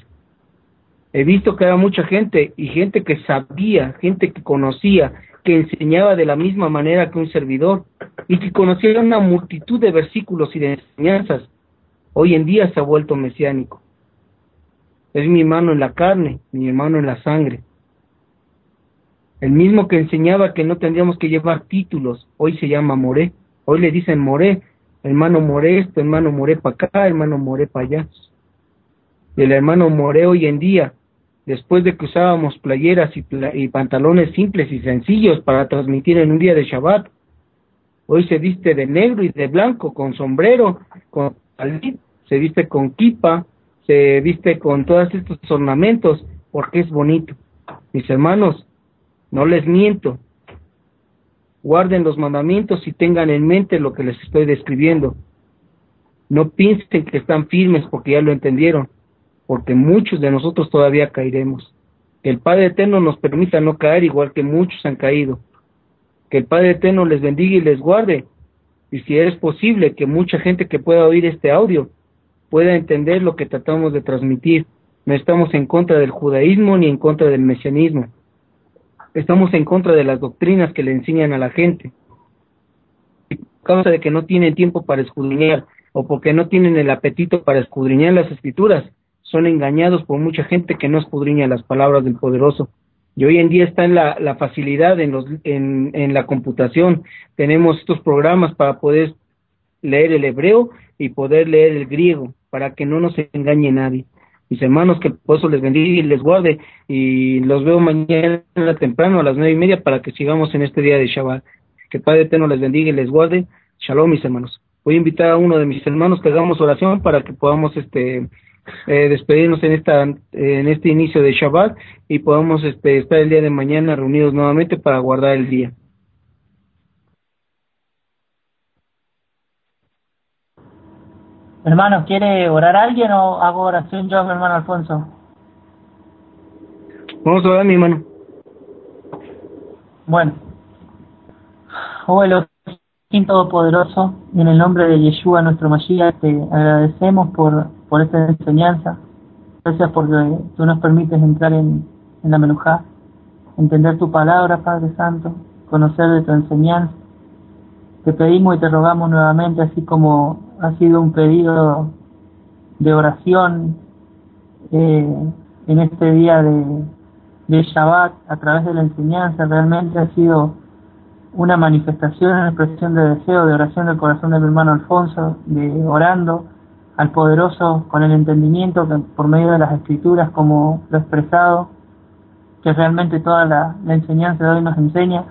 He visto que había mucha gente y gente que sabía, gente que conocía, que enseñaba de la misma manera que un servidor y que conocía una multitud de versículos y de enseñanzas. Hoy en día se ha vuelto mesiánico. Es mi mano en la carne, mi hermano en la sangre. El mismo que enseñaba que no tendríamos que llevar títulos, hoy se llama Moré. Hoy le dicen Moré, hermano Moré esto, hermano Moré para acá, hermano Moré para allá. Y el hermano Moré hoy en día, después de que usábamos playeras y, pantalones simples y sencillos para transmitir en un día de Shabbat, hoy se viste de negro y de blanco, con sombrero, con se viste con kipa, se viste con todos estos ornamentos porque es bonito. Mis hermanos, no les miento. guarden los mandamientos y tengan en mente lo que les estoy describiendo. No piensen que están firmes porque ya lo entendieron, porque muchos de nosotros todavía caeremos. Que el Padre Eterno nos permita no caer igual que muchos han caído. Que el Padre Eterno les bendiga y les guarde. Y si es posible que mucha gente que pueda oír este audio pueda entender lo que tratamos de transmitir. No estamos en contra del judaísmo ni en contra del mesianismo. Estamos en contra de las doctrinas que le enseñan a la gente. A causa de que no tienen tiempo para escudriñar o porque no tienen el apetito para escudriñar las escrituras, son engañados por mucha gente que no escudriña las palabras del poderoso. Y hoy en día está en la, facilidad en, los, en la computación. Tenemos estos programas para poder leer el hebreo y poder leer el griego, para que no nos engañe nadie. Mis hermanos, que el pozo les bendiga y les guarde. Y los veo mañana temprano a las nueve y media para que sigamos en este día de Shabbat. Que Padre Eterno les bendiga y les guarde. Shalom, mis hermanos. Voy a invitar a uno de mis hermanos que hagamos oración para que podamos este eh, despedirnos en esta en este inicio de Shabbat y podamos este, estar el día de mañana reunidos nuevamente para guardar el día. Hermano, ¿quiere orar alguien o hago oración yo, mi hermano Alfonso? Vamos a orar, mi hermano. Bueno. Oh Elohim Todopoderoso, en el nombre de Yeshua, nuestro Mashiach, te agradecemos por, por esta enseñanza. Gracias porque tú nos permites entrar en, en la Menujá, entender tu palabra, Padre Santo, conocer de tu enseñanza. Te pedimos y te rogamos nuevamente, así como ha sido un pedido de oración eh, en este día de, de Shabbat a través de la enseñanza, realmente ha sido una manifestación, una expresión de deseo, de oración del corazón de mi hermano Alfonso, de orando al poderoso con el entendimiento que por medio de las escrituras, como lo expresado, que realmente toda la, la enseñanza de hoy nos enseña,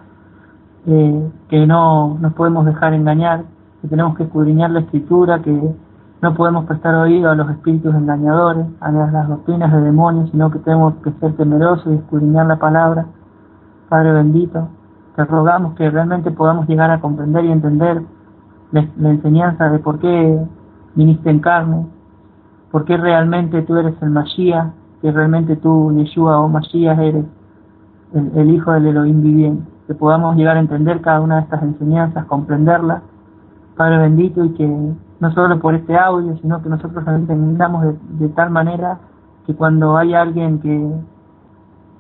eh, que no nos podemos dejar engañar, que tenemos que escudriñar la escritura, que no podemos prestar oído a los espíritus engañadores, a las, doctrinas de demonios, sino que tenemos que ser temerosos y escudriñar la palabra. Padre bendito, te rogamos que realmente podamos llegar a comprender y entender la, enseñanza de por qué viniste en carne, por qué realmente tú eres el Mashiach, que realmente tú, Yeshua o Mashiach, eres el, el Hijo del Elohim viviente, que podamos llegar a entender cada una de estas enseñanzas, comprenderlas Padre bendito, y que no solo por este audio, sino que nosotros también entendamos de, tal manera que cuando hay alguien que,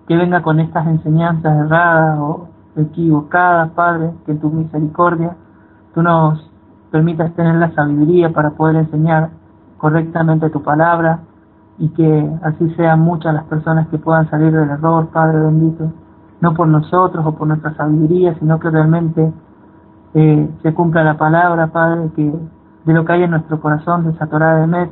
que venga con estas enseñanzas erradas o equivocadas, Padre, que tu misericordia tú nos permitas tener la sabiduría para poder enseñar correctamente tu palabra y que así sean muchas las personas que puedan salir del error, Padre bendito, no por nosotros o por nuestra sabiduría, sino que realmente eh, se cumpla la palabra, Padre, que de lo que hay en nuestro corazón de esa Torah de Met,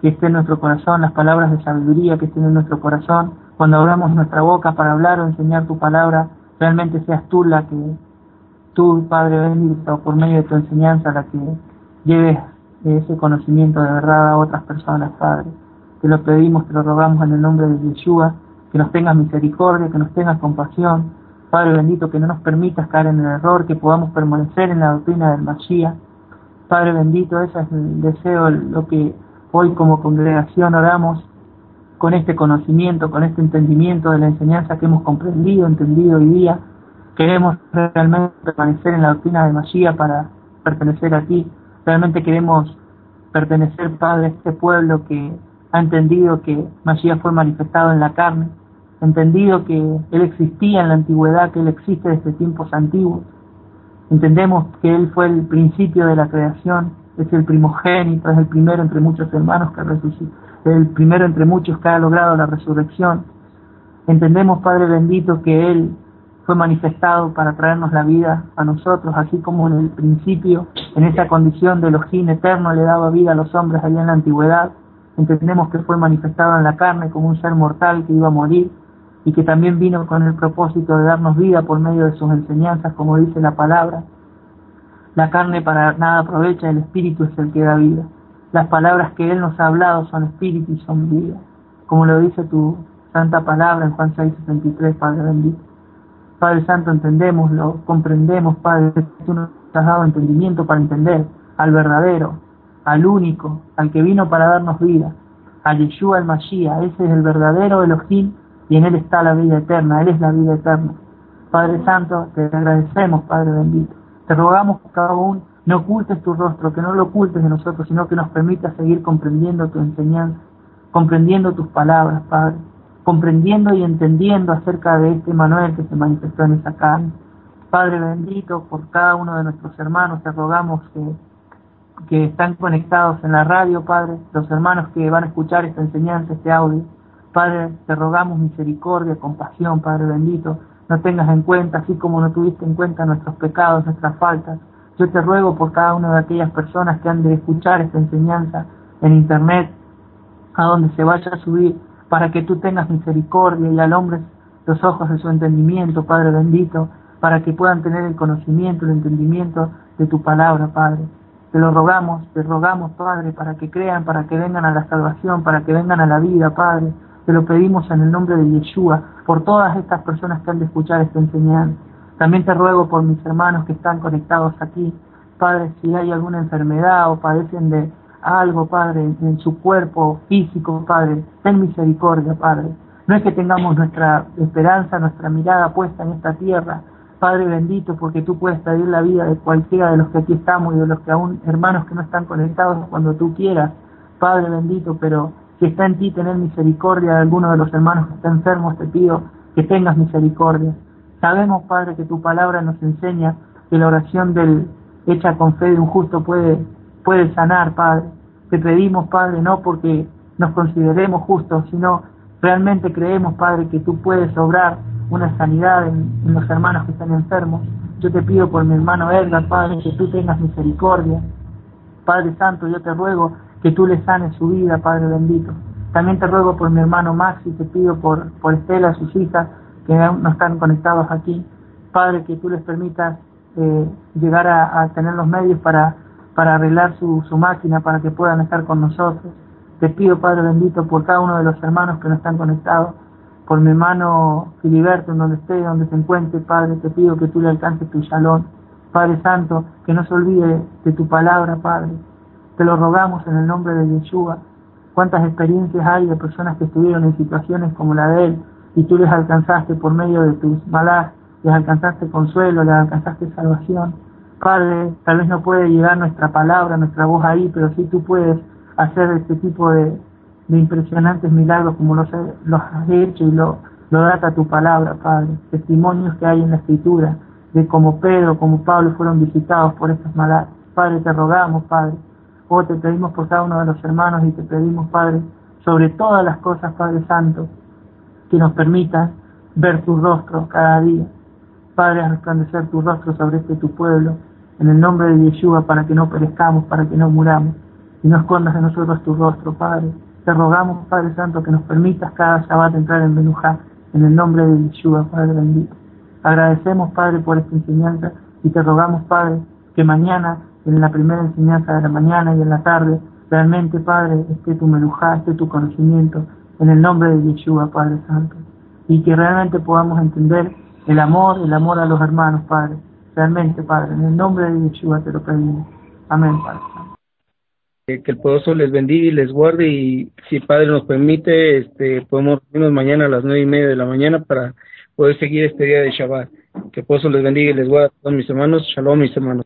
que esté en nuestro corazón las palabras de sabiduría que estén en nuestro corazón, cuando abramos nuestra boca para hablar o enseñar tu palabra, realmente seas tú la que, tú, Padre bendito, por medio de tu enseñanza, la que lleves ese conocimiento de verdad a otras personas, Padre. Te lo pedimos, te lo rogamos en el nombre de Yeshua, que nos tengas misericordia, que nos tengas compasión, Padre bendito, que no nos permitas caer en el error, que podamos permanecer en la doctrina del Mashiach. Padre bendito, ese es el deseo, lo que hoy como congregación oramos con este conocimiento, con este entendimiento de la enseñanza que hemos comprendido, entendido hoy día. Queremos realmente permanecer en la doctrina del Mashiach para pertenecer a ti. Realmente queremos pertenecer, Padre, a este pueblo que ha entendido que Mashiach fue manifestado en la carne entendido que Él existía en la antigüedad, que Él existe desde tiempos antiguos. Entendemos que Él fue el principio de la creación, es el primogénito, es el primero entre muchos hermanos que resucitó, el primero entre muchos que ha logrado la resurrección. Entendemos, Padre bendito, que Él fue manifestado para traernos la vida a nosotros, así como en el principio, en esa condición de Elohim eterno, le daba vida a los hombres allá en la antigüedad. Entendemos que fue manifestado en la carne como un ser mortal que iba a morir y que también vino con el propósito de darnos vida por medio de sus enseñanzas, como dice la palabra. La carne para nada aprovecha, el espíritu es el que da vida. Las palabras que Él nos ha hablado son espíritu y son vida, como lo dice tu santa palabra en Juan 6, 63, Padre bendito. Padre Santo, entendemos, lo comprendemos, Padre, tú nos has dado entendimiento para entender al verdadero, al único, al que vino para darnos vida, a Yeshua el Mashiach, ese es el verdadero Elohim y en él está la vida eterna, él es la vida eterna. Padre Santo, te agradecemos, Padre bendito. Te rogamos que cada uno no ocultes tu rostro, que no lo ocultes de nosotros, sino que nos permitas seguir comprendiendo tu enseñanza, comprendiendo tus palabras, Padre, comprendiendo y entendiendo acerca de este Manuel que se manifestó en esa carne. Padre bendito, por cada uno de nuestros hermanos, te rogamos que que están conectados en la radio, Padre, los hermanos que van a escuchar esta enseñanza, este audio. Padre, te rogamos misericordia, compasión, Padre bendito. No tengas en cuenta, así como no tuviste en cuenta nuestros pecados, nuestras faltas. Yo te ruego por cada una de aquellas personas que han de escuchar esta enseñanza en Internet, a donde se vaya a subir, para que tú tengas misericordia y alumbres los ojos de su entendimiento, Padre bendito, para que puedan tener el conocimiento, el entendimiento de tu palabra, Padre. Te lo rogamos, te rogamos, Padre, para que crean, para que vengan a la salvación, para que vengan a la vida, Padre. Te lo pedimos en el nombre de Yeshua, por todas estas personas que han de escuchar esta enseñanza. También te ruego por mis hermanos que están conectados aquí, Padre, si hay alguna enfermedad o padecen de algo, Padre, en su cuerpo físico, Padre, ten misericordia, Padre. No es que tengamos nuestra esperanza, nuestra mirada puesta en esta tierra, Padre bendito, porque tú puedes pedir la vida de cualquiera de los que aquí estamos y de los que aún hermanos que no están conectados cuando tú quieras, Padre bendito, pero si está en ti tener misericordia de alguno de los hermanos que está enfermos, te pido que tengas misericordia. Sabemos, Padre, que tu palabra nos enseña que la oración del hecha con fe de un justo puede, puede sanar, Padre. Te pedimos, Padre, no porque nos consideremos justos, sino realmente creemos, Padre, que tú puedes obrar una sanidad en, los hermanos que están enfermos. Yo te pido por mi hermano Edgar, Padre, que tú tengas misericordia. Padre Santo, yo te ruego que tú le sanes su vida, Padre bendito. También te ruego por mi hermano Maxi, te pido por, por Estela, sus hijas, que no están conectados aquí. Padre, que tú les permitas eh, llegar a, tener los medios para, para arreglar su, su máquina, para que puedan estar con nosotros. Te pido, Padre bendito, por cada uno de los hermanos que no están conectados por mi hermano Filiberto, en donde esté, donde se encuentre, Padre, te pido que tú le alcances tu salón. Padre Santo, que no se olvide de tu palabra, Padre. Te lo rogamos en el nombre de Yeshua. Cuántas experiencias hay de personas que estuvieron en situaciones como la de él y tú les alcanzaste por medio de tus malas, les alcanzaste consuelo, les alcanzaste salvación. Padre, tal vez no puede llegar nuestra palabra, nuestra voz ahí, pero sí tú puedes hacer este tipo de, impresionantes milagros como los, los has hecho y lo, lo data tu palabra, Padre. Testimonios que hay en la Escritura de cómo Pedro, como Pablo fueron visitados por estas malas. Padre, te rogamos, Padre. Oh, te pedimos por cada uno de los hermanos y te pedimos, Padre, sobre todas las cosas, Padre Santo, que nos permitas ver tu rostro cada día. Padre, a resplandecer tu rostro sobre este tu pueblo, en el nombre de Yeshua, para que no perezcamos, para que no muramos. Y no escondas de nosotros tu rostro, Padre. Te rogamos, Padre Santo, que nos permitas cada Shabbat entrar en Benujá, en el nombre de Yeshua, Padre bendito. Agradecemos, Padre, por esta enseñanza y te rogamos, Padre, que mañana, en la primera enseñanza de la mañana y en la tarde, realmente, Padre, esté tu Benujá, esté tu conocimiento, en el nombre de Yeshua, Padre Santo. Y que realmente podamos entender el amor, el amor a los hermanos, Padre. Realmente, Padre, en el nombre de Yeshua te lo pedimos. Amén, Padre que el poderoso les bendiga y les guarde y si Padre nos permite, este, podemos reunirnos mañana a las nueve y media de la mañana para poder seguir este día de Shabbat. Que el poderoso les bendiga y les guarde a todos mis hermanos. Shalom, mis hermanos.